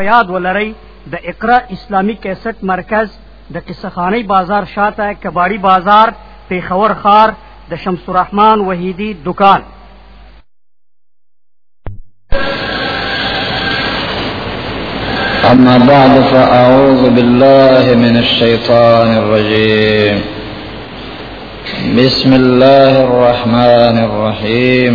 په یاد ولرئ د اقرا اسلامی کیسټ مرکز د قصخانی بازار شاته کباړی بازار پیښور خار د شمس الرحمن وحیدی دکان أما بعد فأعوذ بالله من الشيطان الرجيم بسم الله الرحمن الرحيم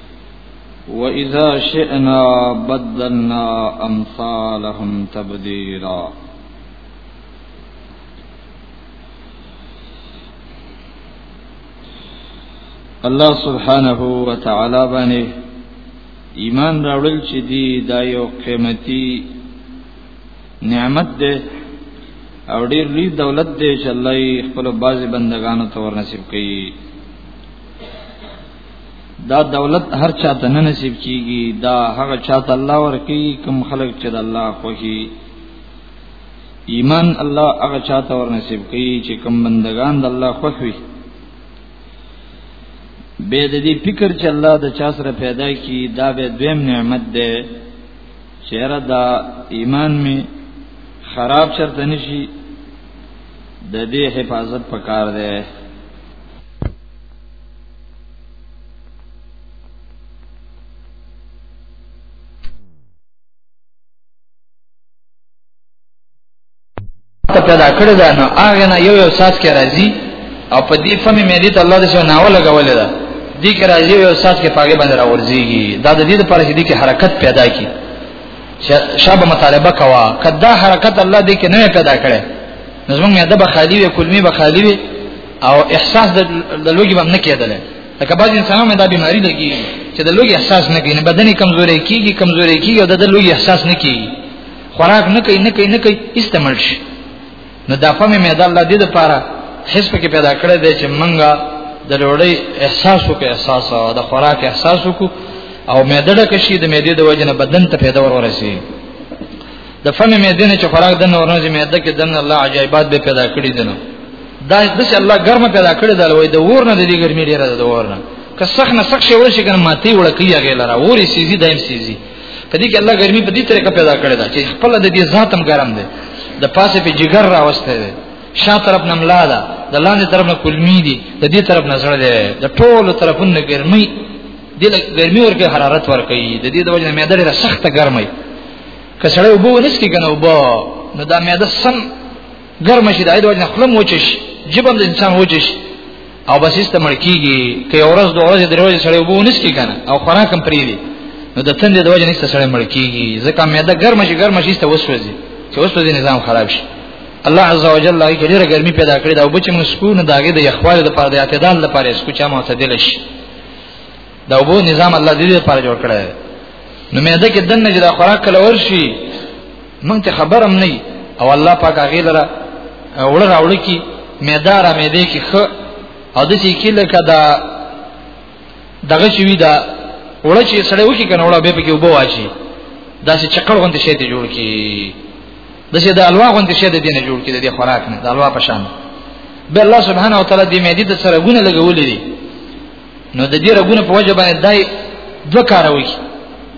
وَإِذَا شِئْنَا بَدَّلْنَا أَمْثَالَهُمْ تَبْدِيلًا الله سبحانه وتعالى باندې ایمان راوړل چې دی دا یو قیمتي نعمت ده او ډیر لوی دولت دی چې الله خپل بعضی بندگانو ته ورنصیب کړي دا دولت هر چا ته نه نصیب کیږي دا هغه چا ته الله ورکی کوم خلک چې د الله خوښي ایمان الله هغه چا ته ور نصیب کوي چې کوم بندگان د الله خوښوي به د دې فکر چې الله د چا سره پیدا کی دا به دویم نعمت ده چیرې دا ایمان می خراب شرط نشي د دې حفاظت پکار ده ته پیدا کړی دا نو هغه نه یو یو ساس کې راځي او په دې فهمي مې دې ته الله دې سو ناو لګولې ده دې کې راځي یو ساس کې پاګې باندې راورځيږي دا د دې لپاره چې دې کې حرکت پیدا کی شابه مطالبه کوا کدا حرکت الله دې کې نه پیدا کړي نظم مې ادب خالی وي کلمي به خالی وي او احساس د لوګي باندې کېدل لکه بعض انسانانو دا بیماری لګي چې د لوګي احساس نه کوي بدن کمزوري کیږي کمزوري کیږي او د لوګي احساس نه کوي خوراک نه کوي نه کوي نه کوي استعمال شي نو دا فهمه مې دا الله دې د پاره حس په کې پیدا کړی دی چې منګه د لوړی احساس وکړي احساس او د خوراک احساس وکړو او مې دړه کشي د مې دې د وجنه بدن ته پیدا ورورسي د فم مې دنه چې خوراک دنه ورنځ مې ده کې دنه الله عجایبات به پیدا کړی دنه دا د چې الله ګرمه پیدا کړی دا وای د ور نه د دې ګرمي ډیره ده د ور نه که سخت نه سخت شي ورشي کنه ماته وړه کوي هغه لاره وري سيزي دایم سيزي په دې کې الله ګرمي په دې طریقه پیدا کړی دا چې خپل د دې ذاتم ګرم دی د پاسه په جګر راوسته دی شا طرف نه ملا ده د لاندې طرف نه کلمی دي د دې طرف نه سره ده د ټولو طرفونو ګرمي دې له ګرمي ورکه حرارت ورکي د دې د وجه معده ډیره سخته ګرمه وي که سړی وبو نسکی کنه وبو نو دا معده سم ګرمه شي د دې وجه خپل موچش جبم د انسان وجش او بس است مړ کیږي که ورځ دوه ورځې درې ورځې سړی وبو نسکی کنه او خوراک هم پری دي نو د تندې د وجه نسته سړی مړ کیږي ځکه معده ګرمه شي ګرمه شي ست وسوځي چې وسوځي نظام خراب شي الله عز وجل لای کې ډیره ګرمي پیدا کړې دا وبچ موږ سکو نه داګه د یخوالي د پاره د اعتدال لپاره سکو چا معتدل شي دا وبو نظام الله دې لپاره جوړ کړی نو مې ده کې دنه چې دا خوراک کله ورشي مونږ ته خبرم نه او الله پاک هغه لره وړ راوړ کی میدار مې دې کې خ او د چې کې لکه دا دغه شوی دا وړ چې سړی وکی کنه وړ به پکې وبو واشي دا چې چکر غونډه شي ته جوړ کی د شه د الوا غونډې شه د دینه جوړ کړي د خوراک نه د الوا په شان به الله سبحانه و تعالی دې مې دې سره غونه لګولې دي نو د دې رغونه په وجه باندې دای دو کار وکړي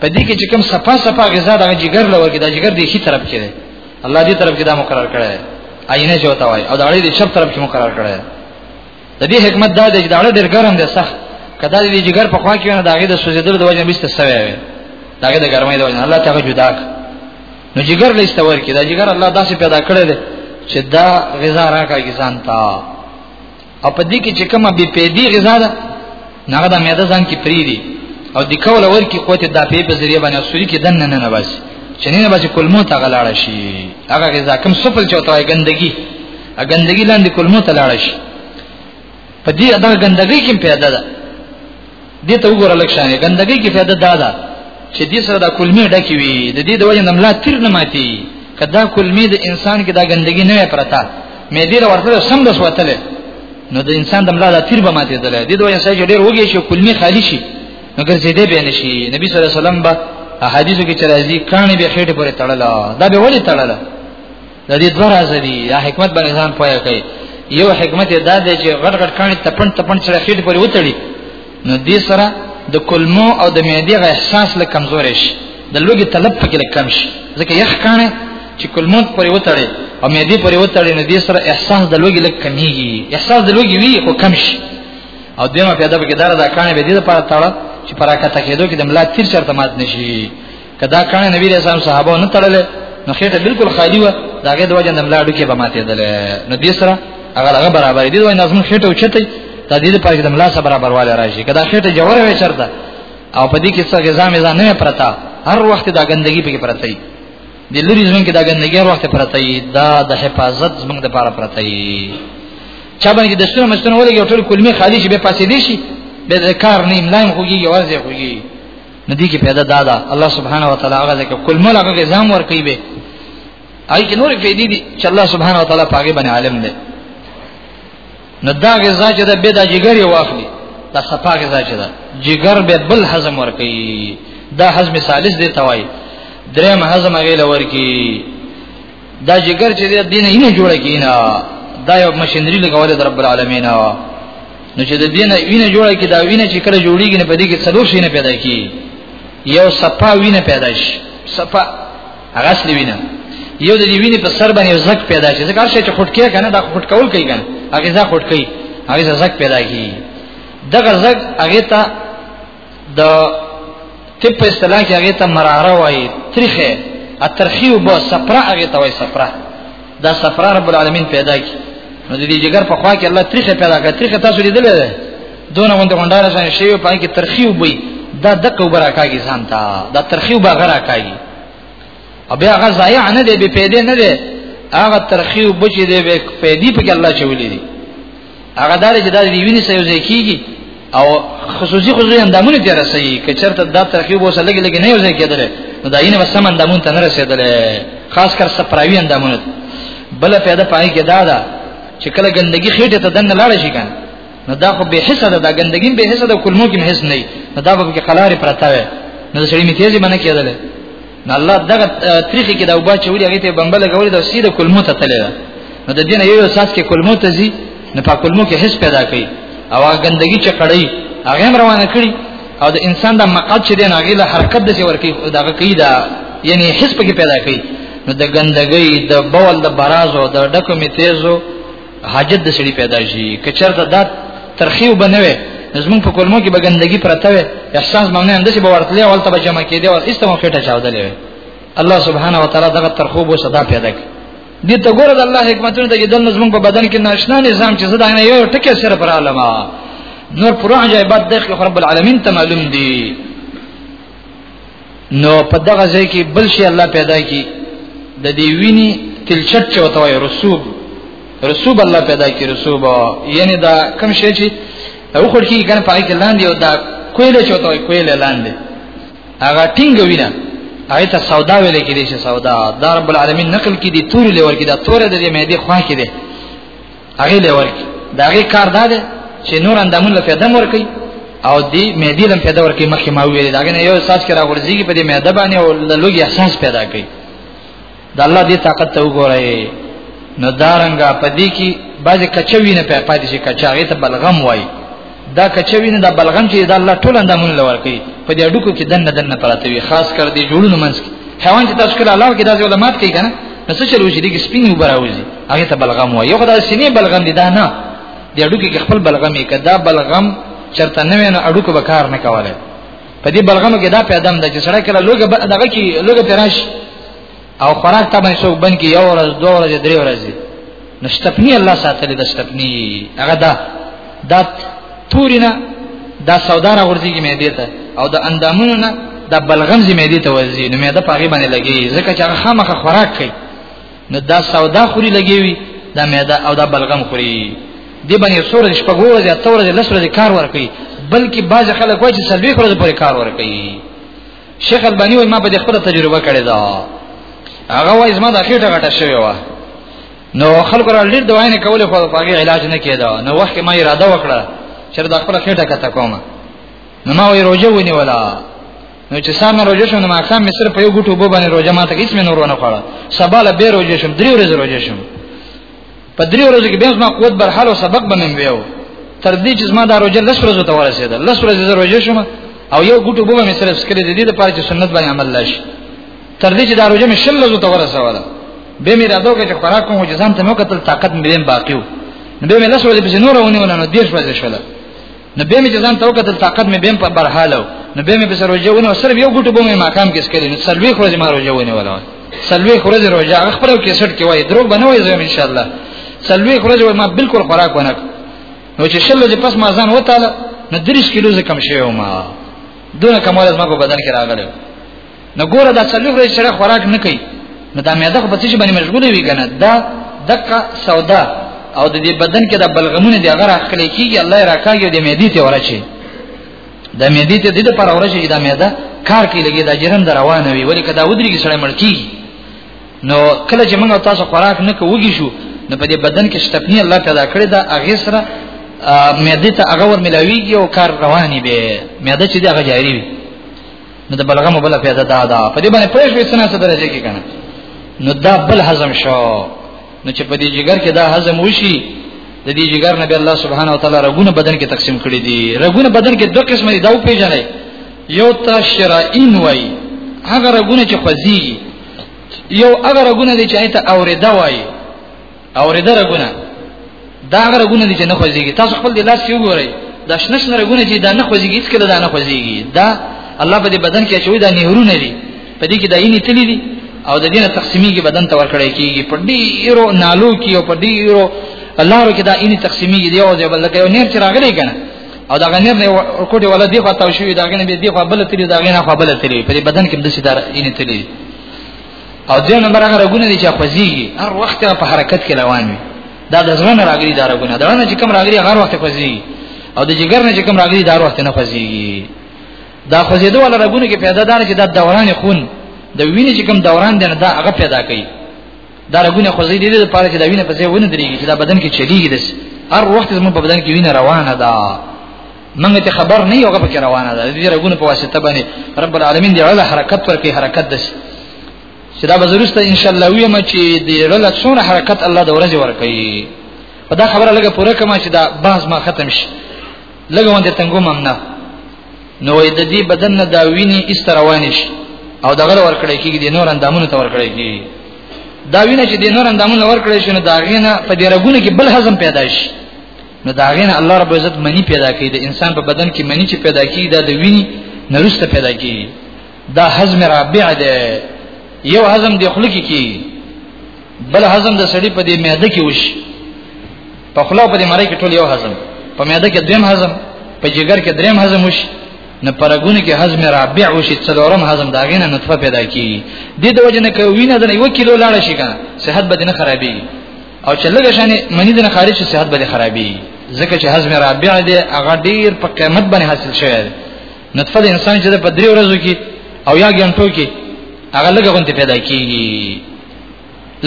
په دې کې چې کوم صفه صفه غذا د جګر لور کې د جګر دې هي طرف کې الله دې طرف کې دا مقرر کړی دی آینه چې وتا وای او د اړې دې شپ طرف کې مقرر کړی دی د دې حکمت دا دی چې د اړې ډېر ګرم دی سخت کدا دې جګر په خوا کې نه داګه د سوزیدل د وجه بیسته سوي وي داګه د ګرمۍ د وجه الله تعالی جدا کړ نو جګر لسته ورکی دا جګر الله داسې پیدا کړی دی چې دا غذا راکاږي ځان ته او په دې کې چې کومه بي پیدي غذا ده هغه د معده ځان کې پری دي او د کول اور کې قوت د پی په ذریعہ باندې سوري کې دن نه نه بس چې نه بس کلمو ته غلاړ شي هغه غذا کوم سفل چوتای ګندګي ا ګندګي لاندې کلمو ته لاړ شي په دې ادا ګندګي کې پیدا ده دې ته وګوره لکشانې ګندګي کې پیدا ده دا چې دې سره دا کلمې ډکې وي د دې د وجه نملا تیر نه ماتي کدا کلمې د انسان کې دا ګندګي نه پرتا مې دې ورته سم د سوتلې نو د انسان د ملا د تیر به ماتې ده دې د وجه سره ډېر وږي شي کلمې خالی شي نو ګرځېدې به نشي نبی صلی الله علیه وسلم به احادیثو کې چې راځي کانې به خېټه پورې تړله دا به ولې تړله د دې دوه راز دي یا حکمت باندې ځان پوهه کوي یو حکمت دا دی چې غټ غټ کاني تپن تپن سره خېټ پورې وتړي نو دې سره د کلمو او د معدې غ احساس له کمزور شي د لوګي طلب پکې له کم شي ځکه یخ کاني چې کلمو پورې وتړي او معدې پورې وتړي نو دې سره احساس د لوګي لږ کمیږي احساس د لوګي وی خو کم شي او دیمه پیدا پکې دار دا کاني به دې لپاره تاړه چې پراکته کېدو کې د ملا تیر چرته مات نشي کدا کانه نبی رسول الله صحابه نه تړل نو خېټه بالکل خالی و داګه د وجه نملاړو کې به ماته دل نو دې سره هغه هغه برابر دي وای نظم خېټه اوچتې د دې لپاره چې د ملا سره برابر واله راشي کدا خېټه جوړ وي چرته او په دې کې څه غذا مې ځان نه پرتا هر وخت دا ګندګي په کې پرته وي د لری زمون کې دا ګندګي هر وخت پرته وي دا د حفاظت زمون د لپاره پرته وي چا باندې د سونه مستونه ولګي ټول کلمې خالی شي به پاسې دي شي به کار نه ملایم خوږي یوازې خوږي ندی کې پیدا دادا الله سبحانه و تعالی هغه ځکه کل مول هغه ځام ور کوي به اي کې نور پیدا دي چې الله سبحانه و تعالی پاګه باندې عالم دی نو دا غذا چې د بيد جګر یو اخلي دا صفا غذا چې دا جګر به بل هضم ور کوي دا هضم ثالث دی توای دریم هضم غیله ور کوي دا جګر چې د دین نه جوړ کینا دا یو مشینری لګول د رب العالمین نو چې د دین وینه جوړ کی دا وینه چې کله جوړیږي نه پدې کې څلور شي نه پیدا کی یو صفا وینه پیدا شي صفا هغه اصل وینه یو د دې وینې په سر باندې زک پیدا شي ځکه چې خټ کې کنه دا خټ کول کوي کنه هغه ځا خټ کوي هغه زک پیدا کی دغه زک هغه ته د طب په اصطلاح کې هغه ته مراره وایي تریخه اترخی او بو سفره هغه ته وایي سفره دا سفره رب العالمین پیدا کی نو د دې جګر په خوا کې الله تریخه پیدا کړ تریخه تاسو لیدلې ده دونه غونډه غونډاره شان شی په کې ترخی او بوي دا دکو برا کاږي ځان ته دا ترخی او بغرا کاږي او بیا هغه ضایع نه دی به پیدا نه دی هغه ترخی او بچی دی به پیدا په کې الله چولې دي هغه دار چې دا دی ویني سيو ځای کیږي او خصوصي خصوصي اندامونه ته رسي که چرته دا ترخیب وسه لګي لګي نه یو ځای کېدل نو دا یې نه سم اندامونه ته نه رسیدل خاص کر سپراوی اندامونه بل پیدا پای کې دا ده چې کله ګندګي خېټه ته دنه لاړ شي کنه نو دا خو به حصہ ده دا ګندګي به حصہ ده کلمو کې حصہ نه نو دا به کې قلارې پرتا وي نو سړی می تیزی باندې کېدل نو الله دغه تاریخ کې دا وبا چولې هغه ته بمبل غوړي د سیده کلمو ته تلل نو د دین یو اساس کې کلمو ته زی نه په کلمو کې حس پیدا کوي او هغه ګندګي چې کړی هغه روانه کړی او د انسان د مقصد چې دین هغه له حرکت د څور کې دا کوي دا یعنی حس په کې پیدا کوي نو د ګندګي د بول د برازو د ډکو میتیزو حاجت د سړي پیدا شي کچرته دا ترخیو بنوي زمون په کولمو کې بګندګي پرته وي احساس ممنه هم دشي باورتلې اول ته جمع کې دی او استمو خټه چاودلې وي الله سبحانه وتعالى دغه ترخوب او صدا پیدا کړ دې ته ګوره د الله حکمتونه د دل زمون په بدن کې ناشنا نظام چې زدا نه یو ټکی سره پر عالمه نور پرو عجایبات د رب العالمین ته معلوم دي نو په دغه ځای کې بل شي الله پیدا کی د دې ویني تلچټ چوته وي رسوب رسوب الله پیدا کی رسوب یعنی دا کوم شی چې او خور کې کنه پای کې لاندې او دا کویله چوته وي کویله لاندې هغه ټینګ وینه هغه ته سودا ویل کېږي چې سودا دا رب العالمین نقل کړي دي تور لور کې دا تور د دې مې دي خوا کې دي هغه لور دا هغه کار دا دی چې نور اندامونه له فیدم ورکی او دی مېدی لم پیدا ورکی مخکې ما ویل دا نه یو احساس کرا ورځي په دې مېده باندې او لږ احساس پیدا کوي د الله دې طاقت ته وګورئ نو دارنګه پدې کې بعضی کچوي نه پاتې شي کچاغه ته بلغم وای دا کچوی نه دا بلغم چې دا الله ټول اندامونه لور کوي په دې اډو کې دنه دنه پراته وي خاص کر دې جوړونو منځ کې حیوان چې تاسو کله علاوه کې دا علماء کوي کنه نو څه چلو چې دې سپین وبراوځي هغه ته بلغم وایي یو خدای سینې بلغم دي دا نه دې اډو کې خپل بلغم یې کدا بلغم چرته نه ویني اډو کې بکار نه کوله په دې بلغم کې دا پیدا ده چې سړی کله لوګه دغه کې لوګه پراش او خوراک ته باندې څوک بن کې یو ورځ دوه ورځې درې ورځې نو شتپنی الله ساتلی د شتپنی هغه دا د تورینا دا سودانه ورځي کې مې دیته او د اندامونو نه دا بلغم زمې دي ته ورځي نو مې دا پاغي باندې لګي ځکه چې هغه خامخه خوراک کوي نو دا سودا خوري لګي دا مې دا او دا بلغم خوري دی باندې سور د شپږو ورځې اتو ورځې لس ورځې کار ورکړي بلکې بعض خلک وایي چې سلوي ورځې پورې کار ورکړي شیخ البانی وای ما په خپل تجربه کړی دا هغه وای زما د خېټه غټه شوی و نو خلکو را لید دوای نه کوله خو په هغه علاج نه کېده نو وخت ما اراده وکړه چې د خپل خېټه کته کوم نو ما وی روزه ونی ولا نو چې سام روزه شوم نو ما خام مصر په یو ګټو وبو باندې روزه ما ته هیڅ مې نور ونه خوړه سباله به روزه شوم درې ورځې روزه شوم په درې ورځې کې بیا زما قوت برحال او سبق به مې ویو تر دې چې زما دا روزه لس ورځې ته ورسېده لس ورځې زه روزه شوم او یو ګټو به مې سره سکرې دې د پاره چې سنت باندې عمل لاشي تر دې چې دا روزه مې شل ورځې ته ورسېده به مې راځو کې چې خوراک کوم چې ځان ته مو کتل طاقت مې باقیو نو به مې لس ورځې په نور ونیونه نو دې شپه شوله نو به مې ځان ته وکتل طاقت مې بیم په برحالو نو به مې په سر روزه ونه صرف یو ګټو به مې ماقام کې سکرین سلوي خو ما روزه ونه ولا سلوي خو روزه روزه خپل کې سټ کې وای درو بنوي زم ان شاء الله سلوي خو روزه ما بالکل خوراک ونه نو چې شل دې پس ما ځان وتاله نو 30 کیلو زکم شوی ما دونه کمال از ما په بدن کې راغلی نو ګوره دا څلور ورځې سره خوراک نه کوي نو دا معده په څه باندې مشغوله وي کنه دا دقه سودا او د دې بدن کې د بلغمونه دی هغه راخلي کیږي الله راکاږي د معده ته ورچی د معده ته د پر ورچی د معده کار کې لګي دا جرم در روانه وي ولیک دا ودري کې سره مړ کیږي نو کله چې موږ تاسو خوراک نه کوږي شو نو په دې بدن کې شتپنی الله پیدا کړی دا هغه سره معده ته هغه ور ملاويږي او کار رواني به معده چې دا غجاري وي نو د بلغم بل پیدا دا دا په دې باندې پوه شوې څنګه څه درجه کې کنه نو دا بل هضم شو نو چې په دې جګر کې دا هضم وشي د دې جګر نبی الله سبحانه وتعالى رګونه بدن کې تقسیم کړي دي رګونه بدن کې دوه قسم دي دا په پیژنې یو تا شرائین وای هغه رګونه چې خوځي یو هغه رګونه دي چې ایت اوریدا وای او رده رګونه دا هغه رګونه دي چې نه خوځيږي تاسو خپل د لاس یو ګورئ دا شنه شنه رګونه چې دا نه خوځيږي هیڅ کله دا نه خوځيږي دا الله په دې بدن کې چې دا نهرونه دي په دې کې دا یې تللی دي او د دینه تقسیمیږي بدن ته ورکړی کیږي په ډیرو نالو کې او په ډیرو الله ورکه دا یې تقسیمیږي دی او ځای بل کې یو نیر چې راغلی کنه او دا غنیر نه کوټه ولا دی خو تاسو شوی دا غنیر دی خو بل تللی دا غنیر خو بل تللی په بدن کې د ستاره یې تللی او دې نمبر هغه رګونه دي چې خوځيږي هر وخت په حرکت کې روان وي دا د زړه نه راغلي دا رګونه دا نه چې کوم راغلي هر وخت خوځيږي او د جګر نه چې کوم راغلي دا هر وخت نه خوځيږي دا خوځېدو ولا رګونه کې پیدا دار چې دا دوران خون د وینې چې کوم دوران دی دا هغه پیدا کوي دا رګونه خوځي دي د پاره چې دا وینه په ځای ونه درېږي چې دا بدن کې چلیږي داس هر وخت زموږ په بدن کې وینه روانه ده منګه ته خبر نه یو غو کې روانه ده دې رګونه په واسطه باندې رب العالمین دې علا حرکت ورکې حرکت دش چې دا به ضرورت ان شاء الله ویم چې دې علا څونه حرکت الله د ورځې ورکې په دا خبره لګه پوره کما چې دا بحث ما ختم شي لګه وند تنګو ممنه نو د دې بدن نه دا ویني استروان شي او دغه ورکړې کېږي د نور اندامونو ته ورکړې کېږي دا وینه چې د نور اندامونو ورکړې شي نو دا غینه په دې رګونه کې بل هضم پیدا شي نو دا غین الله رب عزت منی پیدا کړي د انسان په بدن کې منی چې پیدا کړي دا د ویني نرسته پیدا کړي دا هضم رابع ده یو هضم د خلق کې بل هضم د سړی په دې معده کې وش په خلا په دې مړی کې ټول یو هضم په معده کې دویم هضم په جګر کې دریم هضم وش نه پرګونه کې هضم رابع وش څلورم هضم دا غینه نطفه پیدا کړي د دې وجه نه کوي نه د یو کیلو لاړ شي کنه صحت به نه خرابي او چې لږه شانې منی دنه خارج شي صحت به خرابي ځکه چې هضم رابع دی هغه ډیر په قیمت باندې حاصل شوی دی نطفه د انسان چې په درې ورځو کې او یا غنټو کې هغه لږه غونډه پیدا کیږي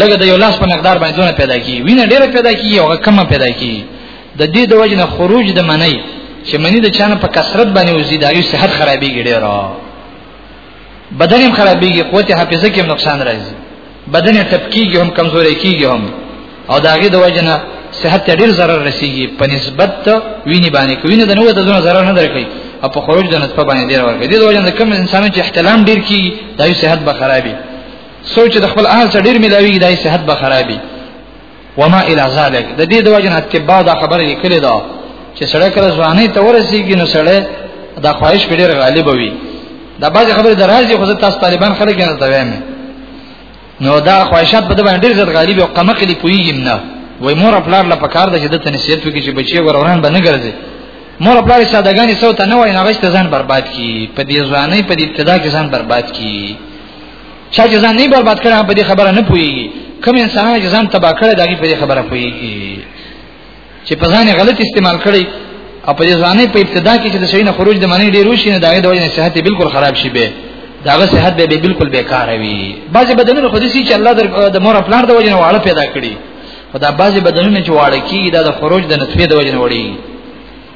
لږه د یو لاس په مقدار باندې دونه پیدا کیږي وینه ډیره پیدا کیږي او کمه پیدا کیږي د دې د وجې نه خروج د منی چې منی د چانه په کثرت باندې وزي دا یو صحت خرابېږي ډیره بدن هم خرابېږي قوت حافظه کې نقصان راځي بدن ټپکیږي هم کمزوري کیږي هم او داغه د وجنه صحت ته ډیر ضرر رسیږي په نسبت ته ویني باندې کوي نه د نو ته زونه ضرر نه درکې او په خروج د نطفه باندې ډیر ورګي د وجنه کوم انسان چې احتلام ډیر کی دای صحت به خرابي سوچ د خپل اهل سره ډیر ملاوي دای صحت به خرابي وما الى ذلك د دې د وجه نه اتباع دا خبره لیکلې ده چې سړی کله ځواني ته ورسیږي نو سړی دا خواهش په ډیر غالب وي دا بعضی خبره درازي خو تاسو طالبان خلک نه ته وایم نو دا خواهشات په باندې ډیر زړه غالب او قمقلی پویګم نه وای مور خپل لا په کار د جدت نصیحت وکړي چې بچي وروران به نه ګرځي مور خپل سادهګانی سو ته نه وای نه غشت ځان برباد کی په دې ځواني په دې ابتدا کې ځان برباد کی چا چې ځان نه برباد کړي هغه په دې خبره نه پويږي کوم انسان چې ځان تباہ کړي دا په دې خبره پويږي چې په ځان غلط استعمال کړي او په دې ځانې په ابتدا کې چې د شي نه خروج د معنی ډیر وشي نه دا د وجه صحت بالکل خراب شي به داغه صحت به بالکل بیکار وي بعضي بدنونه خو دې چې الله د مور خپل د وجه نه واړه پیدا کړي خدا بعضي بدنونه چې واړه کیږي دا د خروج د نطفه د وجه نه وړي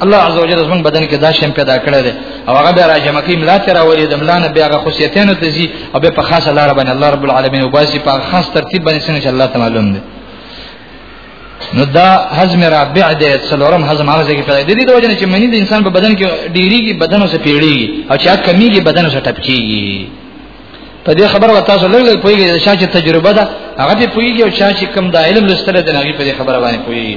الله عز وجل زمون بدن کې دا شیم پیدا کړی دی او هغه بیا راجمع کوي ملا ته راولي د ملا نه بیا هغه خصيتانو ته ځي او بیا په خاصه لار باندې الله رب العالمین وباسي په خاص ترتیب باندې څنګه چې الله تعالی معلوم دی نو دا هضم رابع دی څلورم هضم هغه ځای کې پیدا دی د وجنه چې منی د انسان په بدن کې ډیریږي بدن اوسه پیړیږي او چې کمیږي بدن اوسه ټپچیږي په دې خبره وتا سره لږ لږ پوهیږي چې تجربه ده هغه دې پوهیږي او چې کم دا علم لستل دی هغه په دې خبره باندې پوهیږي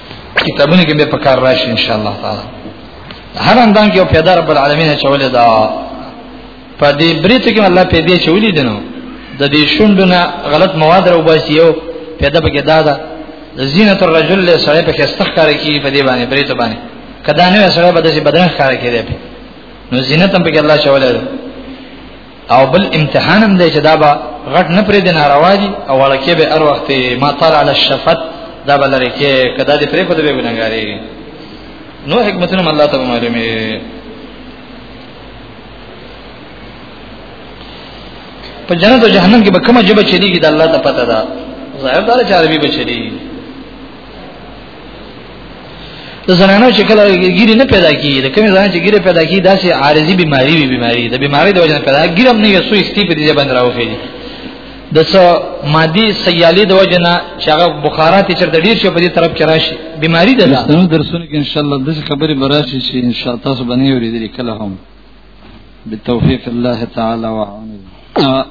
کتابونه کې به په کار راشي ان شاء الله تعالی هر اندام کې پیدا رب العالمین چولې دا په دې بریته کې الله پیدا چولې دنو د دې شوندونه غلط مواد راو باسي یو پیدا پکې دا ده زینت الرجل له سره په خسته ښکار کی په دې باندې بریته باندې کدا نه سره به د بدن ښکار کېږي نو زینت هم پکې الله چولې او بل امتحان هم دی چې دا به غټ نه پرې د ناروا دي او ولکه به هر وخت ما طال علی الشفت دا به لري کې کدا دې پرې خو دې ګنګاري نو حکمتونه الله تعالی معلومه په جنت او جهنم کې به کومه جبه چلیږي د الله ته پته ده ظاهر دا چې عربي به چلیږي د زنانو چې کله ګیره نه پیدا کیږي د کومې زنانه چې ګیره پیدا کیږي دا سي عارضي بيماري وي بيماري د بيماري د وجه پیدا ګیرم نه یو سوی ستی په دې باندې راوخی د څو مادي سیالي د وجه نه چې هغه بخارات چې د ډیر شي په دې طرف کې راشي بيماري ده نو درسونه کې ان شاء الله د خبرې براشي چې ان شاء الله تاسو باندې ورېدل کله هم بالتوفيق الله تعالى وعونه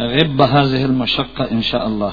غب هذه المشقة إن شاء الله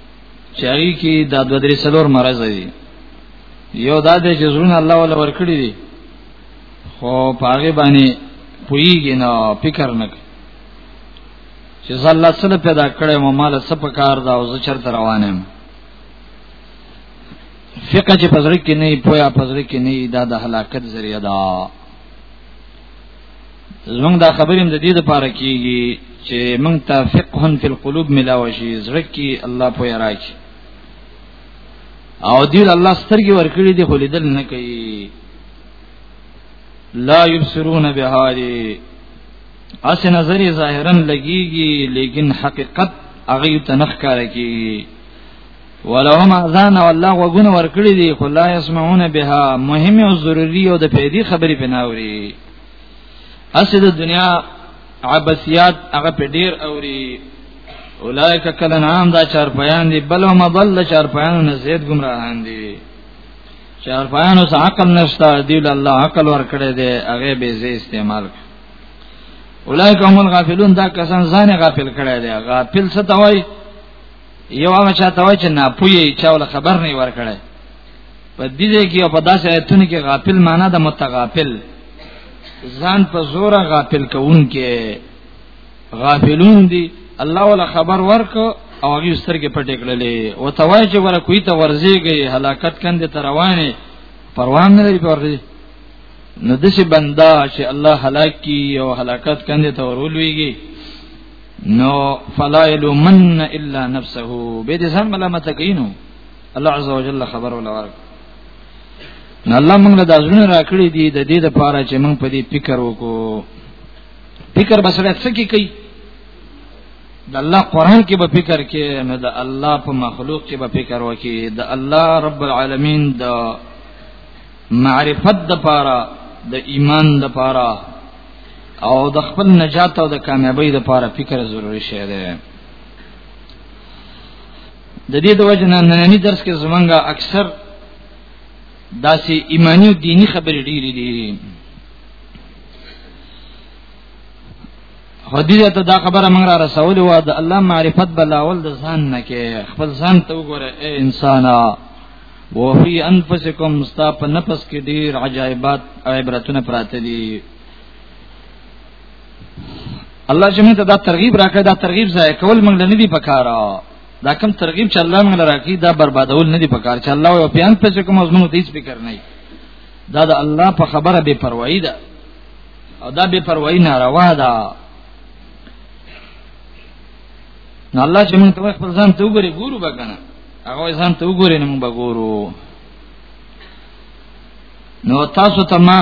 چاغي کې د دوه درې څلور مرز دی یو دا د جزرون الله ولا ورکړي دي خو پاغه باندې پویږي نه فکر نه چې الله سره پیدا کړې مو مال سپ کار دا او زچر تر روانم فقہ چې پزړه کې نه پویا پزړه کې نه دا د هلاکت ذریعہ ده زمونږ دا خبرې د دې لپاره کیږي چې مونږ ته فقه فی القلوب ملاوي شي زړه کې الله پوهه راکړي او دې الله سترګې ورکړي دي خو لیدل نه کوي لا یبصرون بها اس نظر ظاهرا لګيږي لیکن حقیقت هغه تنخ کار کوي ولهم اذان والله وغونه ورکړي دي خو لا يسمعون بها مهم او ضروري او د پیدي خبرې بناوري اسه د دنیا عباسیات هغه په ډیر اوري اولایک کله نام دا چار پیان دي بل هم ضل چار پیان نه زید گمراهان دي چار پیان اوس عقل نشتا دی الله عقل ورکړي دي هغه به زی استعمال اولایک هم غافلون دا کسان ځان غافل کړي دي غافل څه توای یو هغه چاته وای چې نه پوي چاول خبر نه ورکړي په دې ځای کې په داسې آیتونو کې غافل معنا د متغافل ځان په زوره غافل کوونکې غافلون دي الله ولا خبر ورک او هغه سترګې پټې کړلې او توای چې ور کوي ته ورځيږي هلاکت کندې ته روانه پروان نه لري پرځي نو دشي بندا چې الله هلاک کی او هلاکت کندې ته ورولويږي نو فلا يلومن الا نفسه به دې ځان ملامت کینو الله عز وجل خبر ولا ورک نو الله موږ له دازونه راکړي دي د دې لپاره چې موږ په دې فکر وکړو فکر بسره څه کې کوي د الله قران کې به فکر کې نو د الله په مخلوق کې به فکر وکي د الله رب العالمین د معرفت د پاره د ایمان د پاره او د خپل نجات او د کامیابی لپاره فکر ضروری شی دی د دې د وجه نه نننی درس کې زمونږه اکثر داسې ایمانی او دینی خبرې ډېرې دي حدیث ته دا خبره موږ را رسول و د الله معرفت بلاول د ځان نه کې خپل ځان ته وګوره اے انسانا وفي انفسکم ستا په نفس کې ډیر عجایبات او عبرتونه پراته دي الله چې موږ ته دا ترغیب راکړ دا ترغیب ځای کول موږ نه دی پکاره دا کوم ترغیب چې الله موږ راکړي دا بربادول نه دی پکاره چې الله یو پیان پېښ کوم از موږ هیڅ فکر نه دا د الله په خبره بے پروايي ده او دا بے پروايي ناروا ده نو الله چې موږ ته خپل ځان ته وګوري ګورو به کنه هغه ځان ته وګوري نو موږ به ګورو نو تاسو ته ما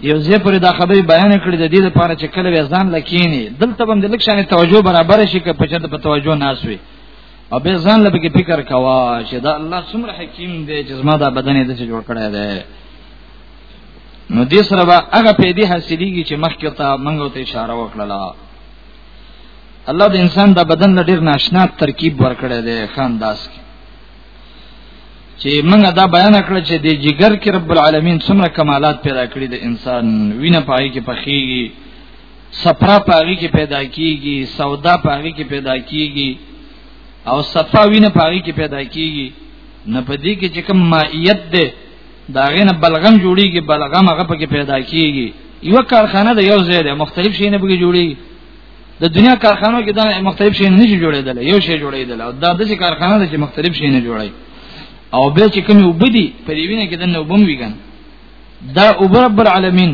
یو ځې پر دا خبرې بیان کړې د دې لپاره چې کله ځان لکینی دلته باندې لک شانه توجه برابر شي که پچند په توجه ناسوي او به ځان لپاره کې فکر کوا چې دا الله څومره حکیم دی چې زما دا بدن دې جوړ کړی دی نو دې سره به هغه پیدي حاصلېږي چې مخکې ته منغو ته اشاره وکړه الله د انسان د بدن له ډیر ناشنا ترکیب ورکړی دی خان داس کې چې موږ دا بیان کړ چې د جګر کې رب العالمین څومره کمالات پیدا کړی د انسان وینه پای کې پخېږي صفرا پاغي کې پیدا کیږي سودا پاغي کې پیدا کیږي او صفا وینه پاغي کې پیدا کیږي نه پدې کې چې کوم مائیت ده دا غنه بلغم جوړیږي بلغم هغه پکې پیدا کیږي یو کارخانه د یو ځای ده مختلف شي نه پکې جوړیږي د دنیا کارخانو کې دا مختلف شي نه جوړېدل یو شی جوړېدل او دا د شي کارخانه ده چې مختلف شي نه جوړي او به چې کوم وبدي په دې وینه کې د نو بم ویګن دا او رب العالمین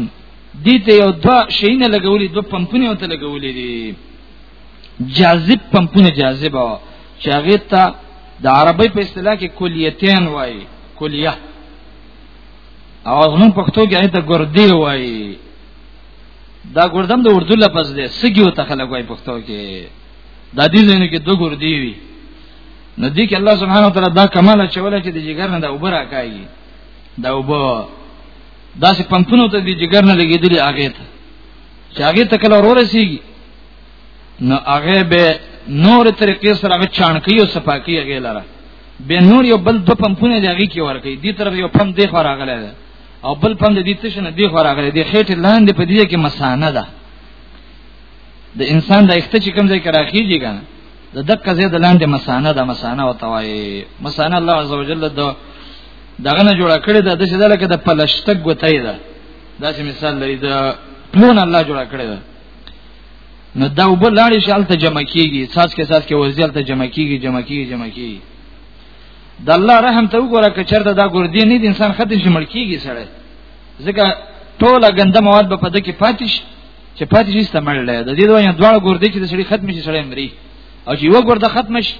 دې ته یو دوا شي نه لګولې دوه پمپونه ته لګولې دي جاذب پمپونه جاذب و چې هغه ته د عربی په اصطلاح کې کلیتین وایي کلیه او زمون پښتو کې هغه ته ګردې وایي دا ګردم د اردو لفظ دی سګي او تخلق وایي پښتو کې د دې ځینو کې دوه ګردې وي نو دې کې الله سبحانه وتعالى دا کمال چوله چې د جګر نه د اوبر راکایي دا وبو دا سه پمپونو ته د جګر نه لګیدلی هغه ته چې هغه تکل ورو رسیږي نو هغه به نور طریقې سره هغه چانکی او صفاکی هغه لره به نور یو بل دو پمپونه دیږي کې ورکی دی طرف یو پم دی خو راغلی ده او بل پم د دې تشنه دی خو راغلی دی خېټه لاندې په دې کې مسانه ده د انسان د اخته چې کوم ځای کې راخیږي کنه د دقه زید لاندې مسانه ده مسانه او توای مسانه الله عزوجل د دغه نه جوړه کړې ده د څه ده لکه د پلشتګ وتای ده دا چې مثال لري دا پلون الله جوړ کړی دا نو دا وب لاړې شال ته جمع کیږي ساس کې ساس کې وزیل ته جمع کیږي جمع کیږي جمع کیږي د الله رحم ته وګوره که چرته دا ګردی نه د انسان خدای شي مړ کیږي سره ځکه ټوله ګنده مواد په پد کې پاتې شي چې پاتې شي استعمال لري د دې دوه یا دواړه ګردی چې د سړي ختم شي سړی مري او چې یو ګرده ختم شي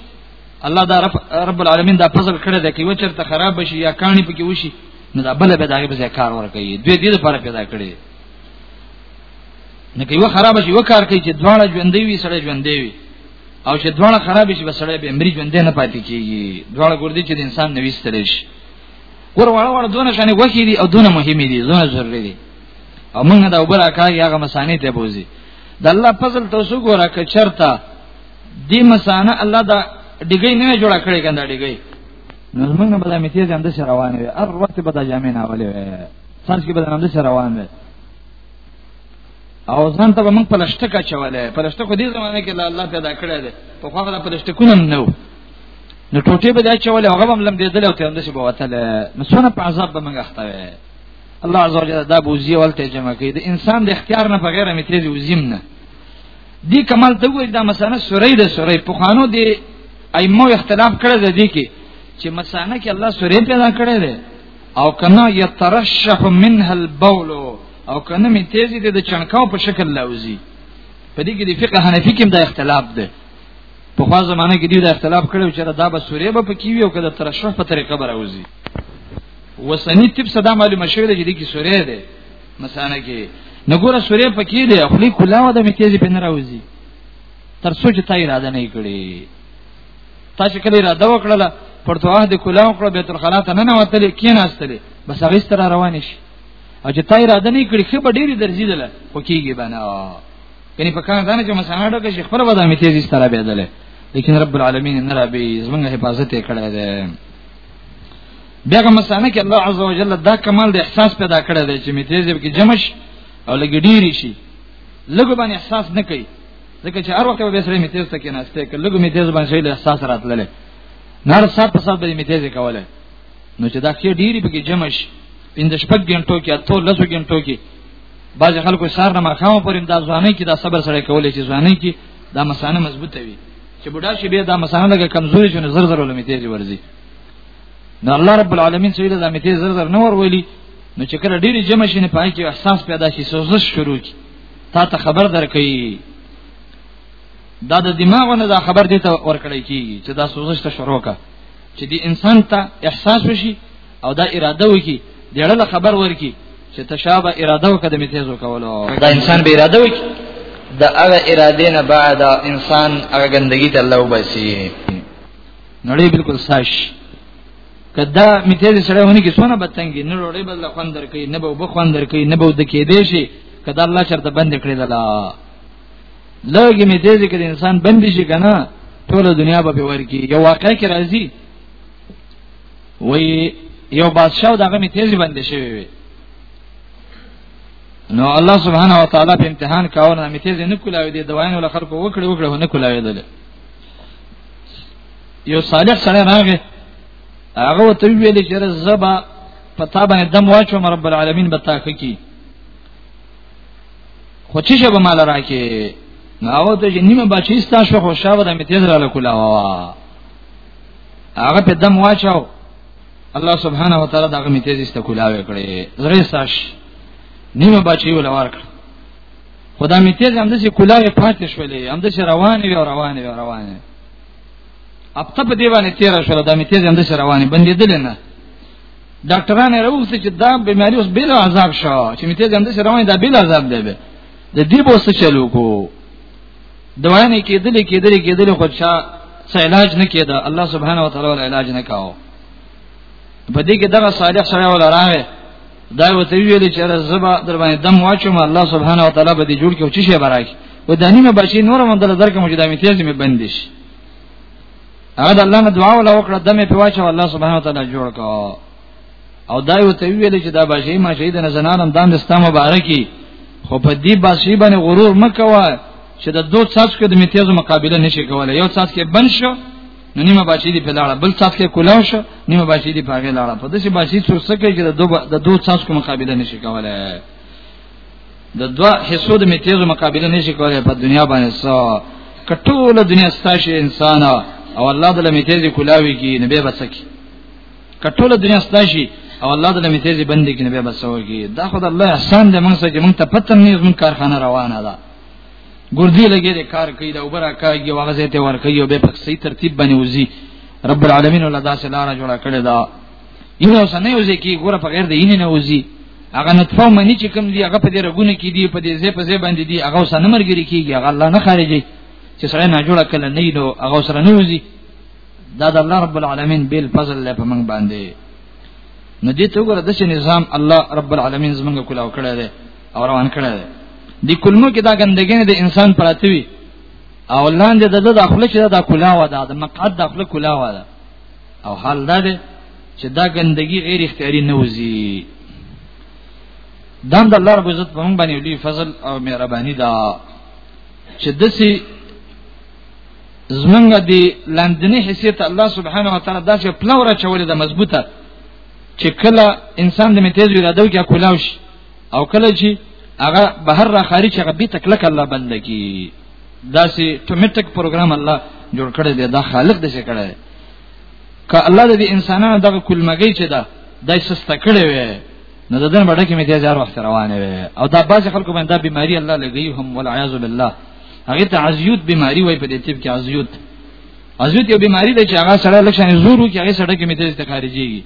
الله دا رب, رب العالمین دا فضل کړی دی چې چرته خراب شي یا کانی پکې وشي نو دا بل به داګه به کار ورکړي دوی دې لپاره پیدا کړي نه کوي خراب شي وکړ کوي چې دواړه ژوندې وي سره ژوندې وي او چې دواړه خراب شي بسړې به امري ژوندې نه پاتې کیږي دواړه ګردي چې انسان نوي ستړي شي ور وړ وړ دونه شانې وکی دي او دونه مهمې دي دونه ضروري دي او موږ دا وبره کوي هغه مسانې ته بوزي د الله فضل تاسو ګوره که چرته دې مسانه الله دا ډیګي نه جوړه کړې کنده ډیګي نو موږ به د میتیز هم د سره روان وي هر وخت به د جامع نه ولې سنځ کې به هم د سره روان وي او ځان ته موږ پلشته کا چواله پلشته خو دې زمانه کې الله پیدا کړی دی په خو هغه پلشته کونم نو نو ټوټه به دا چواله هغه هم لم دې دل او ته هم د شي بوتل نو سونه په عذاب به موږ اخته وي الله عزوجل دا بوزي ولته جمع کوي د انسان د اختیار نه بغیر میتیز وزیم نه دی کمال ته وګورئ دا مثانه سورې ده سورې په خوانو دی ایمو اختلاف کړی دی, دی کې چې مثانه کې الله سورې پیدا کړی دی او کنا یترشح منها البول او کنا می تیزی د چنکاو په شکل لوزي په دې کې د فقه حنفي کې دا اختلاف دی په خوا زمانه کې دی دا اختلاف کړو چې دا به سورې به پکې وي او کله ترشح په طریقه به راوځي وسنی تب صدا معلومه شوې ده چې د کی سورې ده مثلا کې نګوره سورې پکې دی خپل کلاو د میتیزي په نراوزی تر سوچ ته اراده نه کړی تاسو کله اراده وکړه پرتوه د کلاو کړه بیت الخلا ته نه نوتل کیناستل بس هغه ستر روان شي او چې تای اراده نه کړی خو به ډیره درځي دله خو کیږي باندې کني په کار دانه چې مثلا ډکه شیخ پر ودا می تیزی ستاره به دله لیکن رب العالمین نه را به زمونږ حفاظت کړی دی دغه مسانه کې الله عزوجل دا کمال د احساس پیدا کړی دی چې میتیزه کې جمش او لګ ډیری شي لګ باندې احساس نه کوي ځکه چې هر وخت به سره میتیز ته کې ناشته کې لګ میتیز باندې شي احساس راتلل نار صاحب په صاحب میتیز کوله نو چې دا کې ډیری به کې جمش پنځ شپږ غنټو کې اته لسو غنټو کې باز خلکو سار نه مخاو پریم دا ځواني کې دا صبر سره کولای چې ځواني کې دا مسانه مضبوطه وي چې بډا شي به دا مسانه لګه کمزوري شونه زر زر ولمې تیز ورزي نو الله رب العالمین سوی دا مې زر زر نور ویلی نو چې کله ډیره جمع شي نه پای کې احساس پیدا شي سوزش شروع کی تا ته خبر درکې دا د دماغونو دا خبر دی ته ورکړی کی چې دا سوزش ته شروع کا چې دی انسان ته احساس وشي او دا اراده وکي دړه خبر ورکی چې تشابه اراده وکړه مې تیزو کولو دا انسان به اراده وکي دا هغه اراده نه بعد انسان هغه ګندګي ته الله وبسي نړۍ بالکل ساش کدا میته سره ونی کې سونه بتنګي نه وروړي بل خوان درکې نه به بخوان درکې نه به د کې دی شي کدا الله شرط بند کړی دلا لږه میته ذکر انسان بند شي کنه ټول دنیا به ورکی یو واقع کې راځي وای یو بادشاہ دغه میته بند شي وي نو الله سبحانه و تعالی په امتحان کاوه نه میته نه کولاوي دي دوایانو لخر کو وکړي وکړي نه کولاوي دي یو صالح سره راغی هغه ته ویل چې زبا پتا باندې دم واچو رب العالمین به تاخه کی خو چې شبه مال راکې نو ته چې نیمه بچی ستا شو خو شاو د میتیز را لکولا وا هغه په دم واچو الله سبحانه و تعالی دغه میتیز است کولا وکړي زری ساش نیمه بچی ولور کړ خدا می تیز هم دسی کولاوی پاتې شولې هم دسی روانې وی روانې وی روانې اپته په دی باندې تیر شول دا می تیز هم دسی روانې بندیدل نه ډاکټرانه راوځي چې دا بیماری اوس بل عذاب شو چې می تیز هم دسی روانې دا بل عذاب دی به د دې بوس چلو کو دوانه کېدل کېدل کېدل خو چا څه علاج نه کېده الله سبحانه و تعالی علاج نه کاوه په دې کې دغه صالح سره ولا راغی دا وته ویل چې زبا در باندې دم واچوم الله سبحانه و تعالی به دې جوړ کړي او چې شي برای و د نیمه بچی نور هم دل درکه مجدا می تیز می بندش هغه د الله نه دعا ولا وکړه دمه په واچو الله سبحانه و تعالی جوړ کا او دا یو ته ویل چې دا بچی ما شهید نه زنانم دام دستا مبارکي خو په دې بچی باندې غرور مکوا چې د دوه څاڅکو د می تیز مقابله نشي کولای یو څاڅکه بن شو نو نیمه بچی دی په لاړه بل څاڅ کې کولاو شو نیمه بچی دی په هغه لاړه په دې بچی څور سکه چې د دوه د دوه څاڅ کو مقابله نشي کولای د دوه حصو د میتیزو مقابله نشي کولای په دنیا باندې سو کټوله دنیا ستاسو انسان او الله د لمیتیزې کولاوي کې نبی بسکی کټوله دنیا ستاسو او الله د لمیتیزې بندي کې نبی بسوي دا خدای الله احسان دې موږ سره چې موږ ته پته نه موږ کارخانه روانه ده ګردی لګي د کار کوي دا وبره کاږي واغه زیته ور کوي او به په صحیح ترتیب باندې وزي رب العالمین ول داسې لار جوړه کړې دا یو اوس نه وزي کی ګوره په غیر د یې نه وزي هغه نطفه منی چې کوم دی هغه په دې رګونه کې دی په دې زې په زې باندې دی هغه اوس نه مرګري کیږي هغه الله نه خارجي چې سره نه جوړه کله نه نو هغه سره نه وزي دا د الله رب العالمین بیل فضل له په من باندې نو دې ته ګوره د نظام الله رب العالمین زمونږ کولاو کړی دی او روان کړی دی د کلمو کې دا ګندګي نه د انسان پراته وي او لاندې د د خپل چې دا کلاوه ده د مقعد د خپل کلاوه ده او حال دا دی چې دا ګندګي غیر اختیاري نه وځي دام د الله رب عزت په مونږ باندې لوی فضل او مهرباني ده چې دسی زمونږ دی لاندنی حیثیت الله سبحانه و تعالی داسې پلوره چولې ده مضبوطه چې کله انسان د میتیز ویرادو کې کولاوش او کله چې هغه بهر را خارج هغه به تکلک الله بندگی داسې ټومټک پروګرام الله جوړ کړی دی دا خالق دې کړی که الله دې انسانانو دغه کلمګی چې دا دای سست کړی وي نو ددن بڑا کې مې دې زار وخت روانه وي او دا باز خلکو باندې دا بیماری الله لګي هم والعیاذ بالله هغه ته عزیوت بیماری وای په دې تیب کې عزیوت عزیوت یو بیماری دی چې هغه سره لکه زورو کې هغه سره کې مې دې خارجيږي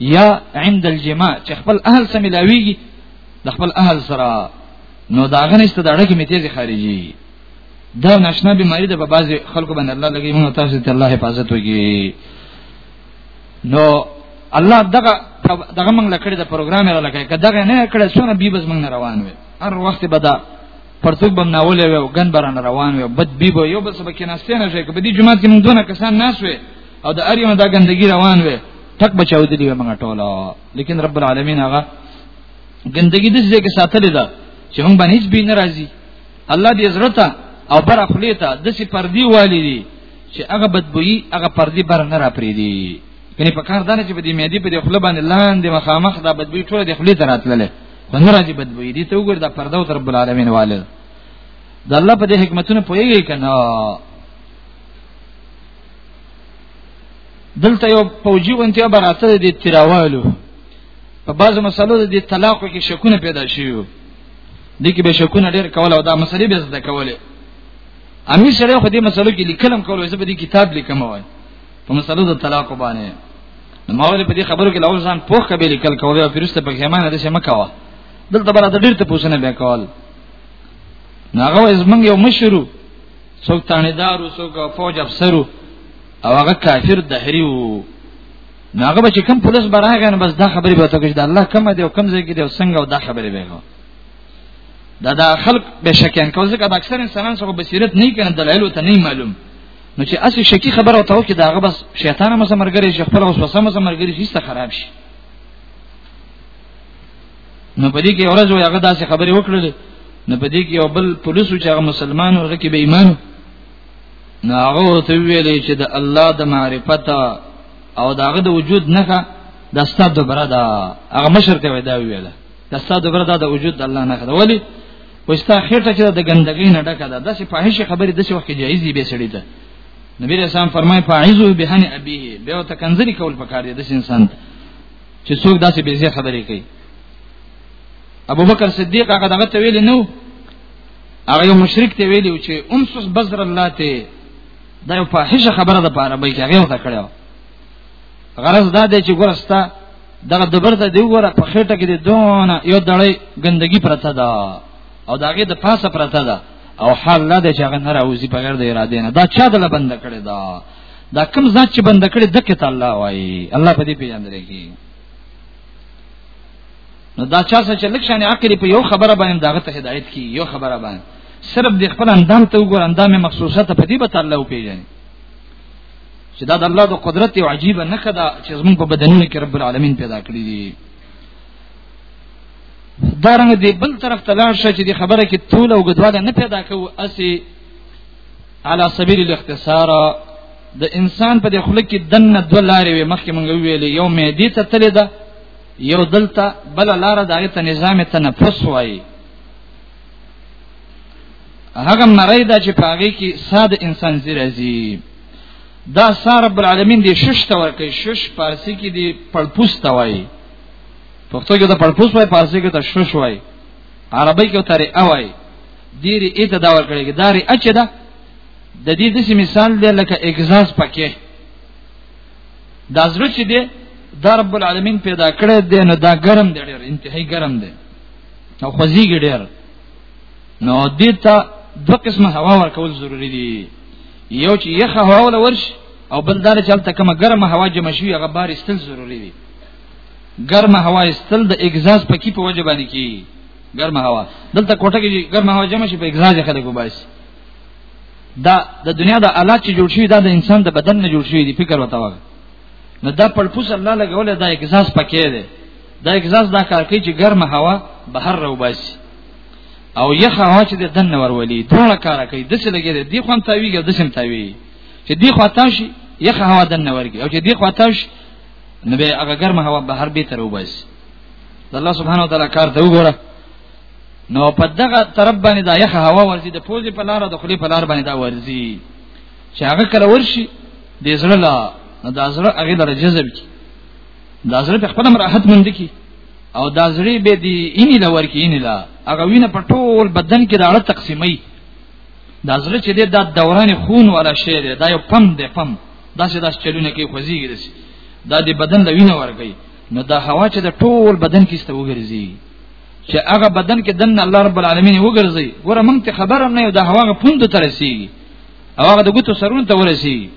یا عند الجماع چې خپل اهل سره ملاويږي د خپل اهل سره نو دا غنښت د اړګي میتیز خارجي دا ناشنا بیماری د په باز خلکو باندې الله لګي موږ تاسو ته الله حفاظت وکړي نو الله دغه دغه موږ لکړه د پروګرام را لګي کداغه نه کړه سونه بي بس موږ روان وي هر وخت به دا پرتګ بم ناولې و غن بران روان و بد بي بو یو بس بکې نسته نه شي کبدي جمعه کې موږ دونه کسان ناس وي او د اریونه دا ګندګي روان وي ټک بچاو دي موږ ټوله لیکن رب العالمین هغه ګندګي د ځای کې ساتلې ده چې موږ باندې هیڅ به ناراضي الله دې زړه او بر خپلې ته د سي پردي والي دي چې هغه بدبوئی هغه پردي بر نه را پری دي کني په کار دانه چې په دې مېدی په دې خپل باندې لاندې مخامخ دا بدبوئی ټول د خپلې ته راتللې نه راځي بدبوئی دي ته وګور دا پرده او رب العالمین والي د الله په دې حکمتونو پوهیږي کنه دلته یو پوجي ونتیا براته دي تیراوالو په بعضو مسلو د طلاق کې شکونه پیدا شیو د کې به شکونه ډېر کول او دا مسلې به زده کولې امیر سره خو دې مسلو کې لیکلم کول زه به دې کتاب لیکم وای په مسلو د طلاق باندې نو ما ولې په دې خبرو کې لاول ځان پوښ کبه لیکل کوو او پیرسته په ځمانه د شمه کاوه دلته بل د ډېر ته پوښتنه به کول ناغه زمنګ یو مشرو څوک تانیدار او څوک فوج افسر او هغه کافر دهری وو ناغه به کوم پولیس براغان بس دا خبرې به تکش د الله کوم دی او کوم ځای کې دی او څنګه او دا خبرې به کوي دا دا خلق به شکیان کوي ځکه د اکثر انسانان سره بصیرت نه کړي دلایل ته نه معلوم نو چې اسی شکی خبره او ته کې داغه بس شیطان هم سمرګری شي خپل وسوسه هم سمرګری شي څه خراب شي نو په دې کې اورځ وي هغه داسې خبرې وکړلې نو په دې کې یو بل پولیس چې هغه مسلمان ورغه کې به ایمان نو هغه ته ویلې چې د الله د معرفت او داغه د وجود نه د استاد دبره دا هغه مشر ته ودا ویل د استاد دبره دا د وجود د الله نه خدا ولی وستا خیرته چې د ګندګۍ نه ډکه ده داسې فاحش خبرې داسې وخت جایز دی به سړی ته نبی رسول فرمای فاعذو بهن ابيه به ته کنځري کول پکار دی د انسان ته چې څوک داسې به زی خبرې کوي ابو بکر صدیق هغه دغه ته ویل نو هغه یو مشرک ته ویل چې امسس بذر الله ته دا یو فاحشه خبره ده په عربی کې هغه وته کړو غرض دا دی چې ګورستا دغه دبر ته دی وره په خېټه کې دی دونه یو دړی ګندګي پرته ده او داګه د پاسه پرته ده او حال لا د چاغ نه راوځي په غیر د اراده نه دا چا دل بند کړی دا دا کوم ذات چې بند کړي دغه ته الله وایي الله په دې پیژندل کی نو دا چا څه چې لکشانه عقل په یو خبره باندې داغه ته هدایت کی یو خبره باندې صرف د خپل اندام ته وګور اندام مخصوصه ته په دې به تعالی او پیژني چې دا د الله د قدرت او عجیب نه کده چې زمون په بدنونو کې رب العالمین پیدا کړی دي دا رنګ دی بل طرف ته لاړ شې چې د خبره کې طول او غدواله نه پیدا کوو اسی على سبيل الاختصار د انسان په دې خلک کې دنه دوه لارې وي مخکې مونږ ویلې یو مې دې ته تلې ده یو دلته بل لار د هغه ته نظام تنفس وایي هغه نړۍ دا چې پاږي کې ساده انسان زیرازي دا سار رب العالمین دې شش ته ورکه شش پارسی کې دې پړپوس ته وایي پښتو کې دا پړپوس وایي پارسی کې دا شش وایي عربی کې تر اوای دیری ایت دا ور کړی داری اچ ده د دې د مثال دی لکه اگزاز پکې دا زړه چې دی دا رب العالمین پیدا کړی دی نو دا ګرم دی ډیر انتهایی ګرم دی نو خوځیږي ډیر نو دې ته دوه قسمه هوا ورکول ضروری دي یو چې یخه هوا ولورش او بل دار چې تل کومه ګرمه هوا جمع شي هغه بار استل ضروری دي ګرمه هوا استل د اگزاز پکی په وجه باندې کی ګرمه هوا دلته کوټه کې ګرمه هوا جمع شي په اگزاز خلکو بس دا د دنیا د آلات چې جوړ شوی دا د انسان د بدن نه جوړ شوی دی فکر وته وګ نو دا پړپوس الله لګول دا اگزاز پکې دی دا اگزاز دا کار کوي چې ګرمه هوا بهر راو باسي او یخ هوا چې د دن ور ولي ټول کار کوي د څه لګي دی خو هم تاویږي د څه هم تاویږي چې دی خو تاسو یخ هوا دن ورګي او چې دی خو تاسو نو به هغه ګرمه هوا بهر به تر وباس د الله سبحانه وتعالى کار ته وګوره نو په دغه طرف باندې دا یخه هوا ورځي د پوزې په لار د خلی په لار باندې دا ورځي چې هغه کله ورشي د زړه لا نو د زړه هغه در جذب کی د زړه په خپل راحت مند کی او د زړه به دی اني لور کی اني لا هغه وینه په ټول بدن کې دا اړه تقسیمي دا زړه چې د دوران خون ولا شی دی دا یو پم دی پم دا چې داس چلونه کې خوځيږي دسی دا د بدن د وینه ورګي نو دا هوا چې د ټول بدن کې ست وګرځي چې هغه بدن کې دنه الله رب العالمین وګرځي ګوره مونږ ته خبره نه یو دا هوا پوند تر رسیږي او هغه د ګوتو سرون ته ورسیږي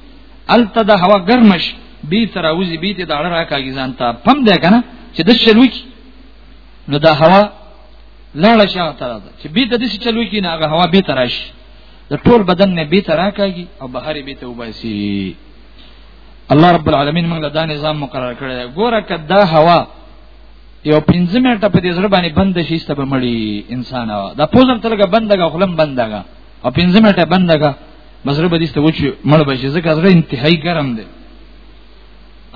الته دا هوا ګرمش بي تراوزي بي ته دا اړه راکاږي ځان ته پم دی کنه چې د شلوي نو دا هوا لاړه شاه ته راځه چې به د دې چلوي کې نه هغه هوا به تراش د ټول بدن نه به تراکاږي او بهر به ته وباسي الله رب العالمین موږ له دا نظام مقرر کړی دی ګوره کدا هوا یو پنځه منټه په دې سره باندې بند شي ست به مړی انسان هوا دا پوزم تلګه بندګه خلم بندګه او پنځه منټه بندګه مزره به دې ست وچ مړ به شي ځکه زړه انتهایی ګرم دی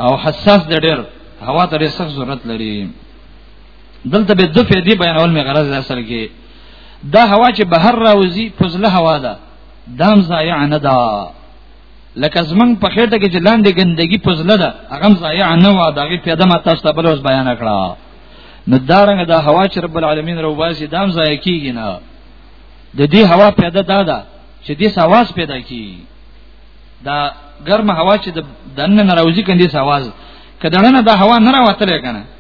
او حساس دی ډېر هوا ته ډېر سخت ضرورت لري دلته به د فیدی بیانول می غرض اصل کې دا هوا چې بهر راوځي فضله هوا ده دام ضایع نه ده لکه زمنګ په خېټه کې چې لاندې ګندګي فضله ده هغه ضایع نه و دا غي پیدا ما تاسو ته بل اوس بیان کړه نو دارنګ دا هوا چې رب العالمین روباسي دام ضایع کیږي نه د دې هوا پیدا دا ده چې دې سواز پیدا کی دا ګرمه هوا چې د دنه ناروزی کندي سواز کدنه دا هوا نه راوتلې کنه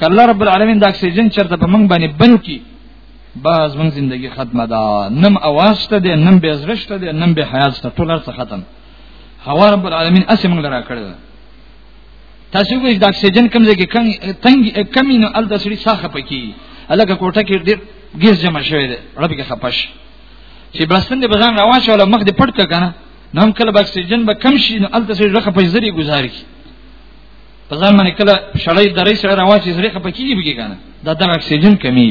کله رب العالمین د اکسیجن چرته په منګ باندې بند کی باز من زندگی ختمه ده نم اواز ته ده نم به زرشت ده نم به حیات ته ټول څه ختم هوا رب العالمین اسې موږ لرا کړل تاسو وګورئ د اکسیجن کم ځای کې کم تنګ کمی نو ال د سړي ساخه پکی الګه کوټه کې ډېر ګیس جمع شوی دی رب کې خپش چې بلستن دې بزان راواشه ولا مخ دې پټ کنه نو هم کله اکسیجن به کم شي نو ال د سړي رخه پښې زری گزار کی په ځان باندې کله شړې درې سره راوچې زری خپه کیږي بګی کنه دا د اکسیجن کمی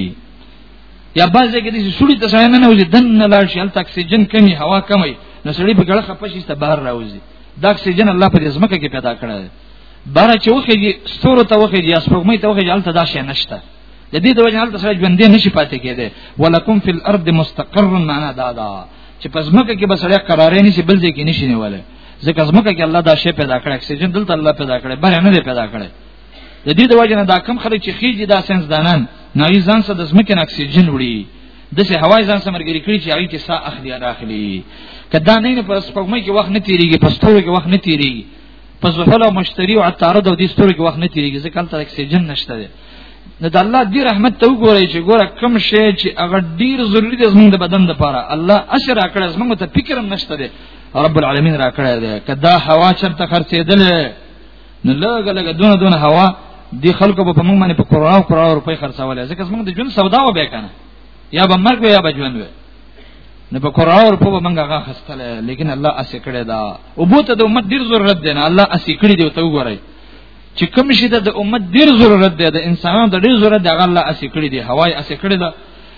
یا بعضې کې د سړي ته ځای نه وځي دن نه لاړ شي هلته اکسیجن کمی هوا کمی نو سړي په ګړه خپه شي ته بهر راوځي دا اکسیجن الله په دې ځمکه کې پیدا کړی دی بار چې وخېږي ستورو ته وخېږي یا سپوږمۍ ته وخېږي هلته دا شی نشته د دې د وجه هلته سره ژوند نه شي پاتې کېده ولکم فی الارض مستقر معنا دا دا چې پزمکه کې بسړی قرارې نشي بل ځای کې نشي نیولای ځکه زمکه کې الله دا شی پیدا کړ اکسیجن دلته الله پیدا کړ بره نه دی پیدا کړ د دې د وجه نه دا کم خلک چې خېږي دا سنس دانان نه یې ځان سره د زمکه نه اکسیجن وړي د سه هوای ځان سره مرګري کړی چې هغه کې سا اخلي راخلي کدا نه نه پر سپوږمۍ کې وخت نه تیریږي په ستورو کې وخت نه تیریږي په زحل او مشتری او عطارد او دې ستورو کې وخت نه تیریږي ځکه هلته اکسیجن نشته دی نو د الله دی رحمت ته وګورئ چې ګوره کم شی چې هغه ډیر ضروری دی زموږ د بدن لپاره الله اشرا کړ زموږ ته فکر هم نشته دی رب العالمین را کړی دی کدا هوا چرته خرڅېدل نو لګ لګ دونه دونه هوا دی خلکو په موږ باندې په کروڑا کروڑا روپۍ خرڅولې ځکه موږ د جون سودا و به کنه یا به مرګ یا به ژوند وي نو په کروڑا روپو به موږ هغه خستله لیکن الله اسې کړی دا او بوته د امت ډیر ضرورت دی نه الله اسې کړی دی ته وګورئ چې کوم شي د امت ډیر ضرورت دی د انسانانو د ډیر ضرورت دی هغه الله اسې کړی دی هواي اسې کړی دا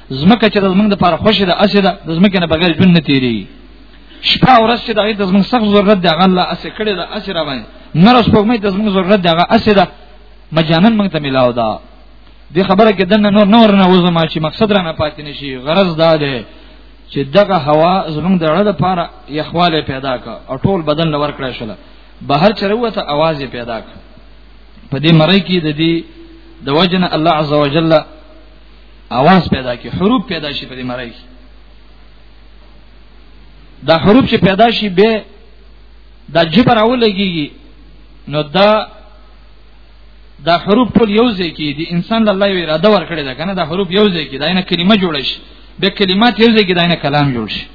زمکه چې زمنګ د لپاره خوشی ده اسې ده د زمکه نه بغیر جون نه تیری شپه ورځ چې دغه د زموږ سخت ضرورت دی هغه الله اسې کړی دا اسې را باندې نور سپوږمۍ د زموږ ضرورت دی هغه اسې ده مجانن موږ ته ملاو ده دې خبره کې دنه نور نور نه وزما چې مقصد را نه پاتې نشي غرض دا دی چې دغه هوا زموږ د اړه لپاره یخواله پیدا کا او ټول بدن لور کړی شول بهر چروته आवाज پیدا کا په دې مړی کې د دې د وجنه الله عزوجل आवाज پیدا کی حروف پیدا شي په دې مړی کې دا حروف چې پیدا شي به دا جبر اولګي نو دا دا حروف ټول یو ځای کې دي انسان الله یو اراده ورکړي دا کنه دا حروف یو ځای کې دا نه کلمه جوړ شي د کلمات یو ځای کې دا نه کلام جوړ شي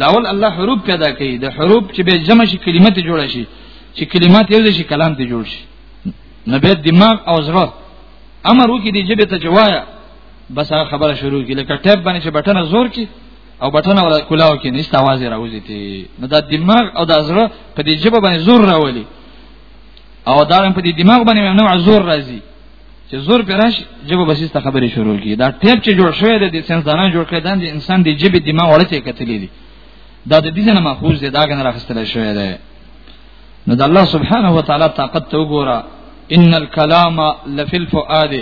لاول الله حروف پیدا کوي د حروف چې به جمع شي کلمات جوړ شي چې کلمات یو ځای شي کلام ته جوړ شي نبه دماغ او زړه امر وکړي چې به ته جوایا بس هغه خبره شروع کی لکه ټیپ باندې چې بټنه زور کی او بټنه ولا کلاو کې نشته आवाज راوځي تی نو دا دماغ او دا زړه په دې جبه باندې زور راولي او دا په دې دماغ باندې نوع زور راځي چې زور پر راشي جبه بسیس ته خبرې شروع کی دا ټیپ چې جوړ شوی دی د سنس دانه جوړ کړی دا د انسان د جبه دماغ ورته کتلې دي دا د دې نه ماخوذ دی دا غن راخستل شوی دی نو د الله سبحانه و تعالی طاقت ته وګوره ان الكلام لفي الفؤاد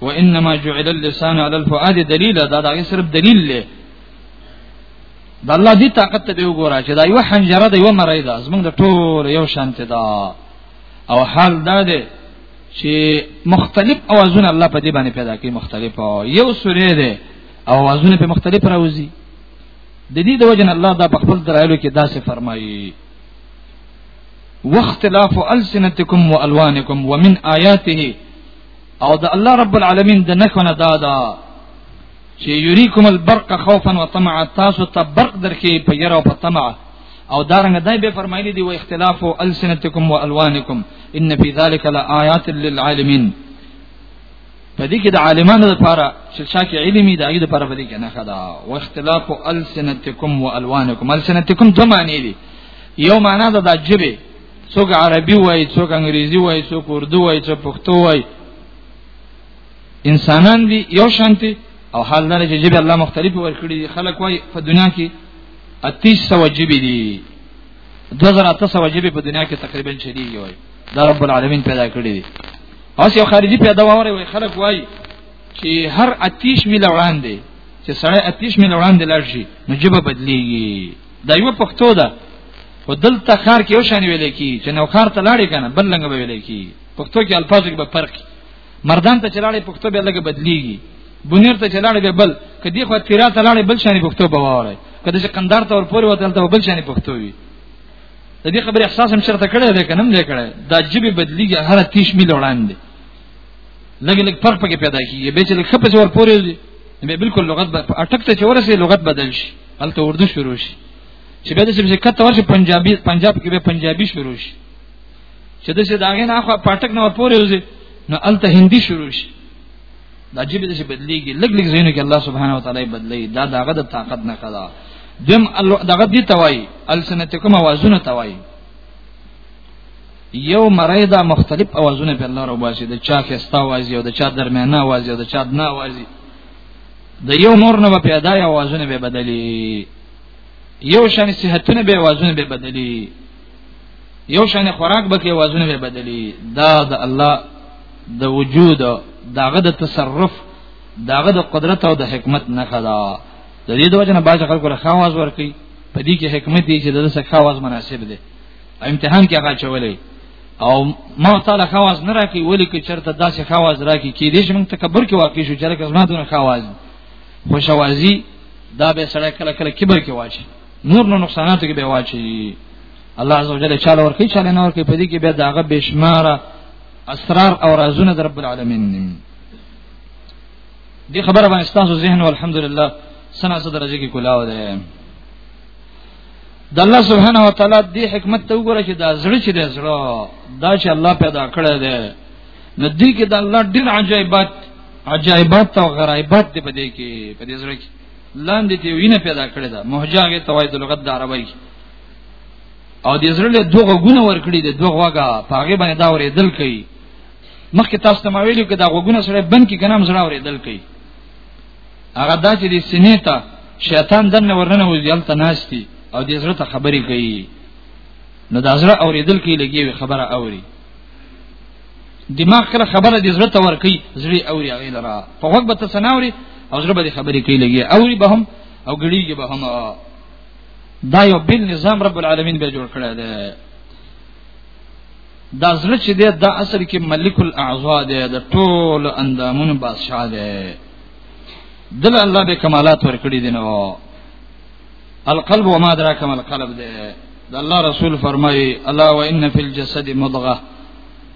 وانما جعل اللسان على الفؤاد دلیلا دا دا صرف دلیل له د الله دی طاقت ته وګوره چې دا یو حنجره دی یو مړی دا زمونږ د ټول یو شانت دا او حال دا دی چې مختلف اوازونه الله په دې باندې پیدا کوي مختلف یو سورې دی او اوازونه په مختلف راوځي د دې د وجه الله دا په خپل درایلو کې داسې فرمایي واختلاف السنتکم والوانکم ومن آیاته او د الله رب العالمین د نخونه دا دا چې یریکم البرق خوفا وطمعا تاسو ته برق درکې په یره او په طمع او دارنګ دای به فرمایلی دی و اختلاف السنتکم والوانکم ان فی ذلک لآیات للعالمین په دې کې د عالمانو لپاره چې شاکې علمي د ایده لپاره په دې کې نه خدا او اختلاف السنتکم والوانکم السنتکم دوه معنی دي یو معنا د جبه څوک عربي وای څوک انګریزي وای څوک اردو وای څوک پښتو وای انسانان دي یو شانتي او حال نه چې جبه الله مختلف ورکړي دي خلک وای په دنیا کې 300 جبه دي 2300 جبه په دنیا کې تقریبا شریږي وای دا رب العالمین پیدا کړی دي اوس یو خارجي پیدا وره وای خلک وای چې هر 30 میل وړاندې چې سړی 30 میل وړاندې لاړ شي نو جبه بدلیږي دا یو پښتو ده خو دلته خار کې یو شان ویل کی چې نو خار ته لاړې کنه بل لنګ به ویل کی پښتو کې الفاظ کې به فرق مردان ته چلاړې پښتو به لګ بدلیږي بنیر ته چلاړې به بل کدی خو تیرا ته لاړې بل شان پښتو به واره کدی چې قندار ته ور پورې وته ته بل شان پښتو وي د دې خبرې احساس هم شرط کړی دی کنه نه کړی دا جبه بدلیږي هر 30 میل وړاندې لګ لګ فرق پکې پیدا کیږي به چې لګ خپل ور پورې به بالکل لغت به اٹک ته چورسه لغت بدل شي هلته اردو شروع شي چې به د څه کته ورشي پنجابي پنجاب کې به پنجابي شروع شي چې د څه داغه نه خو پټک نه پورې وځي نو الته هندي شروع شي دا جيب د څه بدليږي لګ لګ زینو کې الله سبحانه و تعالی بدلي دا داغه د طاقت نه قضا دم دغه دي توای السنتکم اوازونه توای یو مریدا مختلف اوازونه په الله رب باسي د چا کې ستا اوازي او د چا درمیانه اوازي او د چا دنا اوازي د یو مور نه پیدا یا وازونه به بدلی یو شان صحتونه به وازونه به بدلی یو شان خوراک به کې وازونه به بدلی دا د الله د وجود داغه د تصرف داغه د قدرت او د حکمت نه خدا د دې د وجه نه باج خلکو له خواز ورکی په دې کې حکمت دی چې د څه خواز مناسب دی امتحان کې هغه چولې او ما تعالی خواص نه راکې ولي کې چرته داسې خواص راکې کې دې شمن تکبر کې واقع شو چې لکه زما دونه خواص خوشوازي دا به سره کله کله کبر کې واچي نور نو نقصانات کې به واچي الله عزوجل چاله ورکی چاله نه ورکی په دې کې به داغه بشمار اسرار او رازونه در رب العالمین دې خبره باندې تاسو ذهن والحمدلله سنا صدر رضی کی کولاو ده د الله سبحانه و تعالی دې حکمت ته وګوره چې دا زړه چې دی زړه دا چې الله پیدا کړی دی نو دې کې د الله ډېر عجایبات عجایبات او غرایبات دې بده کې په دې زړه کې لاندې دې وینه پیدا کړی دا مهجاغه توای د لغت د عربی او دې زړه له دوه غونه ور کړی دي دوه غوګه پاګه باندې دا ورې دل کوي مخکې تاسو ته ما ویلو کې دا غوګونه سره بند کې کنام زړه ورې دل کوي هغه دا چې د سینې ته شیطان دنه ورننه وځي هلته ناشتي او د زړه ته خبرې کوي نو د زړه اوریدل کې لګي خبره اوري دماغ کله خبره د زړه ته ور کوي زړه اوري هغه لرا په وخت به تسناوري او زړه به خبرې کوي لګي اوري به هم او ګړيږي به هم دا یو بل نظام رب العالمین به جوړ کړی دی دا زړه چې دی دا اصل کې ملک الاعضاء دی د ټول اندامونو بادشاہ دی دل الله به کمالات ورکړي دي نو القلب وما ادراك ما القلب دی د الله رسول فرمایي الا وان فی الجسد مضغه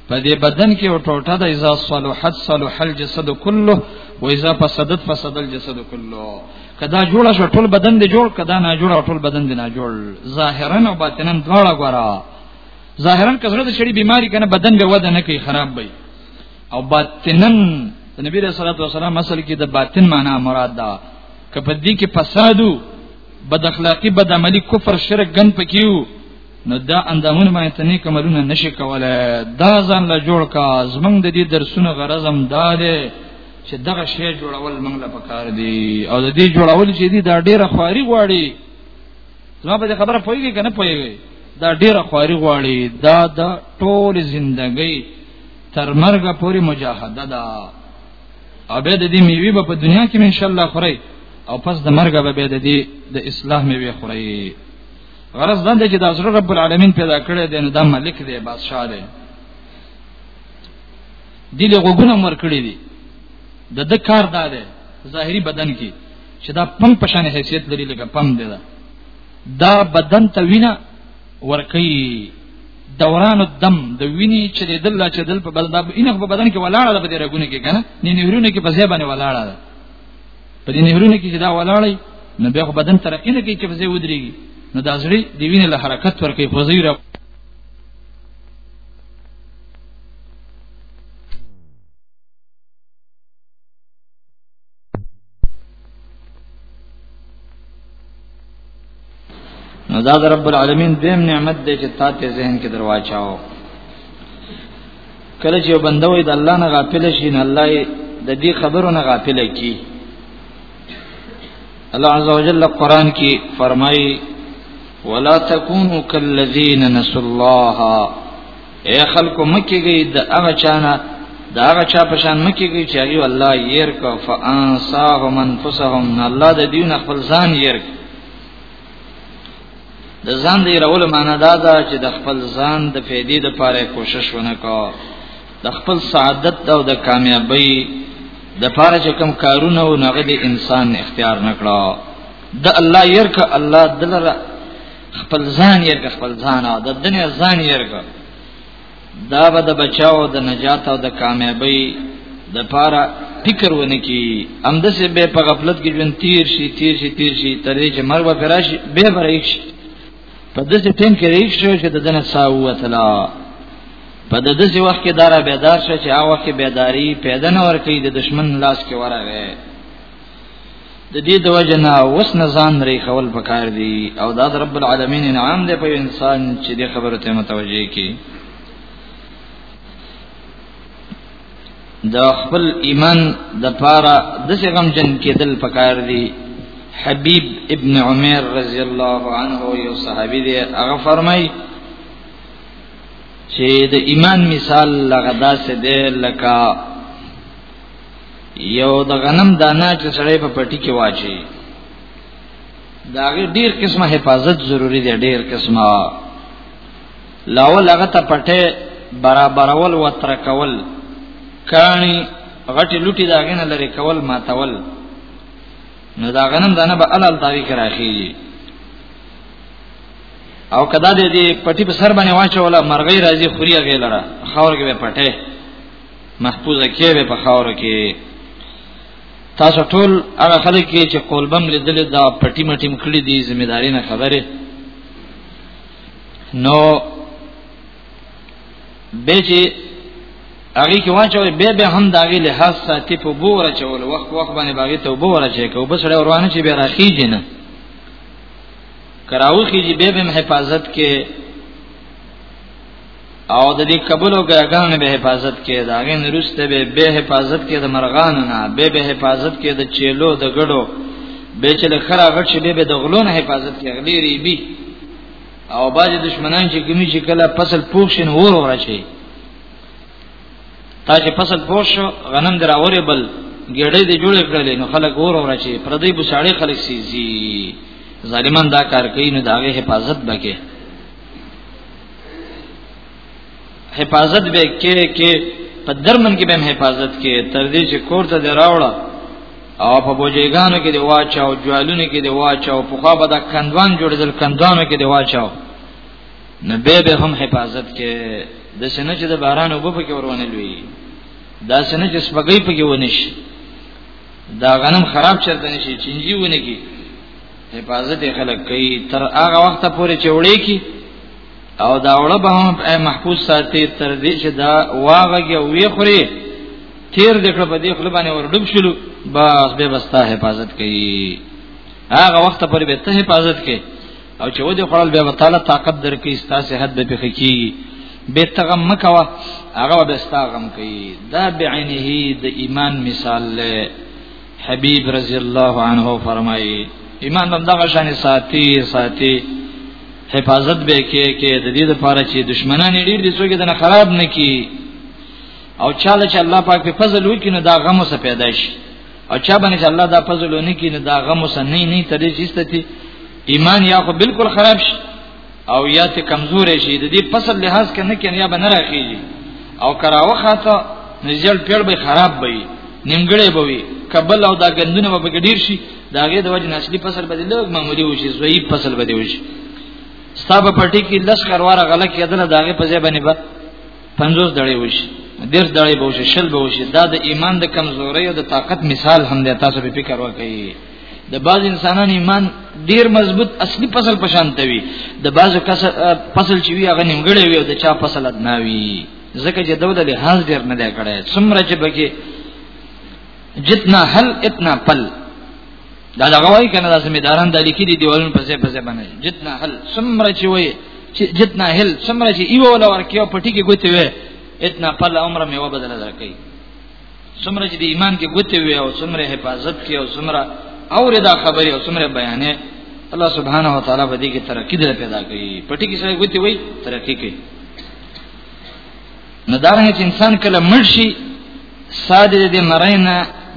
په دې بدن کې او ټوټه د اذا صلحت صلح الجسد كله و اذا فسدت فسد الجسد كله کدا جوړ شو ټول بدن دی جوړ کدا نه جوړ ټول بدن دی نه جوړ ظاهرا او باطنا دواړه غواړه ظاهرا کزړه د شړی بیماری کنه بدن به وده نه کوي خراب وي او باطنن د نبی رسول الله صلی الله علیه وسلم اصل کې د باطن معنی مراد ده کپه دې کې فسادو بد اخلاقی بد عملی کفر شرک ګن پکیو نو دا اندامونه باندې تنې کملونه نشي کوله دا ځان له جوړ کا زمنګ د دې درسونه غرضم دا ده چې دغه شی جوړول منګ له پکار دی او د دې جوړول چې دی دا ډیره خواري غواړي زما په خبره پويږي کنه پويږي دا ډیره خواري غواړي دا د ټول ژوندۍ تر مرګ پورې مجاهده ده او به د دې میوي په دنیا کې ان شاء الله خوري او پس د مرګ به به د دې د اصلاح میوي خوري غرض دا چې د حضرت رب العالمین پیدا کړی دی نو دا ملک دی بادشاہ دی دله غوګونه مر کړی دی د د کار دا دی ظاهری بدن کې چې دا پم په شان حیثیت لري لکه پم دی دا دا بدن ته وینه ورکی دوران الدم د ویني چې د دل چې دل په بدن دا اینه په بدن کې ولاړه ده په دې رګونه کې کنه نه نهرونه کې په ځای باندې ولاړه ده په دې نهرونه کې چې دا ولاړې نو بیا بدن تر اینه کې چې په ځای ودرېږي نو دا زړه د وینې له حرکت ورکې په ځای نو دا رب العالمین دیم نعمت دی چې تا ته ذهن کې درواچاو کله چې بندوي د الله نه غافل شي نه الله د دې خبرو نه غافل کی الله عز وجل قرآن کې فرمایي ولا تكونوا كالذين نسوا الله اے خلکو مکیږي د هغه چانه د هغه چا په شان مکیږي چې هغه الله ير کو فانصاهم انفسهم الله د دین خپل ځان ير د ځان دی رول معنا دا ده چې د خپل ځان د فیدې د پاره کوشش ونه کو د خپل سعادت او د کامیابی د پاره چې کوم کارونه او نغد انسان اختیار نکړه د الله ير ک الله دلره خپل ځان یې خپل ځان او د دنیا ځان یې دا به د بچاو د نجات او د کامیابی د پاره فکر ونه کی امدسه به په غفلت کې ژوند تیر شي تیر شي تیر شي تر دې چې مرګ به راشي به برېښ په دسه ټیم کې ریښ شو چې د دنیا ساوت لا په د دې وخت کې دارا بیدار شې چې هغه وخت بیداری پیدا نه ور کوي د دشمن لاس کې ورغه د دې د وجنا وس نه ځان لري خول پکار دي او دا رب العالمین انعام دی په انسان چې د خبره ته متوجي کی د خپل ایمان د پاره د څنګه جن کېدل پکار دي حبیب ابن عمر رضی الله عنه یو صحابي دی هغه فرمای چې د ایمان مثال لغدا سه دی لکه یو د غنم دانه چې سړی په پټی کې واچي دا ډیر قسمه حفاظت ضروری دی ډیر قسمه لاو لغه ته پټه برابرول و تر کول کانی غټي لوټي داغه نه لري کول ماتول نو دا غنم دانه به علل تاوی کراخیږي او کدا دې دې پټي په سر باندې واچوله مرغۍ راځي خوري غیلره خاور کې پټه محفوظه کېږي په خاور کې تاسو ټول هغه خلک چې قلبم لیدل دا پټی مټیم کړی دي ذمہ داری نه خبره نو به چې هغه کې واچوي به به هم دا غي له حس ساتي په بوره چول وخت وخت باندې باغی ته بوره چې کو بس له ورانه چې به راخیږي نه کراوخیږي به به حفاظت کې او د دې قبول او ګاګان به حفاظت کې دا غي نرسته به به حفاظت کې د مرغان نه به به حفاظت کې د چیلو د ګړو به چې د خرا غټ شي به د غلون حفاظت کې غلي ریبي او باج دشمنان چې کومي چې کله فصل پوښین ور ورشي تا چې فصل پوښ غنم دراوري بل ګړې دې جوړې کړلې نو خلک ور ورشي پردې بوساړې خلک سيزي ظالمان دا کار کوي نو داغه حفاظت بکې حفاظت به کې کې په درمن کې به حفاظت کې تر دې چې کور ته دراوړه او په بوجيګانو کې دی واچاو جوالونو کې دی واچاو په خوا به د کندوان جوړېدل کندوانو کې دی واچاو نه به به هم حفاظت کې د سینې چې د باران وب په کې ورونه لوي دا سینې چې سپګي په کې ونیش دا غنم خراب چرته نشي چنجي ونه کې حفاظت خلک کوي تر هغه وخت پورې چې وړي کی او دا وړه به هم محفوظ ساتي تر دې چې دا واغږي او وی خوري تیر دکړه په دې خپل باندې ور ډوب شلو بس به بستا حفاظت کوي هغه وخت پورې به ته حفاظت کوي او چې ودی خپل به تعالی طاقت درکې ستاسو حد به پخکی به تغم مکوا هغه به ستاغم کوي دا بعینه د ایمان مثال له حبیب رضی الله عنه فرمایي ایمان هم دغه شان ساتي ساتي حفاظت به کې کې د دې لپاره چې دشمنان ډیر دي څوګې دنه خراب نه کی او چاله چې الله پاک په فضل وکړي نو دا غم وسه پیدا شي او چا باندې چې الله دا فضل ونه کړي نو دا غم وسه نه نه ترې چیستتي ایمان یا خو بالکل خراب شي او یا چې کمزور شي د دې فصل لحاظ کې نه کینیا به نه راخیږي او کراوه خاطه نزل پیړ به خراب وي نیمګړې به وي کبل او دا غندونه به ګډیر شي دا غي د وجه نسلی فصل به لږ معمولی وشي زوی فصل به دی وشي ستاب پټی کې لس خرواره غله کېدل دا غي په ځای باندې به 50 دړې وشي ډېر دړې به وشي شل به وشي دا د ایمان د کمزوري او د طاقت مثال هم دی تاسو به فکر وکړئ د بعض انسانانو ایمان ډیر مضبوط اصلي فصل پشانته وي د بعض فصل چې وی هغه نیمګړی وي او د چا فصل ادناوي ځکه چې دوله له حال ډیر نه دی کړی څومره چې بګي جتنا حل اتنا پل دا دا غوای کنه د زمیداران د لیکي دي دیوالونو په ځای په ځای باندې جتنا حل څومره چې وي جتنا حل څومره چې ایو ولا ورکیو پټی کې ګوتې وي اتنا پل عمر مې و بدل درکې څومره چې د ایمان کې ګوتې وي او څومره حفاظت کې او څومره اورې دا خبرې او څومره بیانې الله سبحانه و تعالی به دې کې ترقی در پیدا کوي پټي کې سره ګوتې وي ترقی کوي نه دا نه چې انسان کله مرشي ساده دې مرینه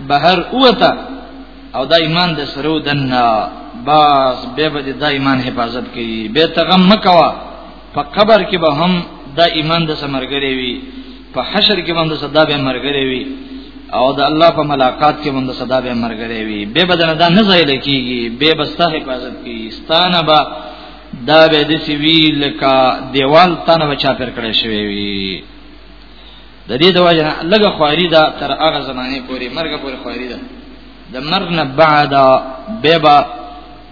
بهر اوته او دا ایمان د سرو دنه باز به به دا ایمان حفاظت کوي به تغم مکوا په قبر کې به هم دا ایمان د سمرګری وي په حشر کې باندې صدا به مرګری وي او د الله په ملاقات کې باندې صدا به مرګری وي به بدن دا نه ځای لکېږي به بستا حفاظت کی ستانه با دا به د سی وی لکه دیوال تانه بچا پر کړی شوی وي د دې د وجه لګه خواري دا تر هغه زمانه پورې مرګ پورې خواري دا د مرګ نه بعد به با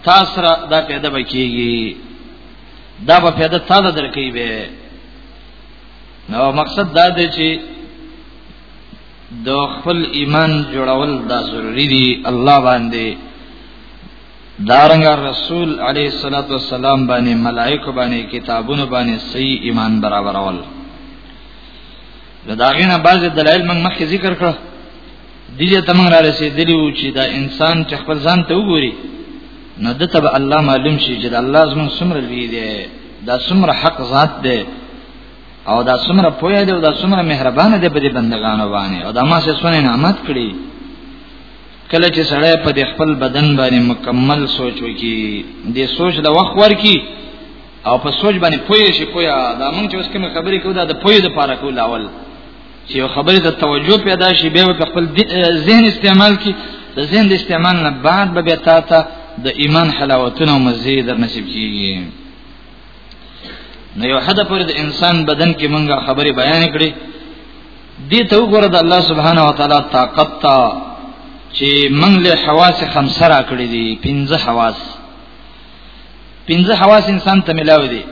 تاسو را دا پیدا بکیږي دا په پیدا تعالی درکې به نو مقصد دا دی چې د خپل ایمان جوړول دا ضروری دی الله باندې دارنګ رسول علیه الصلاۃ والسلام باندې ملائکه باندې کتابونه باندې صحیح ایمان برابرول دا غینه بعض دلایل موږ مخکې ذکر کړو دې ته موږ را رسیدلی و چې دا انسان چې خپل ځان ته وګوري نو د تب الله معلوم شي چې الله زمون سمره لوی دی دا سمره حق ذات دی او دا سمره پوهه دی او دا سمره مهربان دی په دې بندگانو باندې او دا ما سه سونه نعمت کړی کله چې سړی په خپل بدن باندې مکمل سوچ وکي دې سوچ د وخت ورکی او په سوچ باندې پوهه شي پوهه دا موږ چې اوس کوم خبرې کوو دا د پوهه لپاره کوو لاول چې یو خبره ته توجه پیدا شي به په خپل ذهن استعمال کی د ذهن د استعمال نه بعد به تا ته د ایمان حلاوتونه او مزه در نصیب کیږي نو یو حد پر د انسان بدن کې مونږه خبره بیان کړې دې ته وګوره د الله سبحانه و تعالی طاقت تا چې مونږ له حواس خمسه را کړې دي پنځه حواس پنځه حواس انسان ته ملاوي دي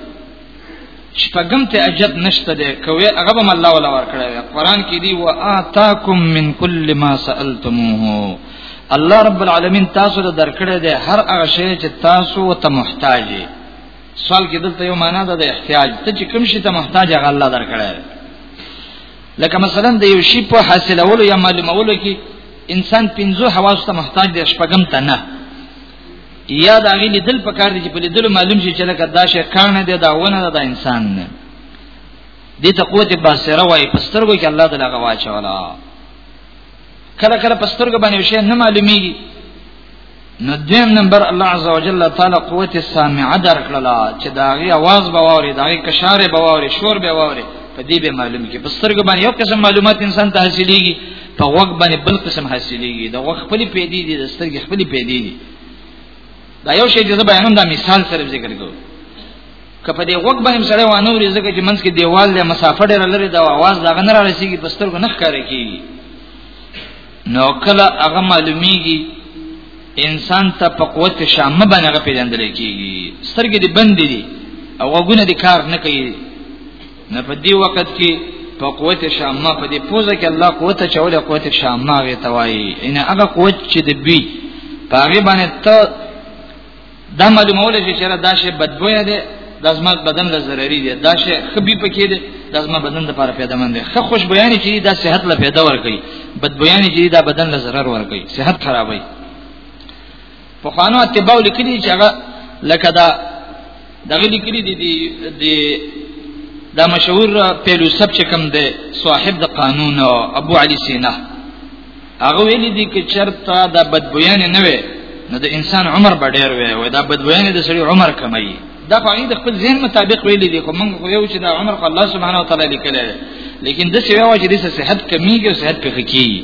شپږم ته اجت نشته ده کوي هغه به الله ولا ور کړی قرآن کې دی وا اتاکم من کل ما سالتموه الله رب العالمین تاسو له درکړه ده هر هغه شی چې تاسو ته محتاج یې سوال کې دلته یو معنا ده د احتیاج ته چې کوم شي ته محتاج هغه الله درکړه لکه مثلا د یو شی په حاصلولو یا معلومولو کې انسان پنځه حواس ته محتاج دی شپږم ته نه یا دا غی لیدل په کار دي چې په لیدل معلوم شي چې لکه دا شی کانه دی دا ونه ده دا انسان نه دې ته قوت بصره وای پسترګو کې الله تعالی غوا چولا کله کله پسترګو باندې شی نه معلومیږي نو دیم نمبر الله عزوجل تعالی قوت سامعه درکړه چې دا غي आवाज به ووري دا غي کشار به ووري شور به ووري په دې به معلوم کې پسترګو باندې یو قسم معلومات انسان ته حاصلېږي په وګ باندې بل قسم حاصلېږي د وګ خپل پیدې دي د سترګې خپل پیدې دي دا یو شی چې زه بیانوم دا مثال سره ذکر کوم کپه دې وګ باندې سره وانه ورې زکه چې منځ کې دیوال له مسافه ډېر لري دا आवाज دا غنر رسیږي په سترګو نه ښکار کیږي نو کله هغه معلومیږي انسان ته په قوت شامه باندې پیژندل کیږي سترګې دې بندې دي او وګونه دې کار نه کوي نه په دې وخت کې په قوت شامه په دې پوزه کې الله قوت چولې قوت شامه وي توای ان هغه قوت چې د بي پاره باندې ته دا معلومول شي چې دا شی بدبوې ده د زما بدن له ضرري دي دا شی خبي پکې دي د زما بدن لپاره پیدا مند دي خو خوش بیان چې دا صحت له پیدا ورکړي بد بیان چې دا بدن له ضرر ورکړي صحت خرابوي په خوانو اتباو لیکلي چې هغه لکه دا دغه لیکلي دي دي دا مشهور فیلسوف چې کوم دی صاحب د قانون ابو علي سینا هغه ویلي دي چې چرته دا بدبویان نه وي نو د انسان عمر به ډیر وي او دا بدبویان د سړي عمر کموي دا په دې خپل ذهن مطابق ویلي دي کوم خو یو چې دا عمر الله سبحانه وتعالى لیکلی لیکن د څه یو چې د صحت کمیږي او صحت په خکې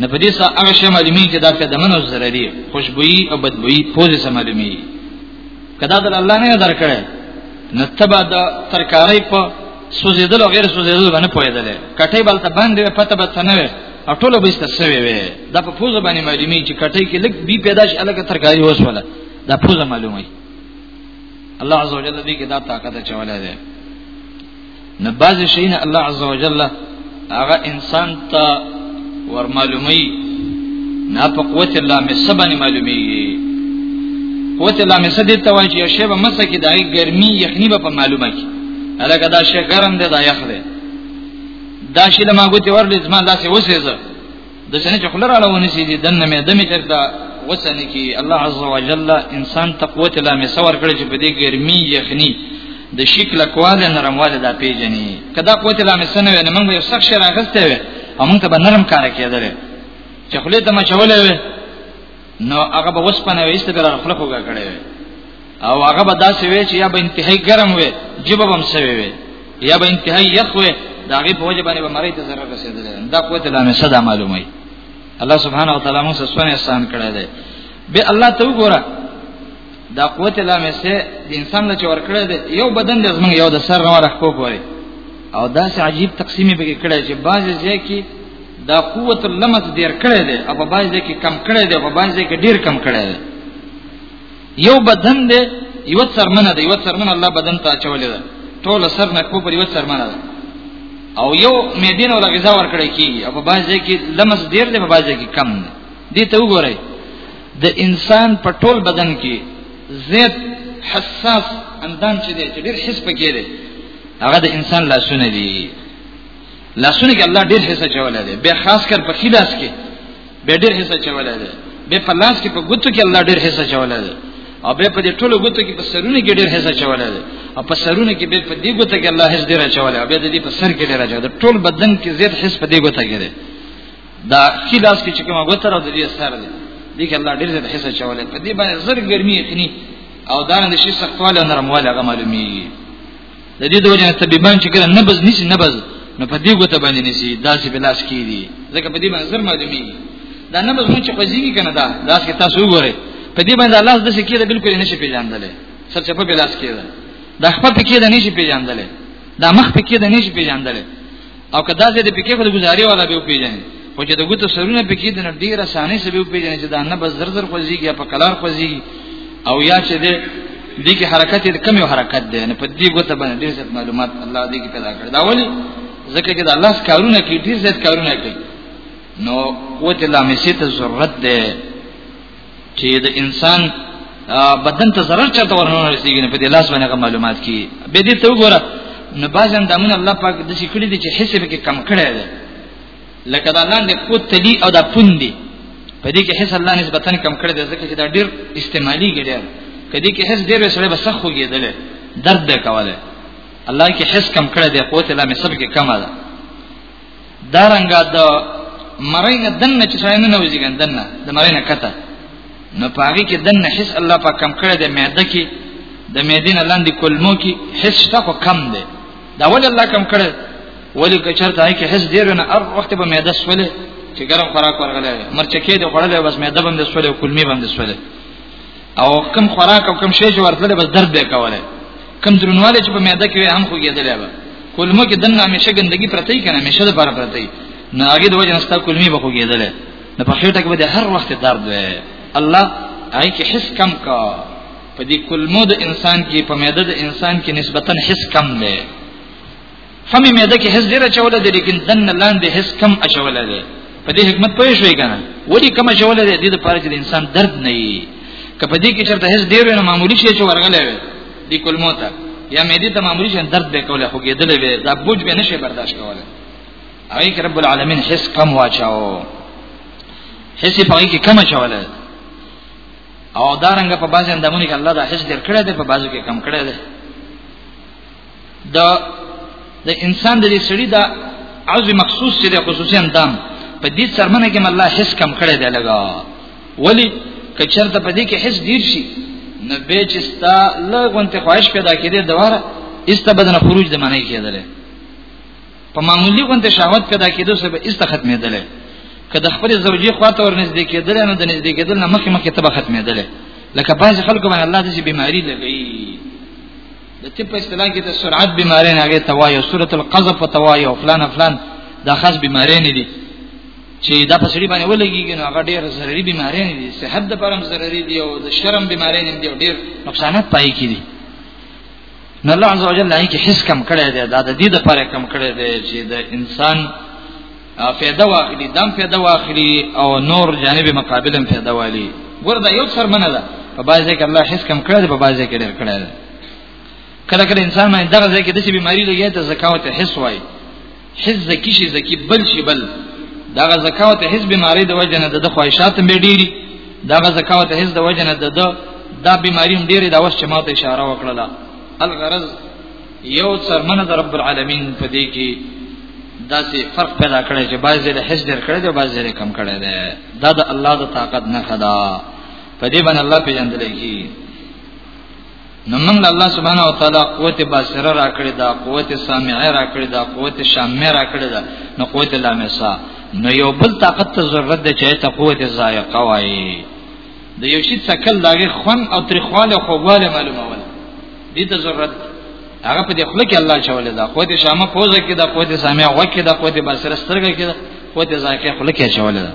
نه په دې سره هغه شی معلومي چې دا فائدہ منو ضرري خوشبوئی او بدبوئی پوزې سره معلومي کدا د الله نه درکړې نه تبا د ترکارې په سوزیدل او غیر سوزیدل باندې پوهیدل کټې بل ته باندې پته به څنګه وي او ټول به ست سوي وي دا په پوزه باندې معلومي چې کټې کې لګ بي پیدا شي الګ ترکاري وسوله دا پوزه معلومي الله عزوجل دې کې دا طاقت چولای دی نه باز شي نه الله عزوجل هغه انسان ته ور معلومي نه په قوت الله مې سبن معلومي قوت الله مې سدې ته وایي چې شی به مسه کې دای ګرمي یخني به په معلومه کې الګا دا شی ګرم دی دا یخ دی دا شی لما ګوتې ورلې زما داسې وسېزه د څنګه چې خلر علاوه نشي دي دنه مې دمه چرته وسن کی الله عز وجل انسان تقوه لا می سور کړی چې په دې ګرمي یخني د شکل کواله نرمواله دا پیژني کدا قوت لا می سنوي نه موږ یو سخت شر اغسته وي او موږ ته به نرم کار کېدل چې خلې ته مچولې وي نو هغه به وسپنه وېسته بل خپل خوګه کړي او هغه به داسې وي چې یا به انتهایی ګرم وي جبه هم سوي وي یا به انتهایی یخ وي دا غي په وجه باندې به مری ته ضرر رسیدل دا قوت الله نه صدا معلومه الله سبحانه وتعالى موږ سره سونه احسان کړی دی به الله ته وګوره دا قوت لا مې سه د انسان له چور کړه دی یو بدن د زمنګ یو د سر نور خپو پوري او دا سه عجیب تقسیم به کړه چې بعض ځای کې دا قوت اللمس ډیر کړه دی او په بعض ځای کې کم کړه دی او په بعض ځای کې ډیر کم کړه دی یو بدن دی یو سرمنه دی یو سرمنه الله بدن ته چولې ده ټول سر نه کو پر یو سرمنه ده او یو میدین ولا غذا ور کړی کی او په بعض ځای کې لمس ډیر دی په بعض ځای کې کم دی دې ته وګورئ د انسان په ټول بدن کې زیات حساس اندام چې دی چې ډېر حس پکې دی هغه د انسان لاسونه دي لاسونه کې الله ډېر حس چولای دی به خاص کر په خلاص کې به ډېر حس چولای دی به په لاس کې په ګوتو کې الله ډېر حس چولای دی او به په دې ټولو ګوتو کې په سرونه کې ډېر حس چولای دی او په سرونه کې به په دې ګوتو کې الله حس ډېر چولای او به دې په سر کې ډېر چولای ټول بدن کې زیات حس په دې ګوتو کې دی دا چې لاس کې چې کومه غوتره د دې سره ده دې کې الله ډېر زیات حصہ چولې په دې باندې زر ګرمي یتنی او دا نه شي سختواله نرمواله هغه معلومیږي د دې دوه جنته طبيبان چې کله نبز نشي نبز نو په دې غوته باندې نشي داسې بلاس کیږي ځکه په دې باندې زر معلومیږي دا نبز مو چې خوځيږي کنه دا داس کې تاسو وګورئ په دې باندې الله د څه کېده بالکل نشي پیژندل سرچ په بلاس کېده دا خپل پکې د نشي پیژندل دا مخ پکې د نشي پیژندل او کدا زه د پکې خو د گزاري والا به پیژنې خو چې د ګوتو سرونه پکې د ډیره سانې سبب پیژنې چې دا نه بس زر زر خوځيږي یا په کلار خوځيږي او یا چې د دې کې حرکت د کم یو حرکت دی نه په دې ګوته باندې ډیر زیات معلومات الله دې کې پیدا کړ دا ولی ځکه چې د الله کارونه کې ډیر زیات کارونه کوي نو قوت لامسه ته ضرورت ده چې د انسان بدن ته ضرر چاته ورنونه رسیږي نه په دې لاس باندې معلومات کی به دې ته وګوره نو باز اندامونه الله پاک د شي کړی دي چې حسب کې کم کړی دی لکه دا لاندې قوت تلی او دا پوندي په دې کې حس الله نسبتا کم کړی دی ځکه چې دا ډیر استعمالي ګډی کدی کې حس ډیر سره بس خو کېدل درد به کوله الله کې حس کم کړی دی قوت الله مې سب کې کم ده دا رنګه د مرینه دنه چې څنګه نه وځي ګان دنه د مرینه کته نو پاږي کې دنه حس الله پاک کم کړی د معده کې د معدین لاندې کلمو کې حس شته خو کم دی دا ول الله کم کړی ولی که چرته هي کې حس ډیر نه ار وخت به معده سولې چې ګرم خوراک ورغله مرچکې د خړلې بس معده باندې سولې کلمې باندې سولې او کم خوراک او کم شی چې ورتلل بس درد به کوله کم درنواله چې په معده کې هم خوګېدل به کولمو کې دنه همیشه ګندګي پرته یې کنه همیشه د بار پرته یې نه هغه د وجه نستا کولمي به خوګېدل نه په خېټه کې به هر وخت درد وي الله هغه کې حس کم کا په دې کولمو د انسان کې په معده د انسان کې نسبتا حس کم دی فمې مېده کې هیڅ ډیر چول دي لیکن دن لاندې هیڅ کم اچول دي په دې حکمت پوه شوې کنه وړي کم اچول دي د دې لپاره چې انسان درد نه وي کپه دې کې چرته هیڅ ډیر نه معمولی شي چې ورغلې وي دې کول موته یا مېدی ته معمولی شي درد به کوله خو کېدل به دا بوج به نشي برداشت کوله هغه کې رب العالمین هیڅ کم واچاو هیڅ په هغه کې کم اچول او دارنګ په بازي اندامونو کې الله دا هیڅ ډیر کړی دی په بازو کې کم کړی دی د د انسان د دې سړي د عزم مخصوص چې د خصوصي اندام په دې سرمنه کې الله حس کم کړی دی لګا ولی کچرته په دې کې حس ډیر شي نو به چې ستا لغونته خواهش پیدا کړي دواره ایست بدن خروج د معنی کېدل په معمولی غونته شهوت پیدا کېدو سبب ایست ختمېدل کله خپل زوجي خواته ورنږدې کېدل نو د نږدې کېدل نه مخکې مخکې تبه ختمېدل لکه بعض خلکو باندې الله دې بیماری لګي د طب په اصطلاح کې د سرعت بیماری نه هغه توایو سورۃ القذف او توایو فلان فلان دا خاص بیماری نه دي چې دا په سړي باندې ولګيږي نو هغه ډېر ضرري بیماری نه دي صحت د پرم ضرري دي او د شرم بیماری نه دي او ډېر نقصانات پای کې دي نو الله عزوجل هغه کې حس کم کړی دی دا د دې لپاره کم کړی دی چې د انسان فایده واخلي دم فایده واخلي او نور جانب مقابل هم فایده والی وردا یو سر منه ده په بازه کې الله حس کم کړی په بازه کې ډیر کړی کله کله انسان باندې دغه ځای کې د شي بیماری لګي ته زکاوت حس وای حس زکی شي زکی بل شي بل دغه زکاوت حس بیماری د وجه نه د خواهشات مې ډیری دغه زکاوت حس د وجه نه د دا بیماری هم ډیری دا وس چې ماته اشاره وکړه الغرض یو څرمنه د رب العالمین په دې کې داسې فرق پیدا کړی چې بعضې له حج ډېر کړی دی بعضې له کم کړی دی دا د الله د طاقت نه خدا په دې باندې الله پیژندل کی نو موږ الله سبحانه و تعالی قوت بصره را کړی دا قوت سامعه را کړی دا قوت شامه را کړی دا نو قوت لامسا نو یو بل طاقت ته ضرورت دی چې ته قوت زایقه وایي د یو شي څکل داغه خون او تریخواله خو غواله معلومه ول دي ته ضرورت هغه په دې خله کې الله چولې دا خو دې شامه پوزه کې دا خو دې سامیا وکې دا خو دې بصره سترګه کې دا خو دې ځکه خله کې چولې دا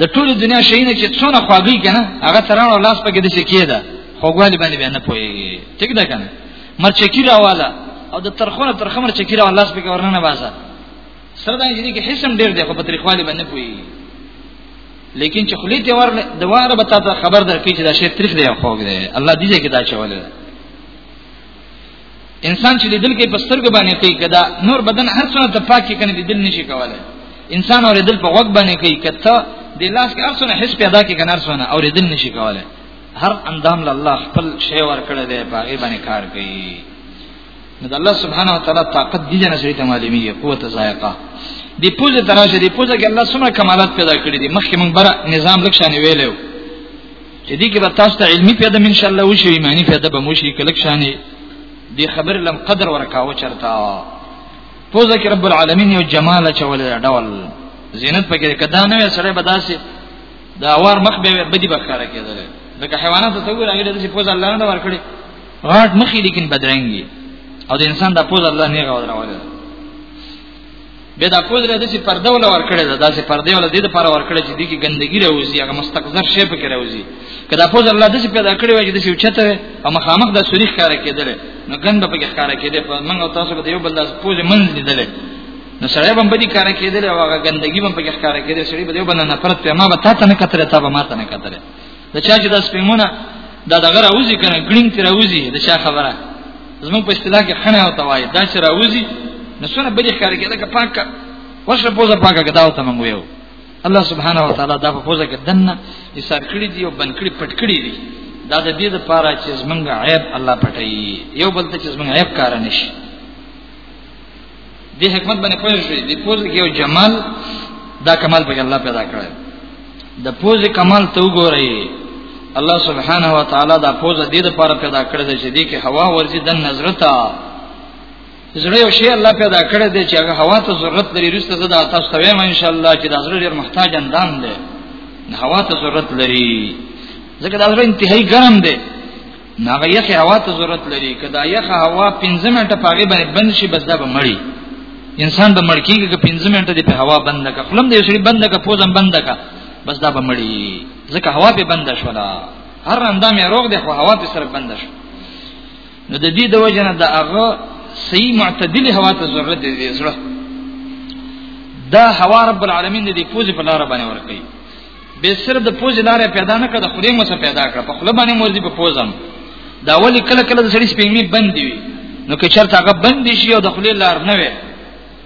د ټول دنیا شینه چې څونه خواږی کنه هغه تران او لاس پکې د شي کېده خو غواله باندې باندې پوي ټیک ده کنه مرچکی راواله او د ترخونه تر خمر چکی راواله لاس پکې ورننه باسه سره دا چې کې حسم ډیر دی خو په تریخواله باندې پوي لیکن چې خلی ته ور دواره به تاسو خبر درکې چې دا شی تاریخ دی خو دی الله دې کې دا چولې انسان چې لیدل کې پسترګ باندې کوي کدا نور بدن هر څونه ته پاکي کنه لیدل نشي کولای انسان اور دل په وګ باندې کوي کته د لاس کې هر څونه حس پیدا کې کنه هر څونه اور دل نشي کولای هر اندام له الله خپل شی ور کړی دی باغې باندې کار کوي نو د الله سبحانه و تعالی طاقت دي جن سړي ته معلومیږي قوت زایقه دی پوزه تراشه دی پوزه کې الله سمه کمالات پیدا کړی دي مخکې موږ بره نظام لکشان ویلو چې دې کې به تاسو ته علمي پیدا ان شاء الله وشي ایمانی پیدا به موشي کلکشان دی خبر لم قدر ورکاو چرتا پوزه کې رب العالمین یو جمال چول ډول زینت پکې کدا نه سره بداسي دا وار مخ به بدی بخاره کېدل لکه حیوانات ته وګورئ هغه د پوزه الله نه ورکړي غاټ مخې لیکن بدرنګي او د انسان د پوز الله نه غوړ راوړل به دا پوز له دې پرده ول ور کړی دا داسې پرده ول دې د پر ور کړی چې دې کې ګندګي راوځي هغه مستقذر شی پکې راوځي کدا پوز الله دې پیدا کړی وای چې دې اوچته او مخامخ د سوري ښکار کېدل نو ګند پکې ښکار کېدل په موږ تاسو به یو بل د پوز منځ لیدل نو سړی هم بدی کار کېدل او هغه ګندګي هم پکې ښکار کېدل سړی به یو بل نه پرد په ما به تا ته نه کتره تا به ما ته نه کتره د چا چې د سپیمونه دا دغه راوځي کنه ګرین تر راوځي د چا خبره زمون په اصطلاح کې خنه او توای دا چې راوځي نو سره به ښکار کېده که پاکه وشه پوزه پاکه کدا او تمنګ ویو الله سبحانه و تعالی دا په پوزه کې دنه حساب کړی دی او بن کړی پټ کړی دی دا د دې لپاره چې زمونږ عیب الله پټي یو بل ته چې زمونږ عیب کار نشي دې حکمت باندې پوه شئ د پوز کې یو جمال دا کمال په الله پیدا کړی د پوز کمال ته وګورئ الله سبحانه و تعالی دا پوز د دې لپاره پیدا کړی دی چې دې کې هوا ورځي د نظرتا زړه یو شی الله پیدا کړی دی چې هغه هوا ته ضرورت لري رسته زدا تاسو ته وایم ان شاء الله چې دا زړه ډیر محتاج اندام دی هوا ته ضرورت لري ځکه دا زړه انتهایی ګرم دی ناغه یخه هوا ته ضرورت لري کدا یخه هوا 15 منټه پاګې باندې بند شي بس دا به مړی انسان به مړ کیږي که 15 منټه دی په هوا بند کا خپلم دې شری بند کا پوزم بند کا بس دا به مړی ځکه هوا په بند شولا هر اندام یې روغ دی خو هوا په سره بند شو نو د دې د وجنه د هغه صحیح معتدل هوا ته ضرورت دی زړه دا هوا رب العالمین دې پوزې په لار باندې ورکړي به صرف د پوز لارې پیدا نه کړه خوري مو څه پیدا کړه په خپل باندې مرزي په پوزم دا ولی کله کله د سړي سپېږمې بند وي نو که چرته هغه بند شي او د خپل لار نه وي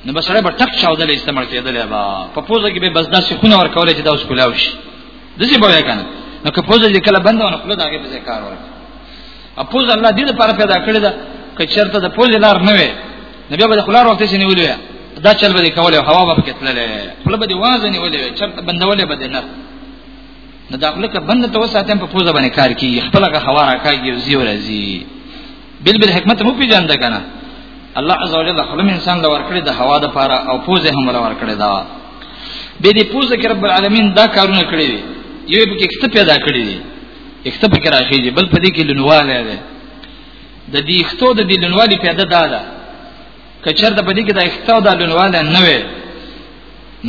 نو به سړی به ټک چاودل استعمال کېدل با په پوزه کې به بس داسې خونه ور کولای چې دا اوس کولاو شي دسی به وای کنه نو که پوزه دې کله بند ونه خپل دا کې به کار ورکړي اپوز الله دې لپاره پیدا کړی دا که چرته د پوز لار نه وي نبي به خلار وخت شي نیولې دا چل به کوله هوا به کتللې خپل به دی وازه نیولې چرته بندولې به نه نو دا خپل که بند ته وساتم په پوز باندې کار کوي خپل که هوا راکاږي او زیو راځي بل بل حکمت مو پیژاند کنه الله عز وجل خپل انسان لور کړی د هوا د پاره او پوز هم لور کړی دا به دې پوز کې رب العالمین دا کارونه کړی یو به کې څه پیدا کړی اکته پکې راخیږي بل په دې کې لنواله ده د دې اکتو د دې لنوالي پیدا ده ده کچر د پدې کې د اکتو د لنواله نه وي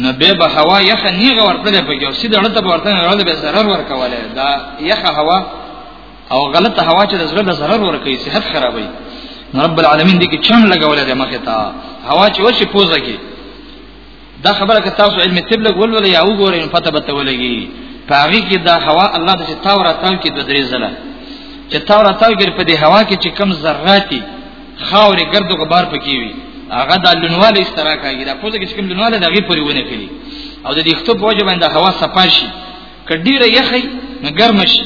نو به به هوا یخ نیغه ورته په کې او سیده ورته ورته ورته به zarar ورکواله دا یخ هوا او غلطه هوا چې د زړه له zarar ورکې صحت خرابوي رب العالمین دې کې چم لګولې د مخه تا هوا چې وشي پوزه کې دا خبره که تاسو علم طب لګ ولول یا وګورئ نو پته به ته ولګي پاغي کې دا هوا الله د تا ورتاو کې د درې زله چې تا ورتاو کې په دې هوا کې چې کم ذراتي خاورې ګردو غبار پکې وي هغه د لنواله استرا کوي دا پوزه کې کوم لنواله د غي پوري ونه کوي او د دې خطو په وجه باندې هوا صفاشي کډیره یخي نو ګرم شي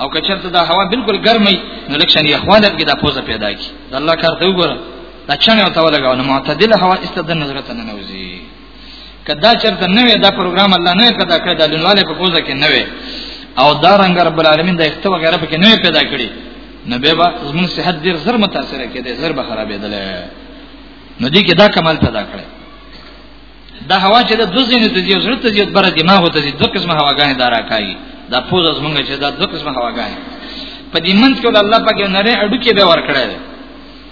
او کچرته دا هوا بالکل ګرمي نو لکشن یخواله کې دا پوزه پیدا کی د الله کار ته وګوره دا چنه او تاول غو نه معتدله هوا استد نظر ته نه وزي کدا چرته نه وي دا پروګرام الله نه کدا کړی دا لنواله په پوزه کې نه وي او دا رنګ رب العالمین د اختو غیره په کې نه پیدا کړی نو به با زمون صحت ډیر زر متاثر کېده زر به خرابېدل نو دې کې دا کمال پیدا کړی دا هوا چې د دوزین ته دی زړه ته دی بر دماغ ته دی دوه قسمه هواګانې دارا کوي دا پوز از مونږ چې دا دوه قسمه هواګانې په دې منځ کې الله پاک نری اډو کې به ور کړی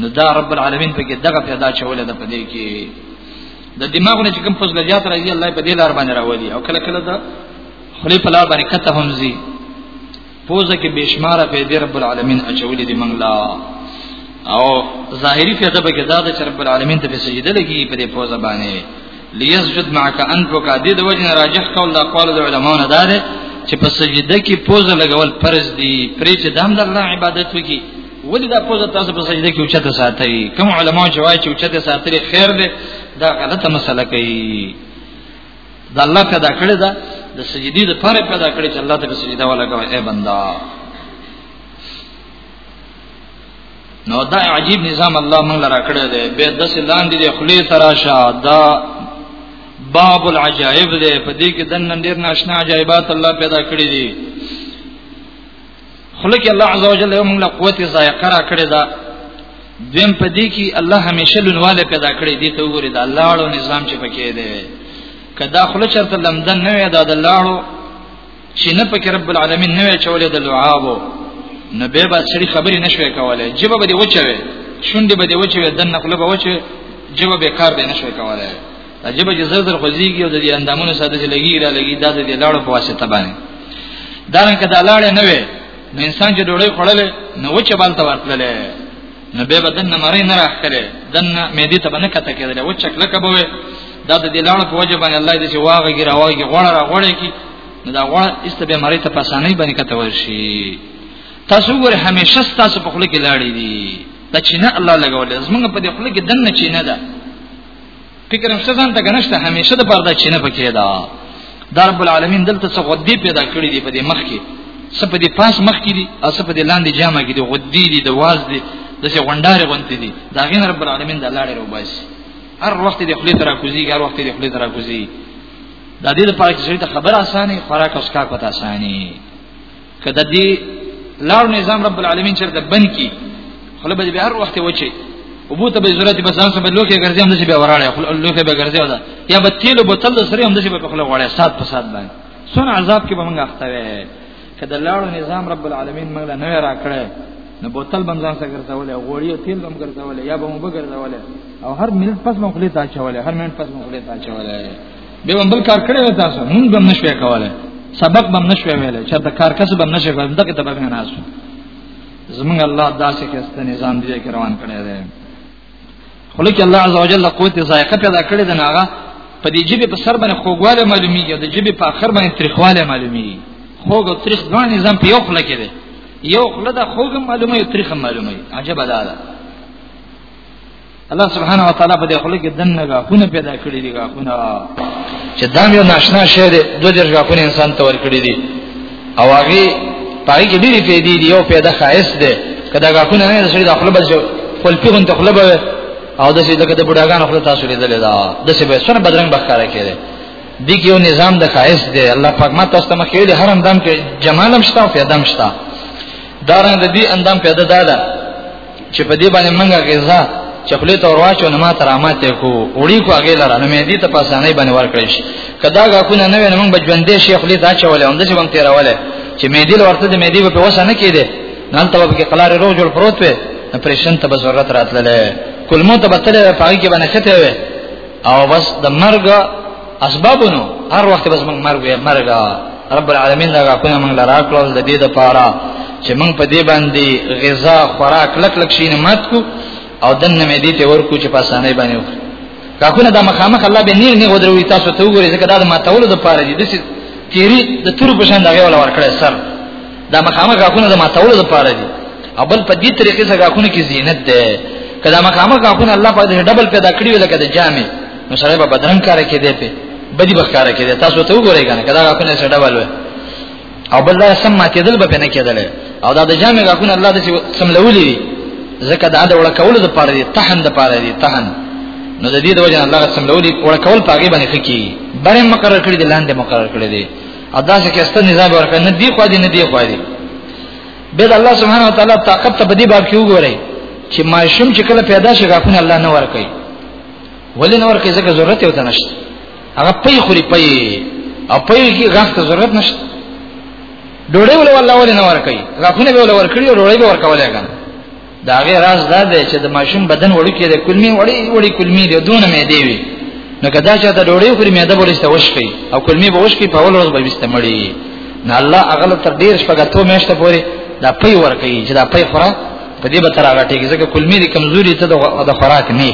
نو دا رب العالمین په کې دغه پیدا چوله د پدې کې د دماغ نه چې کوم فضلجات راځي الله په دې لار باندې راوړي او کله کله دا خلی په لار باندې کته هم زی پوزه کې بشمار په دې رب العالمین اچولې دي منګلا او ظاهری فیضه به کې دا د رب العالمین ته سجده لګي په دې پوزه باندې ليسجد معك انت وکا دې د وجه راجح قول د اقوال د علماو نه ده چې په سجده کې پوزه لګول فرض دي پرې چې دام د الله عبادت وکي ولې دا پوزه تاسو په سجده کې اوچته ساتي کوم علما چې وایي چې اوچته ساتري خیر دی دا غلطه مسله کوي دا الله پیدا کړی دا د سجدي د پاره پیدا کړی چې الله ته په سجده ولګوي اے بندا نو دا عجیب نظام الله موږ لرا کړی دی به د سلان دی خلی تراشه دا باب العجائب دی په دې کې د نن ډیر ناشنا عجایبات الله پیدا کړی دي خلک الله عزوجل یو موږ له قوت زایقه را کړی دا دیم په دې کې الله همیشه لونواله پیدا کړی دې ته وګوري دا الله اړو نظام چې پکې دی کدا خله چرته لمدن نه وي دا د الله اړو چې نه پکې رب العالمین نه وي چولې د لعابو نه به با سړي خبرې نشوي کولای جيبه به دې وچوي شونډې به دې وچوي دنه خله به وچوي جيبه به کار به نشوي کولای عجب چې زر زر خوځيږي او د دې اندامونو ساده چې لګي را لګي دا د دې لاړو په واسطه باندې دا نه کدا لاړې نه وي نو انسان چې ډوړې خړل نو وچ بالته ورتلل نو به بدن نه مری نه راخره دن مې دې ته باندې کته کېدل وچ کله کبوي دا د دې لاړو په وجه باندې الله دې چې واغې ګر واغې غوړه را غوړې کی نو دا غوړه است به مری ته پسانې باندې کته ورشي تاسو ګور همیشه تاسو په خله کې لاړې دي دا چې نه الله لګولې زمونږ په دې خله کې دنه چې نه ده فکر مشته ځان ته کنهشته همیشه د پرده چینه پکې دا دا رب العالمین دلته څه غدې پیدا کړې دي په دې مخ کې څه په دې پاس مخ کې دي او څه په دې لاندې جامه کې دي غدې دي د واز دي د څه غونډارې غونتې دي دا غین رب العالمین د لاړې روباسي هر وخت دې خپل ترا کوزي هر وخت دې خپل ترا کوزي دا دې لپاره چې ته خبر اسانه خوراک او اسکا کوته اسانه کدا دی لار نظام رب العالمین چر د بن کی خله به به هر وخت وچی او بو ته به ضرورت به ځان سره لوکه ګرځي هم د به وراړي خپل لوکه به ګرځي ودا یا به تیل او بوتل سره هم د به خپل وړي سات په سات باندې سن عذاب کې به موږ اخته وي کله لاړو نظام رب العالمین موږ له نوې راکړې نو بوتل بم ځان سره ګرځول او غوړي او تیل بم ګرځول یا به موږ ګرځول او هر منټ پس موږ خپل ته چولې هر منټ پس موږ خپل ته چولې به بل کار کړی وای تاسو مونږ به نشوي کولای سبق به نشوي ویل چې دا کار کس به نشوي کولای دغه ته به نه ناس زمونږ الله داسې کېسته نظام دی کې روان کړی دی خلک الله عزوجل قوت ذایقه پیدا کړی دی ناغه په دې جبه په سر باندې خوګواله معلومیږي د جبه په اخر باندې تریخواله معلومیږي خوګ او تریخ دوه نظام په یو خله کې دی یو خله د خوګ معلومه یو تریخ معلومه عجب ده الله سبحانه و تعالی په دې خلک کې دنه غاخونه پیدا کړی دي غاخونه چې دا یو ناشنا شی دی دوه درې غاخونه انسان ته ورکړي دي او هغه پای کې ډېری پیدا دي یو پیدا خاص دی کدا غاخونه نه د سړي د خپل بچو خپل پیغون ته خپل به او د سې دغه د بډاګان خپل تاسو لیدل دا د سې به سره بدرنګ بخاره کړي دي کې یو نظام د خاص دی الله پاک ما تاسو ته مخې دي هر اندام کې جمالم شته او پیدام شته دارنګ د دې اندام پیدا ده چې په دې باندې منګه غذا چپلې ته ورواچو نه ما ترامات کو وړي کو هغه لاره نه مې دي ته پاسانه باندې ورکړې شي کدا غا کو نه نه موږ بجوندې شیخ لې دا چولې هم د ژوند تیراواله چې مې دې ورته د مې دې په وسه نه کېده نن ته به کې قلار روج جوړ پروت وې پرېشن ته به ضرورت راتللې کلمو ته بتلې پاګي کې باندې چته وې او بس د مرګ اسبابونو هر وخت بس موږ مرګ مرګ رب العالمین دا غوښنه موږ لرا کول د دې د پاره چې موږ په دې باندې غذا خوراک لک لک شینه مات کو او دنه مې دې ته ورکو چې پاسانه باندې وکړو کاکونه دا مخامخ الله به نیر نه ودروي تاسو ته وګورئ ځکه دا د ماتولو د پاره دي د تیری د تور په شان دغه ولا ورکړی سر دا مخامخ کاکونه د ماتولو د پاره دي او بل په دې طریقې سره کاکونه کې زینت ده کله مخامخ کاکونه الله په دې ډبل پیدا کړی ولکه د جامې نو سره به بدرنګ کار کې دی په بدی بخکار کې دی تاسو ته وګورئ کنه کدا غاکونه سره ډول وي او بل دا سم ماتېدل به نه کېدل او دا د جامع غاکونه الله دې سم لولې دي ځکه دا د وړکول د پاره دي تهن د پاره دي تهن نو د دې د وجه الله سم لولې وړکول پاګې باندې خکی بره مقرر کړی دي لاندې مقرر کړی دي ادا څه کې ستنې ځای ورکړ نه دی خو دې نه دی خو دې به الله سبحانه و تعالی طاقت ته بدی باب کې وګورئ چې ماشوم چې کله پیدا شي غاکونه الله نه ورکړي ولې نور کې ځکه ضرورت یو نشته هغه پي خوري پي او پي کې غاښ ته ضرورت نشته ډوړې ول والله ولې نه ور کوي غاښونه به ول ور کړی ډوړې به ور کولای کنه دا غي راز دا دی چې د ماشوم بدن وړو کې د کلمي وړي وړي کلمي دی دونه مې دی وي نو کدا چې دا ډوړې خوري مې دا ورسته وشکي او کلمي به وشکي په اول ورځ به بيسته مړي نه الله اغل تر ډیر شپږه تو مېشته پوري دا پي ور کوي چې دا پي خورا په دې به تر هغه ټیک ځکه کلمی دي کمزوري ته د خوراک نه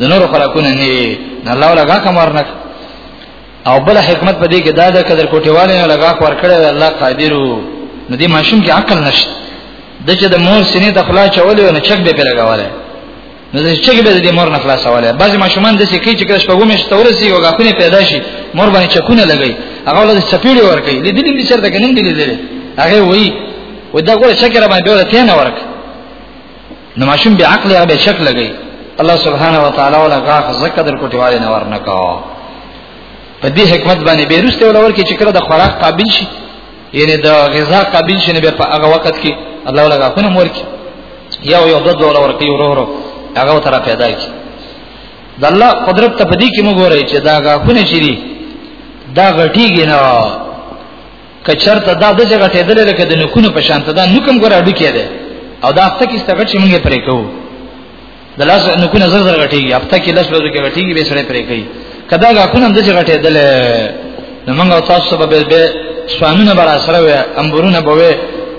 د نور خوراکونه نه نه الله لګه کوم ورنک او بل حکمت په دې کې دا ده کدر کوټیواله نه لګا خور کړی الله قادرو نو دې ماشوم کې عقل نشته د چې د مور سینې د خلا چولې نه چک به پیلګاواله نو د چګ به د مور نه خلاصواله بعضی ماشومان د سکی چې کښ په ومه شتورسي او غاخونه پیدا شي مور باندې چکونه لګي هغه له سپیړې ور کوي د دې دې سره د کنن دې دې هغه وایي و دا ګوره شکر باندې به ته نه ورک نو ماشوم به عقل هغه شک لګي الله سبحانه و تعالی ولا غاخ زکه در کوټواله نه ورنکا په دې حکمت باندې بیرسته ولور کې چې کړه د خوراک قابل شي یعنی د غذا قابل شنه به په هغه وخت کې الله ولا غاخونه مور کې یو یو د دوه ور کې ورو ورو هغه تر پیدا کی د الله قدرت ته پدې کې موږ ورای چې دا غاخونه شری دا غټیږي نه کچرته دا د جګه ټیدل لکه د نکونو په شان ته دا نکم ګره اډو کې ده او دا هفته کې ستګه چې موږ پرې کوو د لاس نو کو نظر زر غټي هفته کې لاس ورځو کې غټي به سره پرې کوي کدا غا کو نم د غټې دل نو موږ تاسو سبب به سوانونه بر سره و امبرونه بوي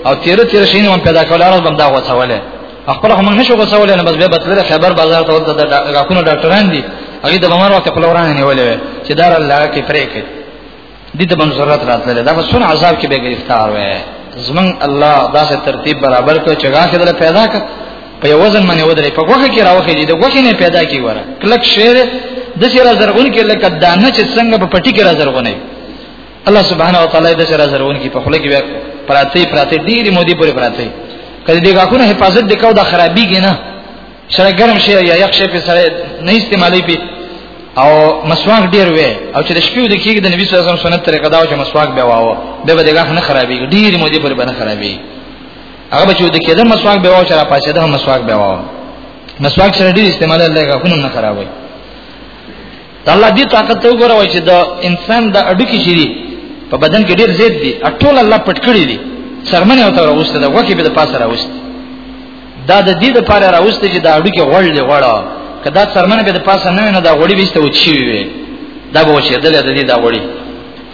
او تیر تیر شینه من پیدا کول راز بندا غوڅوله خپل هم نشو غوڅولې نه بس به بتل خبر بازار ته ورته غاکونه ډاکټران دي هغه د بمر وخت خپل ورانه نیولې چې دار الله کې پرې کوي دي ته بن ضرورت راتله دا بسون عذاب کې به گرفتار وې زمون الله دا سه ترتیب برابر کړ چې غاخه دل پیدا کړ په یو وزن باندې ودرې په وخت کې راوخې دي د وخت نه پیدا کی وره کلک شعر د سره زرغون کې لکه دانه چې څنګه په پټي کې را زرغونه الله سبحانه و تعالی د سره زرغون کې په خله کې پراتی پراتی ډېری مودي پورې پراتی کله دې غاخونه حفاظت وکاو دا خرابيږي نه سره ګرم شي یا یخ شي په سره نه استعمالي به او مسواک ډیر وي او چې د شپې د کېږي د نبی صلی الله علیه وسلم سنت طریقه دا چې مسواک به واو به به دغه نه خرابي ډیر مو دې پر باندې خرابي هغه به چې د کېده مسواک به واو چې را پاسه ده مسواک به واو مسواک سره ډیر استعمال لږه خو نه خرابوي الله دې طاقت ته وګوروي چې د انسان د اډو کې شي په بدن کې ډیر زیات دي ټول الله پټ کړی دي سرمنه او تر اوسه دا وکي به د پاسه راوست دا د دې لپاره راوسته چې دا اډو کې غړ دی غړا کدا سرمنه به د پاسه نه نه دا غړي وسته و چی وي دا به وشه دل د دې دا غړي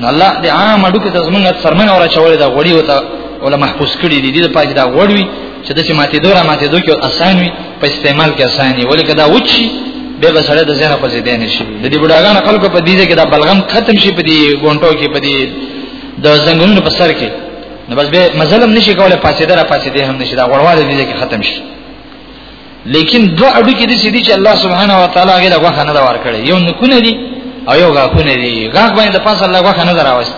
نو الله دې عام اډو کې زمونږ سرمنه ورا چولې دا غړي وته ولا محفوظ کړی دي د پاج دا وړوي چې د ماته دوره ماته دوه کې اسان وي په استعمال کې اسان وي ولې کدا وچی به به سره د زنه په زیدې نشي د دې بډاګان خلکو په دې کې دا بلغم ختم شي په دې ګونټو کې په دې د زنګونو په سر کې نو بس به مظلوم نشي کوله پاسې دره پاسې دې هم نشي دا غړواله دې کې ختم شي لیکن دو اډو کې دې سې دي چې الله سبحانه و تعالی هغه لغوه خنه دا ور کړی یو نکونه دي او یو غاخونه دي غاخ باندې د پاسه لغوه خنه دراوست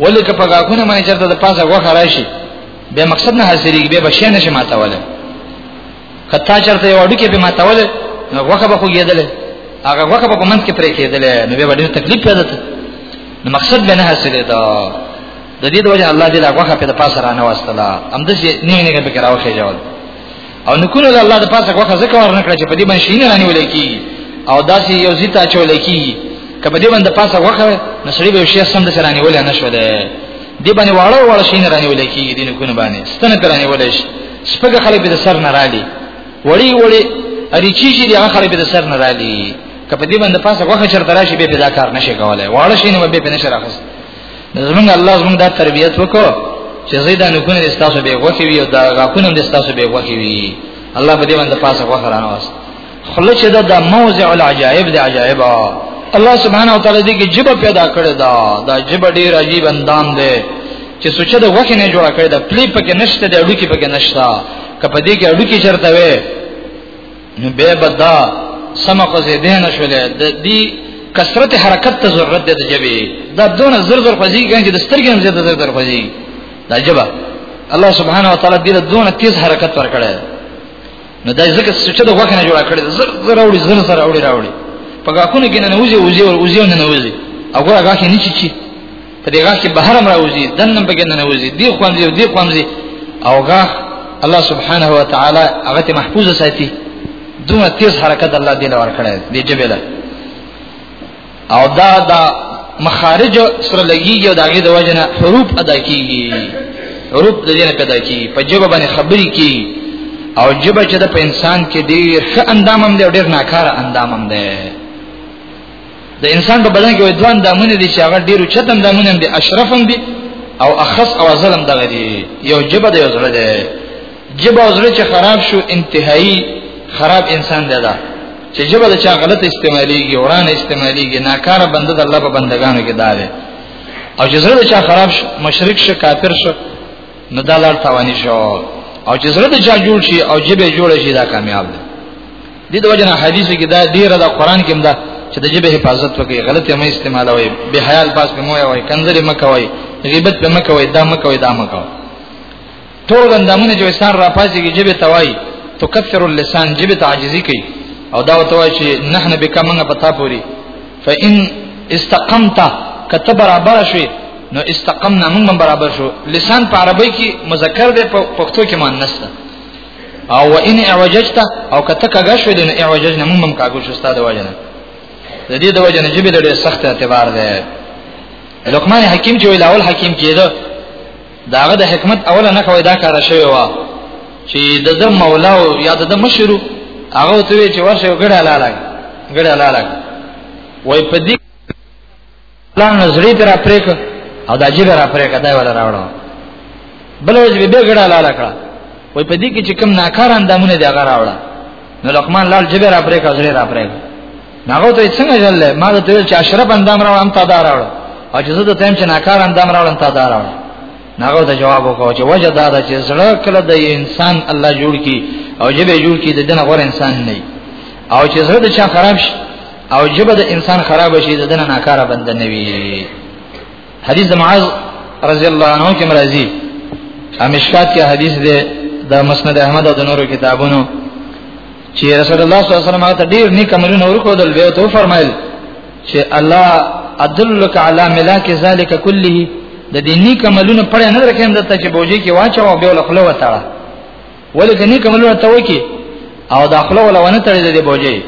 ولې که په غاخونه باندې چرته د پاسه غوخه راشي به مقصد نه حاصلېږي به بشي نشي ماته وله کتا چرته یو اډو کې به ماته وله نو غوخه به خو کېدل هغه غوخه به په منځ کې پرې کېدل نو به ډېر تکلیف پیدا نو مقصد به نه حاصلې دا د دې د وجه الله دې دا غوخه په پاسه را نه واستلا هم د دې نه نه به کراو شي جواب او نکونه د الله د پاسه غوخه ذکر ورنه کړ چې په دې باندې شینه نه نیول کی او داسې یو زیتا چول کی کبه دې باندې پاسه غوخه نسړي به شي سم د سره نیول نه شو ده دې باندې واړه واړه شینه را نیول کی دې نکونه باندې ستنه تر نیول شي سپګه خلک به سر نه رالي وړي وړي اریچی چې هغه خلک به سر نه رالي کبه دې باندې پاسه غوخه چرته راشي به پیدا کار نشي کولای واړه شینه به به نشي راخست زمونږ الله زمونږ دا تربيت وکړو چې زید نو کنه د تاسو به غوخي وي او دا غاکونه د تاسو به غوخي وي الله په دې باندې پاسه غوخه رانه واست خله چې دا د موضع العجائب د عجائب الله سبحانه و تعالی دې کې جبه پیدا کړی دا دا جبه ډیر عجیب اندام دی چې سوچه د وخت نه جوړ کړی دا پلی پکې نشته د اډو کې پکې نشته کپدې کې اډو کې چرته وي نو به بدا سم خو زه دین شولې د دې کثرت حرکت ته ضرورت ده د جبه دا دون زر زر خوځي ګان چې د سترګې هم زیاته زر زر خوځي دا جبه الله سبحانه وتعالى دې دون تیز حرکت ورکړي نو دا ځکه چې د وخت نه جوړ کړي زر زر راوړي زر زر راوړي راوړي په غاخونه کې نه وځي وځي وځي نه وځي هغه هغه نه چی چی په دې غاښ کې بهر هم راوځي دنم پکې نه راوځي دی خوانځي دی خوانځي او غاښ الله سبحانه و تعالی هغه ته محفوظ ساتي دومره تیز حرکت الله دې لور کړی دی جبله او دا دا مخارج سره لګیږي او داګه د وجنه حروف ادا کیږي حروف د دې نه پیدا کیږي په جواب باندې خبرې کیږي او جبه چې د په انسان کې ډیر ښه اندام هم دی ډیر ناکاره اندام هم دی د انسان په بدن کې دوه اندامونه دي چې هغه ډیرو چت اندامونه دي اشرف هم دي او اخص او ظلم دغه دي یو جبه دی یو زړه دی جبه او زړه چې خراب شو انتهایی خراب انسان دی دا چې جبه د چا غلط استعماليږي وران استعماليږي ناکاره بنده د الله په بندگانو کې داله او چې زړه د چا خراب شو مشرک شو کافر شو نو دا لار توانی شو او چې زړه د چا جوړ شي او جبه جوړ شي دا کامیاب دی دې د وجنه حدیث کې دا ډیره د قران کې مده چې د جبه حفاظت وکړي غلط یې مې استعمالوي به حیال پاس په موه وای کنځري مکوي غیبت په مکوي دا مکوي دا مکوي ټول اندامونه چې وسان را پاسي کې جبه توای تکثر اللسان جبه تعجزي کوي او دا وتوي چې نحنه بک منه پتا پوری فإن استقمت کته برابر شوي نو استقمنا موږ برابر شو لسان په عربی کې مذکر دی په پښتو کې مؤنث ده او وان اعوججت او کته کګه شو دین اعوججنا مونږ هم کاګو شو ستاده وجنه د دې د وجنه چې به ډېر سخت اعتبار ده لقمان حکیم چې ویل اول حکیم کېده داغه د حکمت اوله نه کوي دا کار شوی و چې د د مولا او یا د مشرو هغه ته چې ورشه ګډه لاله ګډه لاله وای په دې پلان نظری تر پریک او دا جبر را پریک دا ولا راوړو بل ورځ به ګډه لاله کړه وای په دې کې چې کوم ناکار اندامونه دی هغه راوړه نو لقمان لال جبر را پریک او زری را پریک ناغه ته څنګه جل ما ته ویل چې اشرف اندام راوړ هم تا دا راوړ او چې زه ته تم چې ناکار اندام راوړ هم تا دا راوړ ناغه ته جواب وکاو چې وجه دا ده چې زړه کله د انسان الله جوړ کی او جبه جوړ کی د دنه غور انسان نه او چې زړه د چا خراب شي او جبه د انسان خراب شي د دنه ناکاره بند نه وي حدیث د معاذ رضی الله عنه کې مرضی امشکات کې حدیث ده د مسند احمد او د نورو کتابونو چې رسول الله صلی الله علیه وسلم هغه ډیر نیک عملونه ورکو دل به تو فرمایل چې الله ادلک علی ملاک ذلک کله د دې نیک عملونه پړې نه درکېم دته چې بوجي کې واچو او به له خلوته ولې کني کوملو ته وکی او داخله ولونه تړي د بوجي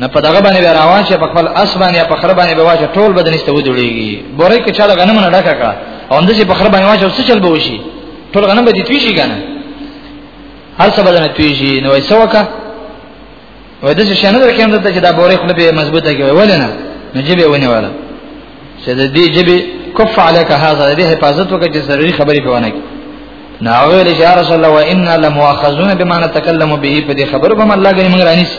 نه په دغه باندې روان شي په خپل اسمان یا په خره باندې به واشه ټول بدن است ودړيږي بورې کې چاله غنم نه ډکا کا او اند چې په خره باندې واشه څه چل به وشي ټول غنم به دې توي شي کنه هر څه بدن توي شي نو وسوکه وای د شي نه درکې نه چې دا بورې خپل به مضبوطه کې ولې نه نو جبه ونه ولا چې د دې جبه کف عليك هذا دې حفاظت وکړي چې ضروري خبرې په ونه کې نو ویل چې رسول الله وانا لمؤاخذون بما نتكلم به په دې خبرو به الله غي موږ رانیس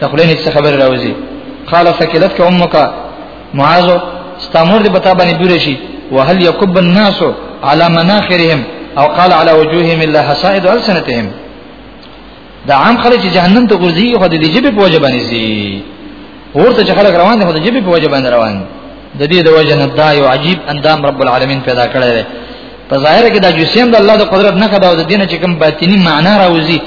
تخلین څه خبر راوځي قال فكلت كأمك معاذ استمر دې بتا باندې دور شي وهل يكب الناس على مناخرهم او قال على وجوههم الا حسائد السنتهم دا عام خلک چې جهنم ته ګرځي خو د دې جبه په وجه باندې سي ورته چې خلک روان دي خو د جبه په وجه باندې روان د دې د وجه نه دا یو عجیب اندام رب العالمین پیدا کړی دی په ظاهر کې دا جسم د الله د قدرت نه خدا او د دین چې کوم باطینی معنا راوځي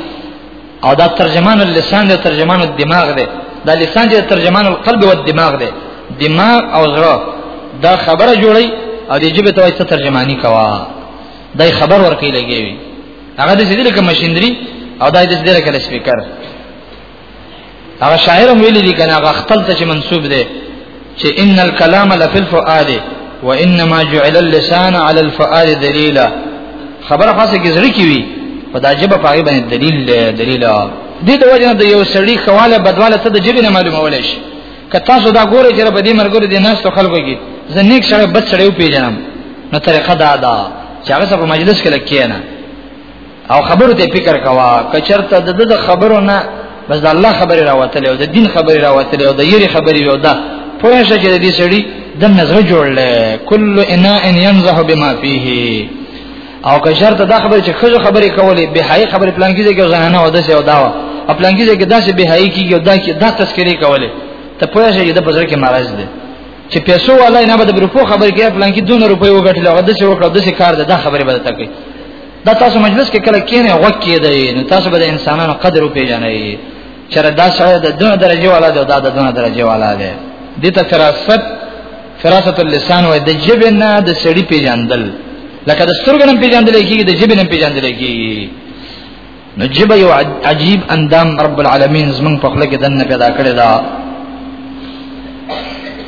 او دا ترجمان اللسان دی ترجمان الدماغ دی دا لسان دی ترجمان القلب او الدماغ دی دماغ او زړه دا خبره جوړي او د جبه ته ترجمانی کوا دا خبر ورکی لګي هغه د سیدل کوم ماشينري او دای د سیدل کوم سپیکر هغه شاعر هم ویلي دي کنه هغه خپل ته چې منسوب دي چې ان الكلام لفي الفؤاد وانما جعل اللسان على الفؤاد دليلا خبره خاصه کې زړه کې وي په دا جبه پاګې باندې دلیل دلیل دې د وجه د یو سړي خواله بدواله ته د جبه نه معلومول شي که تاسو دا ګورئ چې په دې مرګره د ناس ته خلکو کې زه نیک سره بد سره یو پیژنم نو طریقه دا ده چې هغه په مجلس کې لکې نه او خبرو ته فکر کوا کچرته د د خبرو نه بس د الله خبره راوتلې او د دین خبره راوتلې او د یری خبره یو ده پوه شئ چې د دې سړي د نظر جوړل کل اناء ينزح بما فيه او که شرط دا خبره چې خځه خبرې کولې به حای خبرې پلان کیږي او زنانه او داسې او داوا په پلان کیږي کې داسې به حای کیږي او دا کې دا تذکرې کولې ته پوه شې چې د بازار کې مرز ده چې پیسو والا نه به د روپو خبرې کوي پلان کې 200 روپۍ وګټل او داسې وکړه داسې کار ده دا خبرې به تکي دا تاسو مجلس کې کله کینې وخت کې دی نو تاسو به د انسانانو قدر وپیژنئ چې دا سره د دونه درجه والا ده دا د دونه درجه والا ده دي ته فراست فراسه اللسان وای د جبه نه د سړی پیجاندل لکه د سترګو نه پیجاندل کیږي د جبه نه پیجاندل کیږي نو جبه یو عجیب اندام رب العالمین زمون په خله کې دنه پیدا کړی دا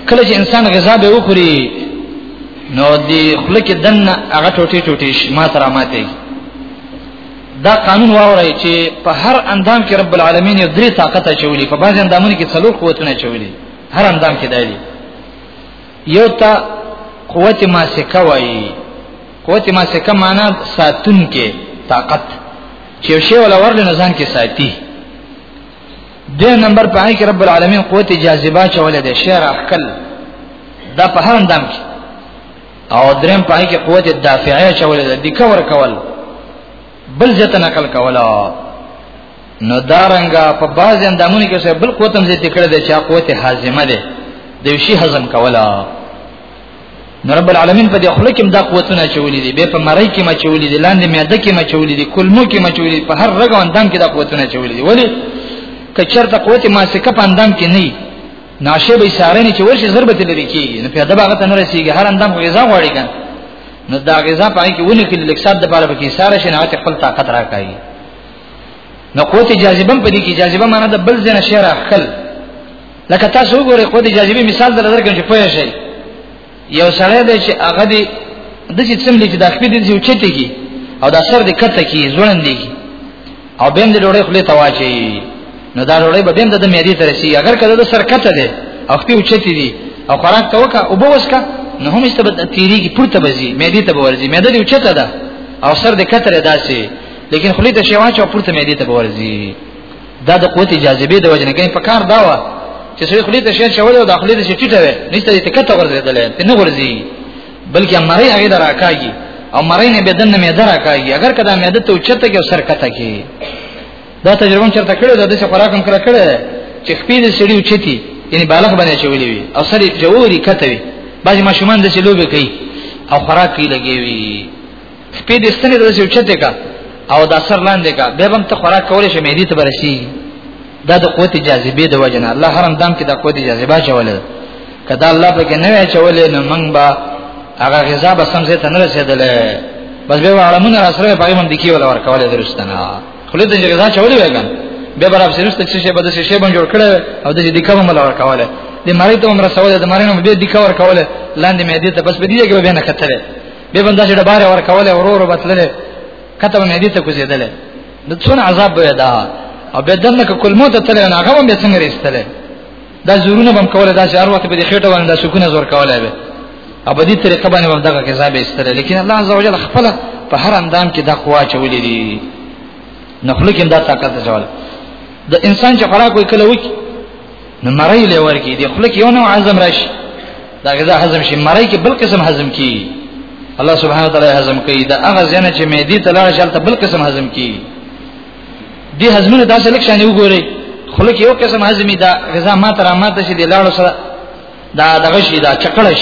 کله چې انسان غذا به وخوري نو دی خله کې دنه هغه ټوټي ټوټي ما سره ماته دا قانون واورای چې په هر اندام کې رب العالمین یو درې طاقت چولې په بعض اندامونو کې څلور قوتونه چولې هر اندام کې دی یو ته قوت ماسکه وایي قوت ماسکه معنا ساتون کې طاقت چې شی ولا ورل نه ځان کې ساتي د نمبر په کې رب العالمین قوت جاذبه چولې ده شعر احکل دا په هر اندام کې او درم په کې قوت دافعه چولې ده د کور کول بل ځته نقل کولا نو دارنګه په باز اندامونو کې څه بل قوت هم زیات کړی دی چې قوت هاضمه ده د شی هضم کولا نو رب العالمین په دې خلک هم دا قوتونه چولې دي به په مړی کې ما چولې دي لاندې معده کې ما چولې دي کلمو کې ما چولې په هر رګ اندام کې دا قوتونه چولې دي ولی کچر ته قوت ما سکه په اندام کې نه ناشه به ساره نه چې ورشي ضربت لري کیږي نو په دبا غته نه رسیږي هر اندام غذا غواړي کنه نو دا غذا پای کې ونه کې لکسات د پاره پکې ساره شناعت خپل طاقت راکایي نو قوت جاذبه په دې کې جاذبه معنی د بل ځای نشه راخل لکه تاسو وګورئ قوت جاذبه مثال در درکم چې پوه شئ یو سړی دی چې هغه دی د چې څم لیکي د خپل دې چې چته کی او د سر دې کته کی ځوړن دی او بیم دې ډوړې خپل تواچي نو دا ډوړې به بیم د مېری تر شي اگر کله د سر کته دی او خپل چته دی او خوراک ته وکا او بوسکا نو هم است بد تیری کی پورته بزی مېدی ته ورځي مېده دې چته ده او سر دې کته ده داسي لیکن خلی ته شیوا چا پورته مې دې ته ورځي دا د قوت جاذبه د وجنه کې په کار دا و چې سوی خلی ته شیوا شول او د خلی ته ټیټه وي نشته دې کته ورځېدل ته نه ورځي بلکې مری هغه دراکاږي او مری نه بدن نه مې دراکاږي اگر کدا مې د ته چته کې سر کته کې دا تجربه چرته کړو دا د څه خوراک هم کړه کړه چې خپې دې سړی وچتی یعنی بالغ باندې چولې وي او سړی جووري کته وي بعضی ماشومان د سلوبه کوي او خوراک یې لګي وي سپې دې ستنې د یو چته کا او دا سر لاندې کا به هم ته خوراک کولې شې مې دې ته برسي دا د قوت جاذبې د وجنه الله حرم دام کې د قوت جاذبه چولې کدا الله په کې نه وی چولې نو موږ به هغه غذا به سمزه ته نه رسیدلې بس به عالمونه را سره په من دکی ولا ورکواله درستنه خلې د غذا چولې وګان به برابر سرسته چې شی به د شی به جوړ کړي او د دې کوم مل ورکواله د مری ته عمر سوال د مری نو به دې کور کوله لاندې مې دې ته بس به دې کې به نه کتره به بندا چې ډباره ورکول او ورور بتلل کته مې دې ته کوزیدل د څون عذاب به دا او به دنه کول مو ته تل نه هغه به څنګه رسیدل دا زورونه بم کوله دا چې هر وخت به خېټه باندې دا سکونه زور کوله به او په دې طریقه باندې بم دغه کذاب استره لیکن الله عزوجل خپل په هر اندام کې دا قوا چولې دي نخلو کې دا طاقت ځول د انسان چې خوراک وکړي نو مړی له ورکی دی خلک یو نوع هضم راشي دا غذا هضم شي مړی کې بل قسم هضم کی الله سبحانه وتعالى هضم کوي دا هغه ځنه چې مې دي تلاړ شل ته بل قسم هضم کی دی هضمونه داسې لک شان وګوري خلک یو قسم هضمي دا غذا ما تر ما ته شي دی لاړو سره دا دغه شي دا چکړش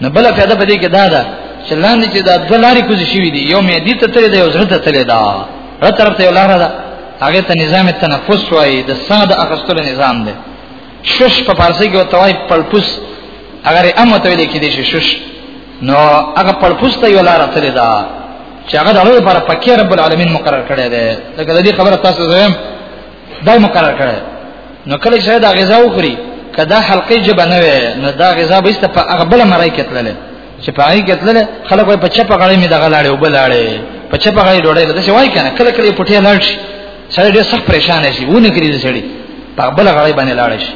نه بل پیدا پدې کې دا ده چې لاندې چې دا د لارې کوزي شوې دي یو مې دي ته تلې ده یو زړه ته تلې ده را طرف ته یو لار ده هغه ته نظام تنفس وایي د ساده اخستلو نظام ده شش په فارسی کې وتوای پلپوس اگر امه ته ویل کې دي شش نو هغه پلپوس ته یو لار تلې ده چې هغه د لوی پر پکې رب العالمین مقرر کړی دی دا د دې خبره تاسو زم دا مقرر کړی نو کله چې دا غذا وخوري کدا حلقې جبه نه وي نو دا غذا به است په هغه بل مړی کتلل چې په هغه کتلل خلک په چپه غړې می دغه لاړې وبلاړې په چپه غړې ډوړې لته شي وای کنه کله کله پټې لاړ شي سره ډېر سخت پریشان شي ونه کړی دې سړي په بل غړې باندې لاړ شي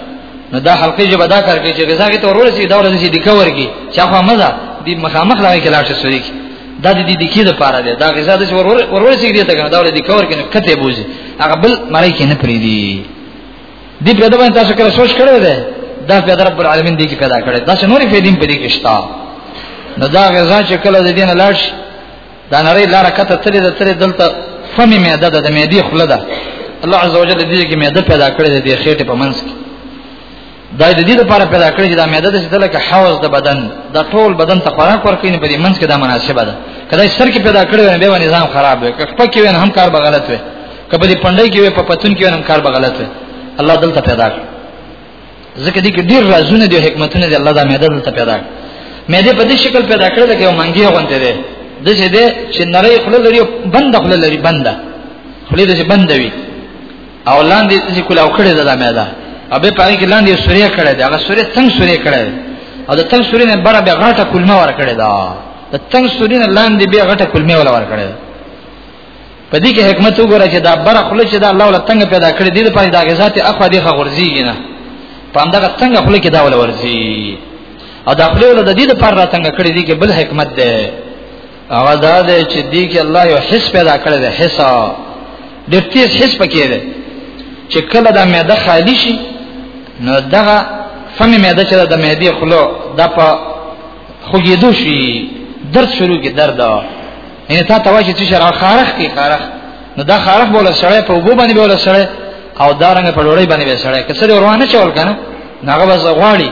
نو دا حلقې جبه دا کار کوي چې غذا کې تور ورسي دا ورسي د کور کې چا خو مزه دې مخامخ لاړې کې لاړ شي سړي دا د دې د کې د پاره دی دا غزا د ورور ورور سي دي ته کنه دا ولې د کور کنه کته بوزي هغه بل مړی کې نه پری دي دې په دغه تاسو کړه سوچ کړو ده دا په رب العالمین دې کې پیدا کړي دا څه نورې فیدین په دې کې شتا نو دا غزا چې کله د دین لاش دا نری لار کته تلې د تلې دلته فمی معده ده د معدې خله ده الله عزوجل دې کې معده پیدا کړې دې خېټه په منځ کې دا د دې لپاره پیدا کړی چې دا معده د ستل کې حوض د بدن د ټول بدن ته خوراک ورکړي نه پدې منځ کې دا مناسبه ده کله سر کې پیدا کړی نه به نظام خراب وي که پکې وین هم کار به غلط وي که په دې پندای کې وي په پتون کې هم کار به غلط وي الله دلته پیدا کړ ځکه دې کې ډیر رازونه دي حکمتونه دي الله دا معده دلته پیدا کړ معده په دې شکل پیدا کړل چې یو منګي غونته ده د چې دې چې نری خپل لري بند خپل لري بنده خپل دې بند وي او لاندې چې کول او کړه دا مې ده او به پای کې لاندې سورې کړه دا هغه سورې تنگ سورې کړه او د تنگ سورې نه بره به غټه کلمه ور کړه دا د تنگ سورې نه لاندې به غټه کلمه ور ور کړه په دې کې حکمت وګوره چې دا بره خله چې دا الله ولا تنگ پیدا کړې دې په دې ذات اخو دې خورځيږي نه په همدغه تنگ خله کې دا ول ورځي او دا خپل د دې لپاره را تنگ کړې دي کې بل حکمت ده هغه دا دی چې دی کې الله یو حس پیدا کړی دی حس ډېر تیز حس پکې دی چې کله دا معده خالی شي نو دغه فم معده چې د معده خلو د په خوګېدو شي درد شروع کې درد یعنی تا ته وایي چې شرع خارخ کې خارخ نو دا خارخ بوله سړی په وګو باندې بوله سړی او دارنګ په ډوړې باندې سړی کسره روانه چول کنه ناغه بس غواړي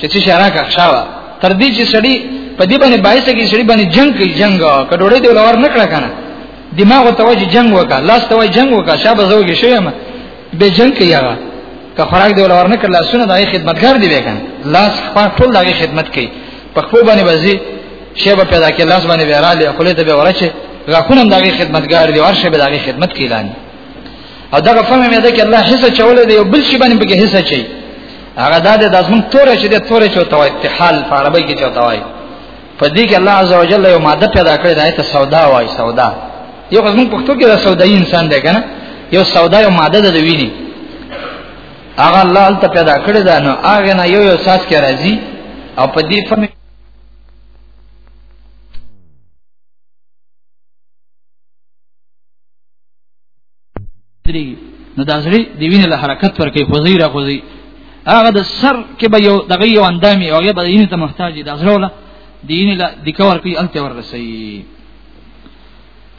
چې شرع کا خشاوه تر دې چې سړی په دې باندې باعث کې سړی باندې جنگ کوي جنگ کډوړې دی ولور نه کړه کنه دماغ ته وایي جنگ وکا لاس ته وایي جنگ وکا شابه زوګي شوی ما به جنگ کوي هغه که خوراک دی ولور نه کړل سونه دغه خدمتګار دی وکړ لاس خپل ټول دغه خدمت کوي په خپل باندې وځي شیبه پیدا کې لاس باندې وراله خپل ته به ورچه غاخونم دغه خدمتګار دی ورشه به دغه خدمت کوي لاندې او دغه فهم مې ده کې الله حصہ چولې دی او بل شي باندې به حصہ چي هغه دا د داسمن تورې چې د تورې چې توای په حال په عربی کې چې توای په دې کې الله عزوجل یو ماده پیدا کړې ده ته سودا وای سودا یو خو موږ پښتو کې دا سودای انسان دی کنه یو سودا یو ماده ده ویني هغه الله ته پیدا کړې ده نو هغه نه یو یو ساس کې راځي او په دې فهم دري نو دا زړه دی وینې له حرکت ورکې خوځي را خوځي هغه د سر کې به یو دغه یو اندامي او به یې ته محتاج دی دا زړه دین له د کور کې الته ورسي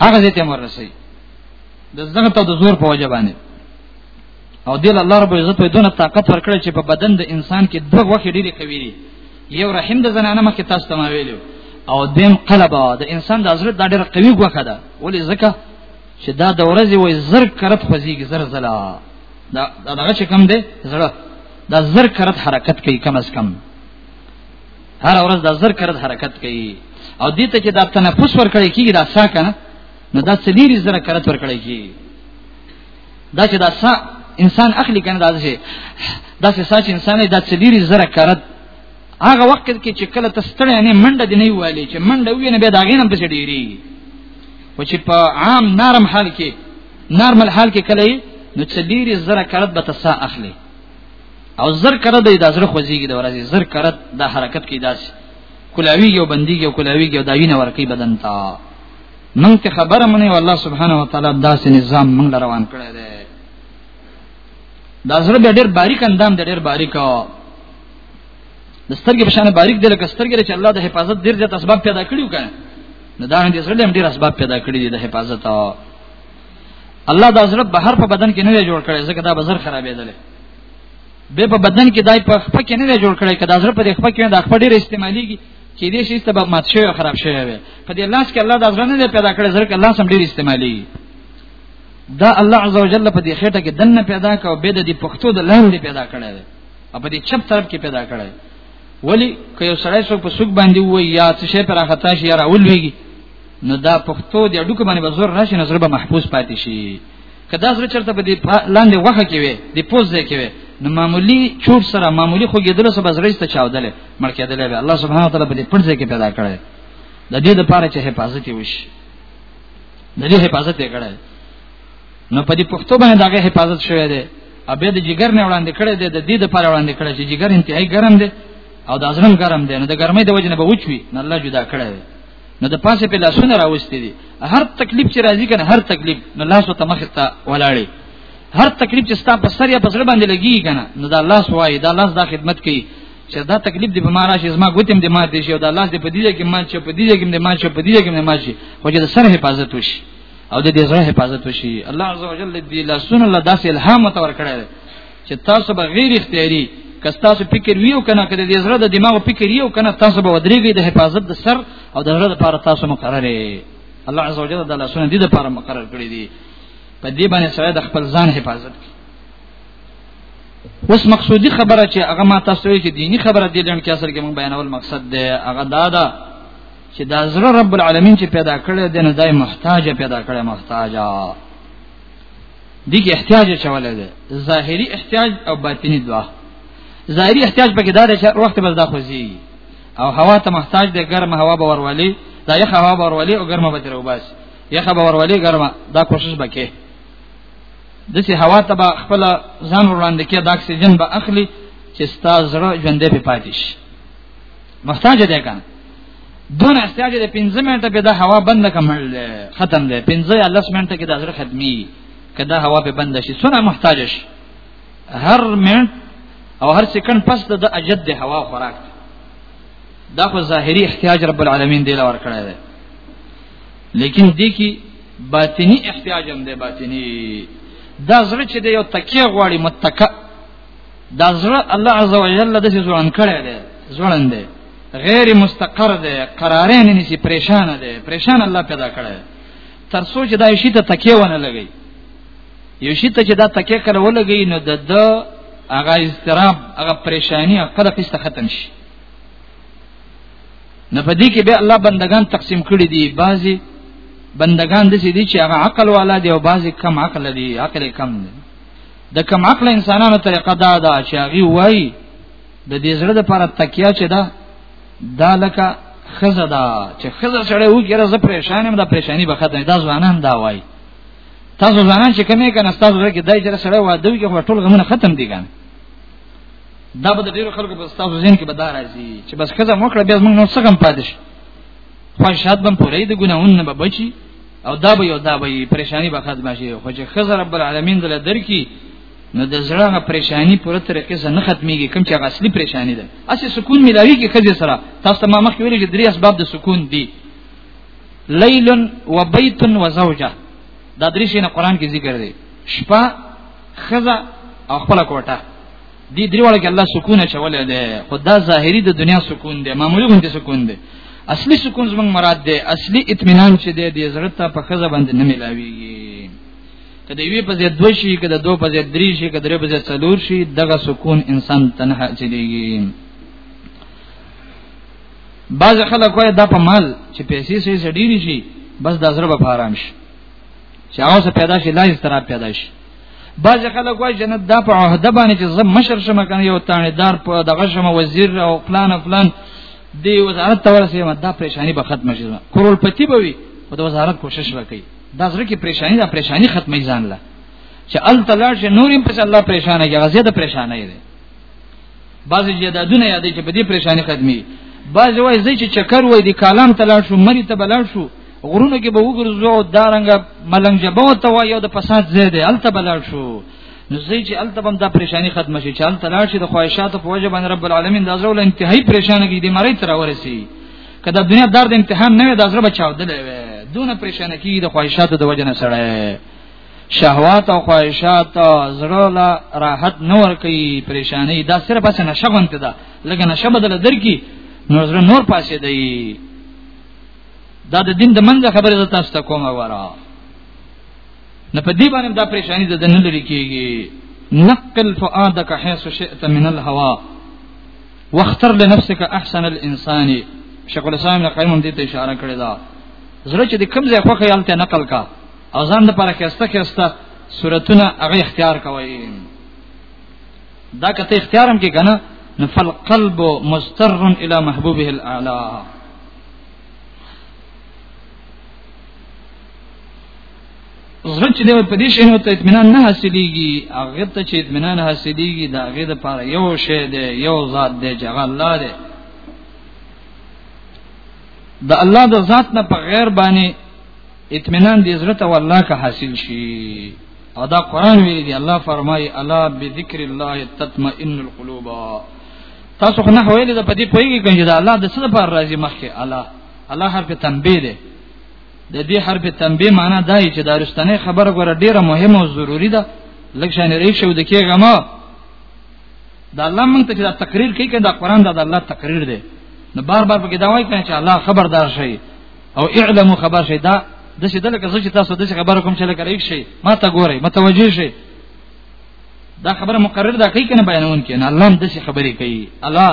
هغه دې ته ورسي د زغه ته د زور په وجه باندې او دل الله رب عزت په دونه طاقت ورکړي چې په بدن د انسان کې دوه وخت ډېری کوي یو رحم د زنانه مخ تاسو ته ما ویلو او دیم قلب د انسان د حضرت دا ډېر قوي غوخه ده ولې ځکه چې دا د ورځې وې زر کرت خوځيږي زر زلا دا دغه چې کم دی زړه دا زر کرت حرکت کوي کم از کم هر ورځ دا زر کرت حرکت کوي او دې ته چې دا تنفس ور کړی کیږي دا سا کنه نو دا سلیری زر کرت ور کړی کیږي دا چې دا سا انسان اخلي کنه دا چې دا چې سا چې انسان دا سلیری زر کرت هغه وخت کې چې کله تستړی نه منډه دی نه ویلې چې منډه وی نه به دا غینم په ډیری و چې په عام نرم حال کې نرمل حال کې کله نو چې ډیری زره کرت به تسا اخلي او زر کرت د داسره خوځيږي د ورځې زر کرت د حرکت کې داسې کلاوی یو بنديږي او کلاوی یو داوینه ورکی بدن تا مونږ ته خبره مونږ والله سبحانه و تعالی داسې نظام مونږ روان کړی دی دا زره ډېر باریک اندام ډېر باریک د سترګې په شان باریک دی لکه سترګې چې الله د حفاظت ډیر زیات اسباب پیدا کړیو کنه نو دا هندې سره ډیر اسباب پیدا کړی دي د حفاظت الله دا زړه بهر په بدن کې نه جوړ کړي ځکه دا بازار خرابېدل به په بدن کې دای په خپل کې نه جوړ کړي کدا زړه په دې خپل کې د خپل ډیر استعماليږي چې دې شي سبب مات شوی خراب شوی وي په دې لاس کې الله دا زړه نه پیدا کړي زړه کې الله سم ډیر استعمالي دا الله عزوجل په دې خټه کې دنه پیدا کاو به د دې پښتو د لاندې پیدا کړي او په دې چپ طرف کې پیدا کړی ولی که یو سړی څوک په سوق باندې وای یا څه شي پر خطا شي یا راولويږي نو دا پښتو د اډوک باندې به زور راشي نظر به محفوظ پاتې شي کدا زره چرته په دې لاندې وخه کې وي د پوز ځای کې وي نو معمولی چور سره معمولی خو ګدل سره بزرېست چاودل مرکدل به الله سبحانه وتعالى په دې پړځه کې پیدا کړی د دې لپاره چې حفاظت وشي د دې حفاظت یې کړی نو په دې پښتو باندې دغه حفاظت شوی دی او به د جګر نه وړاندې کړی دی د دې د پر وړاندې کړی چې جګر انتهایی ګرم دی او د ازرم ګرم دی نو د ګرمۍ د وجې نه به وچوي نه الله جدا کړی دی نو د پاسه په لاسونه راوستي دي هر تکلیف چې راځي کنه هر تکلیف نو لاس ته مخ ته ولاړی هر تکلیف چې ستا په سر یا په سر باندې لګي کنه نو دا لاس وای دا لاس دا خدمت کوي چې دا تکلیف دی په ما راشي زما ګوتم دی ما دي شي او دا لاس دی په دې کې ما چې په دې کې ما چې په دې کې ما شي خو چې د سر حفاظت وشي او د دې زړه حفاظت وشي الله عزوجل دې لا سن الله داسې الهام تور کړی چې تاسو به غیر اختیاري کستاسو فکر ویو کنه کله دې زړه د دماغ فکر یو کنه تاسو به ودرېږئ د حفاظت د سر او د زړه لپاره تاسو مقرره الله عزوجل د لاسونو دې لپاره مقرر کړی دي په دې باندې سره د خپل ځان حفاظت کی اوس مقصودی خبره چې هغه ما تاسو ته دینی خبره دې لړم کې اصل کې مونږ بیانول مقصد دی هغه دا ده چې دا زړه رب العالمین چې پیدا کړی دی نه دای محتاج پیدا کړی محتاج دي کې احتیاج چولې ده ظاهری احتیاج او باطینی دوا ظاهری احتیاج پکې دا دی چې وخت بس دا خوځي او هوا ته محتاج ده ګرم هوا به ورولي دا یخ هوا به ورولي او ګرمه به تر وباس یخ به ورولي ګرمه دا کوشش وکړي دسی هوا ته به خپل ځان وړاندې کې د اکسیجن به اخلي چې ستاسو زړه ژوندې په پاتې شي محتاج دی کنه دون استاجه د 15 منټه به د هوا بند کمل ختم ده 15 یا 10 منټه کې د اجر ختمي کدا هوا به بند شي سونه محتاج شي هر منټ او هر سکند پس د اجد د هوا خوراک دا خو ظاهري احتیاج رب العالمین دی لور کړی دی لیکن دی کی باطنی احتیاج هم دی باطنی دا زړه چې د یو تکیه غواړي متکئ دا زړه الله عزوجل د څه ځوان کړي دی ځوان دی غیر مستقر دی قرار نه نسی پریشان دی پریشان الله پیدا کړي تر سوچ دا شی ته تکیه ونه لګي یو شی ته چې دا تکیه کړه ولګي نو د د هغه استراب هغه پریشانی هغه قصه ختم شي نه پدې کې به الله بندگان تقسیم کړي دي بعضي بندگان د سې دي چې هغه عقل والا دی او بعضي کم عقل دی عقل کم دی د کم عقل انسانانو طریقه دا ده چې هغه وایي د دې زړه لپاره تکیا چې دا دا لکه خزه دا چې خزه سره وګره زه پریشان یم دا پریشانی به ختمه دا ځوانان دا وایي تاسو ځوانان چې کمی کنه تاسو سره کې دای چې سره واده وي کې ټول غمونه ختم دي کنه دا به د ډیرو خلکو په تاسو ځین کې به دا راځي چې بس خزه موکړه بیا موږ نو څه غم پاتې شي خواهشات بم پوره دي ګناونه به بچي او دا به یو دا به پریشانی به ختم شي خو چې خزر رب العالمین دل درکې نو د زړه پریشانی پر طریقې سره نه ختميږي کوم چې اصلي پریشانی ده اسی سکون ملاوي کې خزه سره تاسو ما مخکې ویل چې درې اسباب د سکون دي لیل و بیت و زوجه دا درې شي نه قران کې ذکر دي شپه خزه او خپل کوټه دې دریواله کې الله سکون چولې ده خدا ظاهری د دنیا سکون ده معمولی غونډه سکون ده اصلي سکون زموږ مراد ده اصلي اطمینان چې ده د زړه ته په خزه باندې نه ملاويږي کله وی په زید دوه شي کله دوه په زید درې شي کله درې په زید څلور شي دغه سکون انسان تنها چلیږي بعض خلک وایي دا په مال چې پیسې سې ډېری شي بس د زړه په آرام شي چې هغه څه پیدا شي لایز تر پیدا شي بعض خلک وایي جنت دا په عہده باندې چې زم مشر شمه کنه یو تانه دار په دغه شمه وزیر او فلان او فلان دی وزارت تور سي مدا پریشانی به ختم شي کورول پتی به وي په وزارت کوشش وکړي دا زړه کې پریشانی دا پریشانی ختمي ځان لا چې ال تلار چې نورم په الله پریشانه کې غزه د پریشانه دی بعضی جدادونه یادې چې په دې پریشانی ختمي بعضی وای زی چې چکر وای دی کالام تلل شو مری ته بلل شو غرونو کې به وګرځو دارنګ ملنګ جبو ته وای یو د فساد زید الته بلل شو نو زی چې الته بم دا پریشانی ختم شي چې الته لاړ شي د خواهشاتو په وجه باندې رب العالمین د زړه انتهایی پریشان کی دی مری تر ورسی کله دنیا درد امتحان نه وي د زړه بچاو دلې وي دونه پریشان کی د خواهشاتو د وجه نه سره شهوات او خواهشات زړه لا راحت نور کوي پریشانی دا صرف بس نشه غونته ده لکه نشه بدل درکی نو زړه نور پاسې دی دا د دین د منځ خبره ده تاسو ته کومه ورا نه په دې باندې دا پریشانی ده نه لري کیږي نقل فؤادك حيث شئت من الهوى واختر لنفسك احسن الانسان شیخ الاسلام ابن قیم دې ته اشاره کړې ده زړه چې د کوم ځای خوخه یالته نقل کا او ځان د پاره کېسته کېسته سورتونه هغه اختیار کوي دا کته اختیار هم کې کنه نفل قلب مستر الى محبوبه الاعلى زړه چې دی په دې شی نو ته اطمینان نه حاصلېږي هغه ته چې اطمینان حاصلېږي دا هغه د پاره یو شی دی یو ذات دی چې هغه الله دی د الله د ذات نه په غیر باندې اطمینان دې زړه ته والله که حاصل شي او دا قران ویل دی الله فرمای الا بذکر الله تطمئن القلوب تاسو خو نه ویل دا پدې پویږي کنه دا الله د څه لپاره راضي مخکې الله الله حرف تنبیه دی د دې حرف تنبیه معنی دا دی چې دارستانه خبر غره ډیره مهمه او ضروری ده لکه شان ریښ شو د کېګه ما دا الله مونږ ته چې دا تقریر کوي کنه دا قران دا د الله تقریر دی نو بار بار پکې دا وایي کنه چې الله خبردار شي او اعلموا خبر شي دا د څه دلته چې تاسو د خبر کوم چې لکه ریک شي ما ته ګوري متوجي شي دا خبره مقرر ده کوي کنه بیانون کې نه الله د څه خبرې کوي الله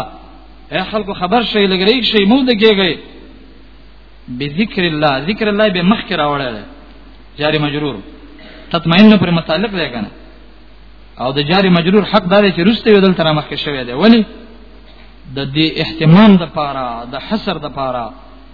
اے خلکو خبر شي لګ ریک شي مو دګيږي بذکر الله ذکر الله به مخ کې راوړل جاری مجرور تطمئن پر متعلق دی کنه او د جاری مجرور حق دار چې رسته یو دل تر مخ کې شوی دی ولی د دې اهتمام د پاره د حصر د پاره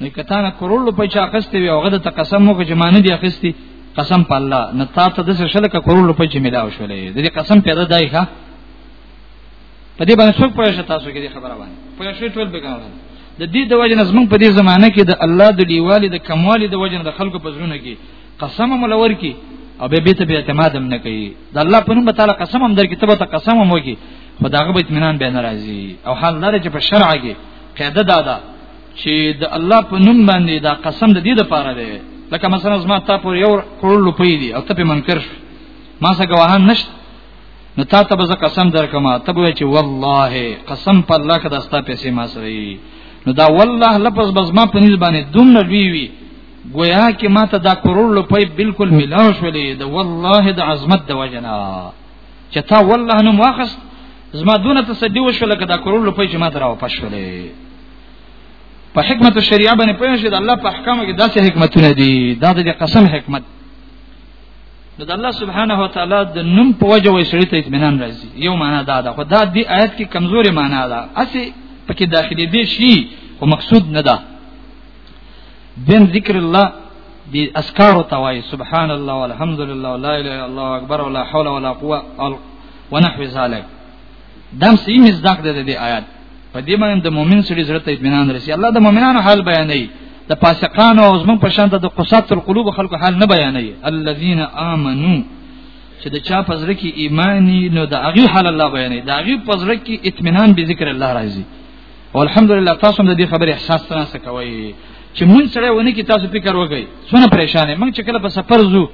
نو کته نه کروڑ روپۍ چا اخستې وي هغه د قسم وکړي چې معنی دی اخستې قسم په الله نه تا ته د شل ک کروڑ روپۍ چې ملاو شولې د دې قسم پیدا دای ښا په دې باندې څوک پوه شي تاسو کې دې خبره باندې پوه شي ټول بګاړه د دې د وجه نظم په دې زمانه کې د الله د لیوالي د کموالي د وجه د خلکو په زړونو کې قسم ملور کې او به بیت به اعتماد هم نه کوي د الله په نوم تعالی قسم هم درکې تبه ته قسم هم وکي خداغه به اطمینان به ناراضي او حال لري چې په شرع کې قاعده دادا چې د الله په نوم باندې دا قسم د دې لپاره دی لکه مثلا زما تا پر یو کروڑ روپۍ دي او ته په منکر شو ما څه ګواهان نشته نو تا ته به قسم درکما ته به چې والله قسم په الله کده ستا پیسې ما سره یي نو دا والله لفظ بس ما په نسبت باندې دومره لوی وی گویا کې ما ته دا کروڑ روپۍ بالکل ملاو شولې د والله د عظمت د وجنا چې تا والله نو واخست زما دونه تصدیو شو لکه دا کروڑ روپۍ چې ما ته راو پښولې په حکمت الشریعه باندې پوه شئ د الله په احکامو کې داسې حکمتونه دي دا د قسم حکمت د الله سبحانه و تعالی د نوم په وجه وې سړی ته اطمینان راځي یو معنا دا ده خو دا د آیت کې کمزوري معنا ده اسی پکې داخلي دي شي او مقصود نه ده بن ذکر الله د اسکار توای سبحان الله والحمد لله ولا اله الا الله اکبر ولا حول ولا قوه ونحو ذلك دم سیم زدق ده دې آیات په دې باندې د مؤمن سړي زړه ته اطمینان رسي الله د مؤمنانو حال بیانوي د فاسقانو او زمون په شان د قصات القلوب خلکو حال نه بیانوي الذين امنوا چې د چا پزړه کې ایمانی نو د هغه حال الله بیانوي د هغه پزړه کې اطمینان به ذکر الله راځي والحمدلله تاسو هم د دې خبرې احساس ترانسه کوي چې مونږ سره ونه کې تاسو فکر وکړئ څونه پریشانه مونږ چې کله په سفر زو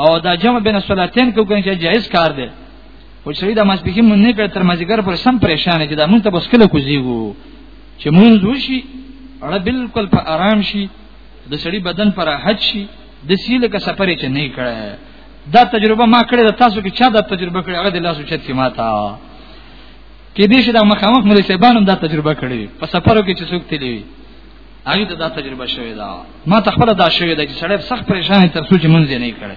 او دا جمع بین الصلاتین کو کنه چې جائز کار دی او چې دا ماسپیکین مونږ نه کړ تر مازیګر پر سم پریشان چې دا مونږ ته بس کله کوزیږو چې مونږ وشي اړه بالکل په آرام شي د سړي بدن پر راحت شي د سیله کا سفر چې نه کړه دا تجربه ما کړې ده تاسو کې چا دا تجربه کړې هغه د لاسو چت کې ما تا کې دې چې دا مخامخ ملي سیبانم دا تجربه کړې په سفرو کې چې څوک تللی هغه ته دا تجربه شوې ده ما تخبل دا شوې ده چې سړی سخت پریشان تر څو چې مونږ نه کړي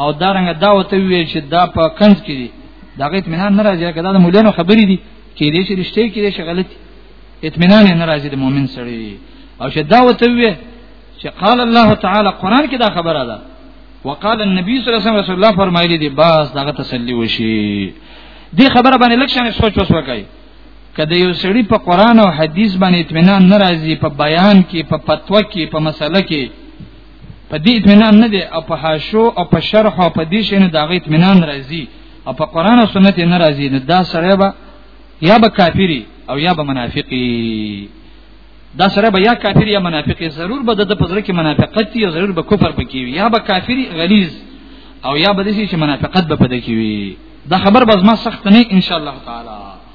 او دا رنګ دا وته وی چې دا په کنز کې دي دا غي اطمینان نه راځي کدا د مولانو خبرې دي کې دې چې رښتې کې دې شغلت اطمینان نه راځي د مؤمن سره او چې دا وته وی چې قال الله تعالی قران کې دا خبره ده وقال النبي صلی الله علیه وسلم فرمایلی دی بس داغه تسلی وشي دې خبره باندې لکشانه سوچ وسوکای کله یو سړی په قران او حدیث باندې اطمینان ناراضي په بیان کې په فتوا کې په مسله کې په دې اطمینان نه دی او په حاشو او په شرح او په دې شنه دا غي اطمینان راځي او په قران او سنت نه راځي نه دا سره به یا به کافری او یا به منافقی دا سره به یا کافر یا منافق ضرور به د پزره کې منافقت یا ضرور به کفر پکې وي یا به کافر غلیظ او یا به دې چې منافقت به پدې کې وي دا خبر بس ما سخت نه ان شاء الله تعالی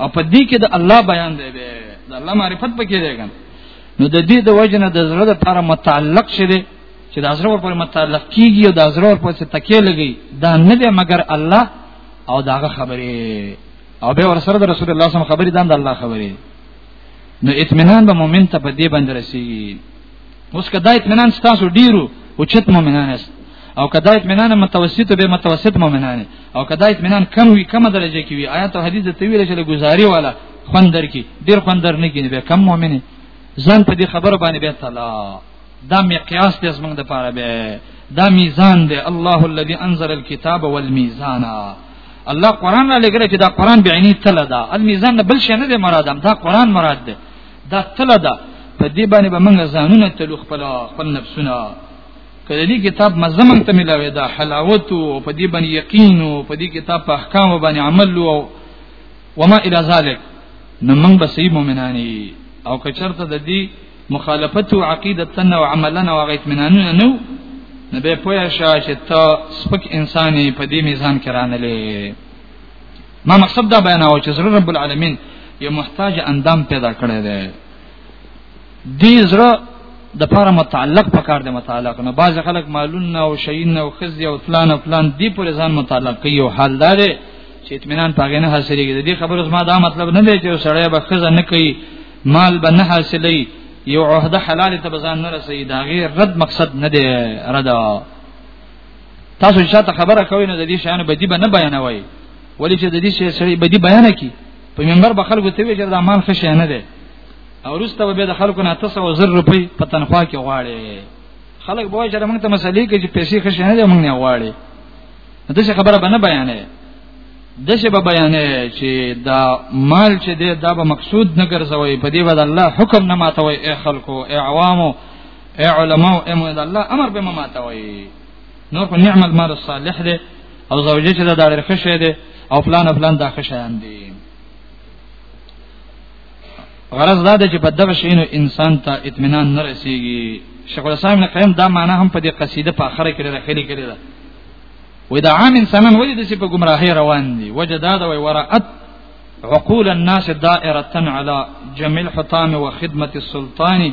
او په دې کې د الله بیان دی به د الله معرفت پکې دی ګان نو د دې د وجنه د زړه لپاره متعلق شې دی چې د زړه پر متعلق کیږي او د زړه پر څه تکیه لګي دا نه دی مګر الله او داغه خبره او به ورسره د رسول الله صلی الله علیه وسلم خبرې د الله خبرې نو اطمینان به مؤمن ته په دې باندې رسیږي اوس کدا اطمینان تاسو ډیرو او چت مؤمنان است او کدا اطمینان متوسط به متوسط مؤمنان او کدا اطمینان کم وی کم درجه کې وی آیات او حدیث ته ویل چې گزاري والا خوندر کې ډیر خوندر نه کینی به کم مؤمن ځان په دې خبره باندې به تعالی دا مقیاس دې زمنګ د پاره به دا میزان دی الله الذي انزل الكتاب والميزان الله قران را لګره چې دا قران به عیني تل دا المیزان بل شي نه دی مراد دا قران مراد دی دا تله ده په دې باندې به موږ ځانونه تلو خپل خپل نفسونه کله دې کتاب مزمن ته ملاوي دا حلاوت او په دې باندې یقین او په دې کتاب په احکام باندې عمل او وما الى ذلك نو موږ به صحیح مؤمنانی او کچرته د دې مخالفت او عقیدت او عملا او غیتمنانونه نو نو به پوهه شې چې ته سپک انساني په دې میزان کې رانلې ما مقصد دا بیاناو چې زړه رب العالمین یو محتاج اندام پیدا کړی دی دې زړه د پاره متعلق پکار دی متعلق نه بعض خلک مالونه او شیونه او خزي او فلان او فلان دی پر ځان متعلق کوي او حال دار چې اطمینان پاګې نه حاصلېږي دې خبره زما دا مطلب نه دی چې سړی به خزه نه کوي مال به نه حاصلې یو عہده حلال ته بزان نه رسي دا غیر رد مقصد نه دی ردا تاسو چې تاسو خبره کوئ نو د دې شیانو بدی به نه بیانوي ولی چې د دې شی سړي بدی بیان کی په منبر به خلکو ته ویل چې دا مال خشه نه دی او رسته به د خلکو نه تاسو او زر روپۍ په تنخوا کې غواړي خلک به چې موږ ته مسلې کې چې پیسې خشه نه دی موږ نه غواړي دا څه خبره به نه بیانې د څه به بیانې چې دا مال چې دی دا به مقصود نه ګرځوي په دې باندې الله حکم نه ماتوي اے خلکو اے عوامو اے علماء اے مولد الله امر به ما ته وای نور په نعمت مال الصالح ده او زوجه چې دا ډېر خشه ده او فلان فلان دا خشان دي غرض دا ده چې په دغه شینو انسان ته اطمینان نه رسیږي شیخ الاسلام ابن قیم دا معنا هم په دې قصیده په اخره کې راخلي کړی ده وې دا عام انسانان ولې د سی په گمراهی روان دي وجه دا ده وې ورأت عقول الناس دائرة على جميع الحطام وخدمة السلطان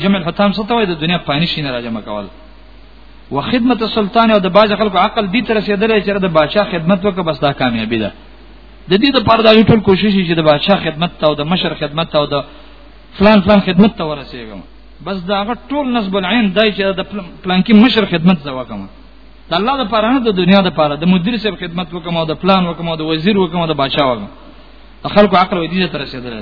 جمع الحطام څه ته وایي د دنیا پانی شي نه راجمع کول و خدمت السلطان او د باج خلکو عقل دې تر رسیدلې چې د بادشاہ خدمت وکړه بس دا کامیابی ده د دې لپاره دا ټول کوشش چې د بادشاہ خدمت ته او د مشر خدمت ته او د فلان فلان خدمت ته ورسېږم بس دا هغه ټول نسب العين دای چې د پلان کې مشر خدمت زوا کوم د الله د پاره نه د دنیا د پاره د مدیر صاحب خدمت وکم او د پلان وکم او د وزیر وکم او د بادشاہ وکم خلکو عقل وې دې ته رسیدل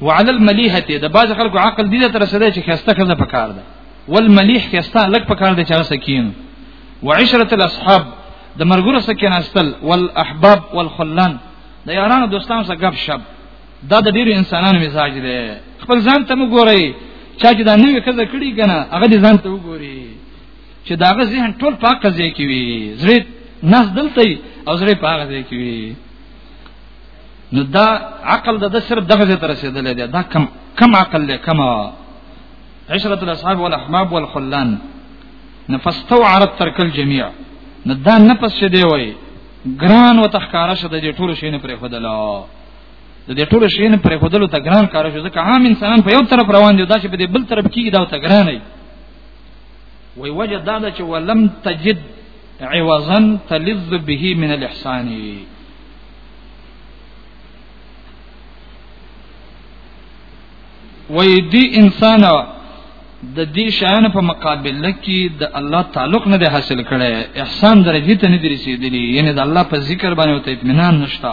وعلى المليحه د باز خلکو عقل دي تر رسیدای چې خسته خزه پکار ده والمليح خسته لک پکار ده چې سکین وعشره الاصحاب د مرګره سکین استل والاحباب والخلان د یارانو دوستانو سره غب شپ دا د ډیرو انسانانو مزاج دی خپل ځان ته وګورئ چا چې دا نوې کزه کړی کنه هغه دې ځان ته وګوري چې داغه ذهن ټول پاک کزه کوي زړه نس دلته او زړه پاک کزه کوي نو دا عقل د صرف دغه ځای ته رسیدلې دی دا کم کم عقل له کما عشرة الاصحاب والاحباب والخلان نفستوعرت ترک الجميع نو دا نفس شه دی وای ګران وتخکاره شه د ټولو شین پر خدلا د دې ټولو شین پر خودلو ته ګران کار شو ځکه عام انسانان په یو طرف روان دي دا چې په دې بل طرف کې دا ته ګران دی وی وجه دا چې ولم تجد عوضا تلذ به من الاحسان وای دی انسان د دې شان په مقابل کې د الله تعلق نه دی حاصل کړي احسان درجه ته نه دی رسیدلی یعنی د الله په ذکر باندې ته اطمینان نشته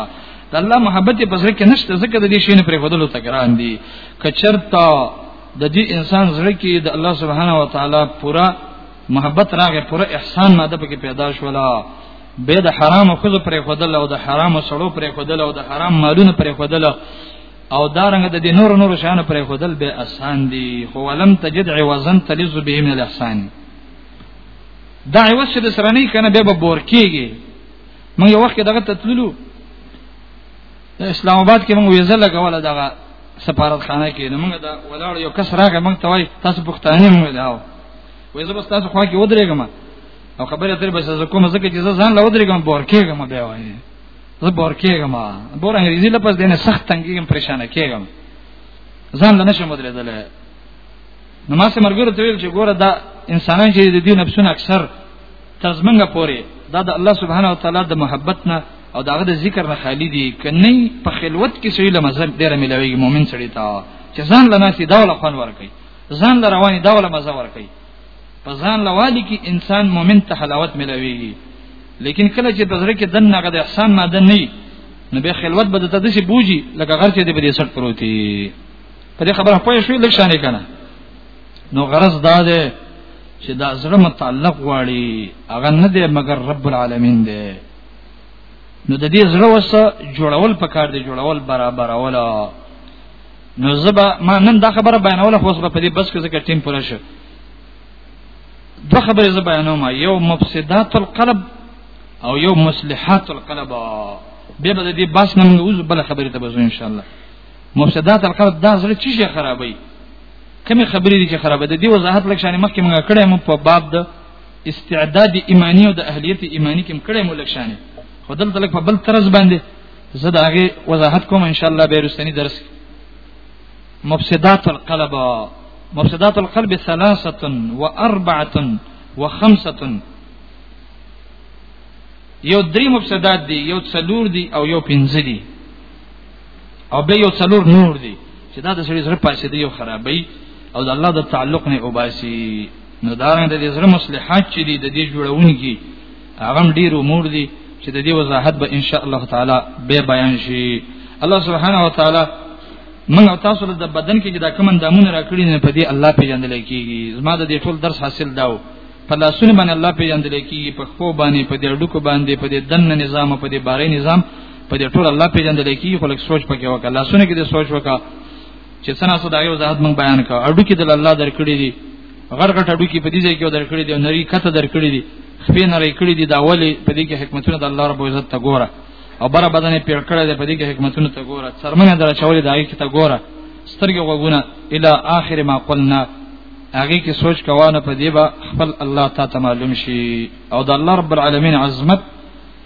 د الله محبت په ذکر کې نشته ځکه د دې شین پر خودلو ته ګران دي کچرتا د دې انسان زړه کې د الله سبحانه و تعالی پورا محبت راغې پورا احسان ماده پکې پیدا شولا به د حرام خزو پرې خدل او د حرام سړو پرې خدل او د حرام مالونو پرې خدل او دارنګ د دې نور نور شان پرې خدل به آسان دي خو ولم تجد عوزن تلز به من الاحسان دا عوض چې د سره نه کنه به بور کیږي موږ یو وخت دغه تتللو اسلام آباد کې موږ ویزه لګوله دغه سفارت خانه کې موږ دا ولاړ یو کس راغی موږ ته وای تاسو پښتانه موږ داو وې زه بس تاسو خو کې ودرېګم او خبره تر به زه کوم زکه چې زه ځان لا ودرېږم بور کېږم بیا وایي زه بور کېږم بور انګریزي لپس دینه سخت تنګېږم پریشان کېږم ځان لا نشم ودرېدل نو ما سه مرګره ته ویل چې ګوره دا انسانان چې د دې نفسونو اکثر تر زمنګه پوري دا د الله سبحانه و تعالی د محبت نه او داغه د ذکر نه خالی دي کني په خلوت کې سوی لمزل ډیر ملوي مؤمن سړی تا چې ځان لناسي دا ولا خوان ور کوي ځان لرواني دا ولا مزه ور کوي په ځان لوالي کې انسان مؤمن ته حلاوت ملويږي لیکن کله چې بزره کې دنه غد احسان ماده نه نو به خلوت به د تدشي بوجي لکه غر چې د بده سر پروتي په دې خبره پوه شو لکه شانې کنه نو غرض دا ده چې دا زړه متعلق واړي هغه نه دی مګر رب العالمین دی نو د دې زړه وسه جوړول پکار دی جوړول برابر اوله نو زبا ما نن دا خبره بیانوله خو زبا په دې بس کې زکه ټیم پوره شو دوه خبرې زبا بیانوم یو مفسدات القلب او یو مصلحات القلب به به دې بس نن اوس بل خبرې ته بزو ان شاء الله مفسدات القلب دا زړه چی شي خرابوي کمی خبرې دي چې خرابه ده دی وضاحت لکه شان مخکې موږ کړې مو په باب د استعداد ایمانی او د اهلیت ایمانی کې کړې مو لکه شان خدل تلک په بل طرز باندې زه دا غي وضاحت کوم ان شاء الله به رسنی درس مفسدات القلب مفسدات القلب ثلاثه و اربعه و خمسه یو درې مفسدات دي یو څلور دي او یو پنځه دي او به یو څلور نور دي چې دا د سړي سره پاسې دی یو خرابې او د الله د تعلق نه وباسي نو دا رنګ د دې زړه مصلحات چې دي د دې جوړونکي هغه ډیر امور دي چې د دې وضاحت به ان شاء الله تعالی به بیان شي الله سبحانه و تعالی من او تاسو د بدن کې دا کوم اندامونه راکړي نه پدې الله پیژندل کیږي زما د دې ټول درس حاصل داو په لاسونو باندې الله پیژندل کیږي په خو باندې په دې ډکو باندې په دې دن نظام په دې باري نظام په دې ټول الله پیژندل کیږي خو لک سوچ پکې وکړه لاسونه کې دې سوچ وکړه چې څنګه سودا یو زهد مونږ بیان کړ اډو کې د الله درکړي دي غرغټ اډو کې په دې ځای کې درکړي دي نری کته درکړي دي خپې نری کړي دي دا ولی په دې کې حکمتونه د الله رب عزت ته ګوره او بر بدن پیړ کړی دی په دې کې حکمتونه ته ګوره څرمنه در چولې د هغه کې ته ګوره سترګې وګونه اله اخر ما قلنا هغه کې سوچ کوانه په دې با خپل الله تعالی معلوم شي او د الله رب العالمین عظمت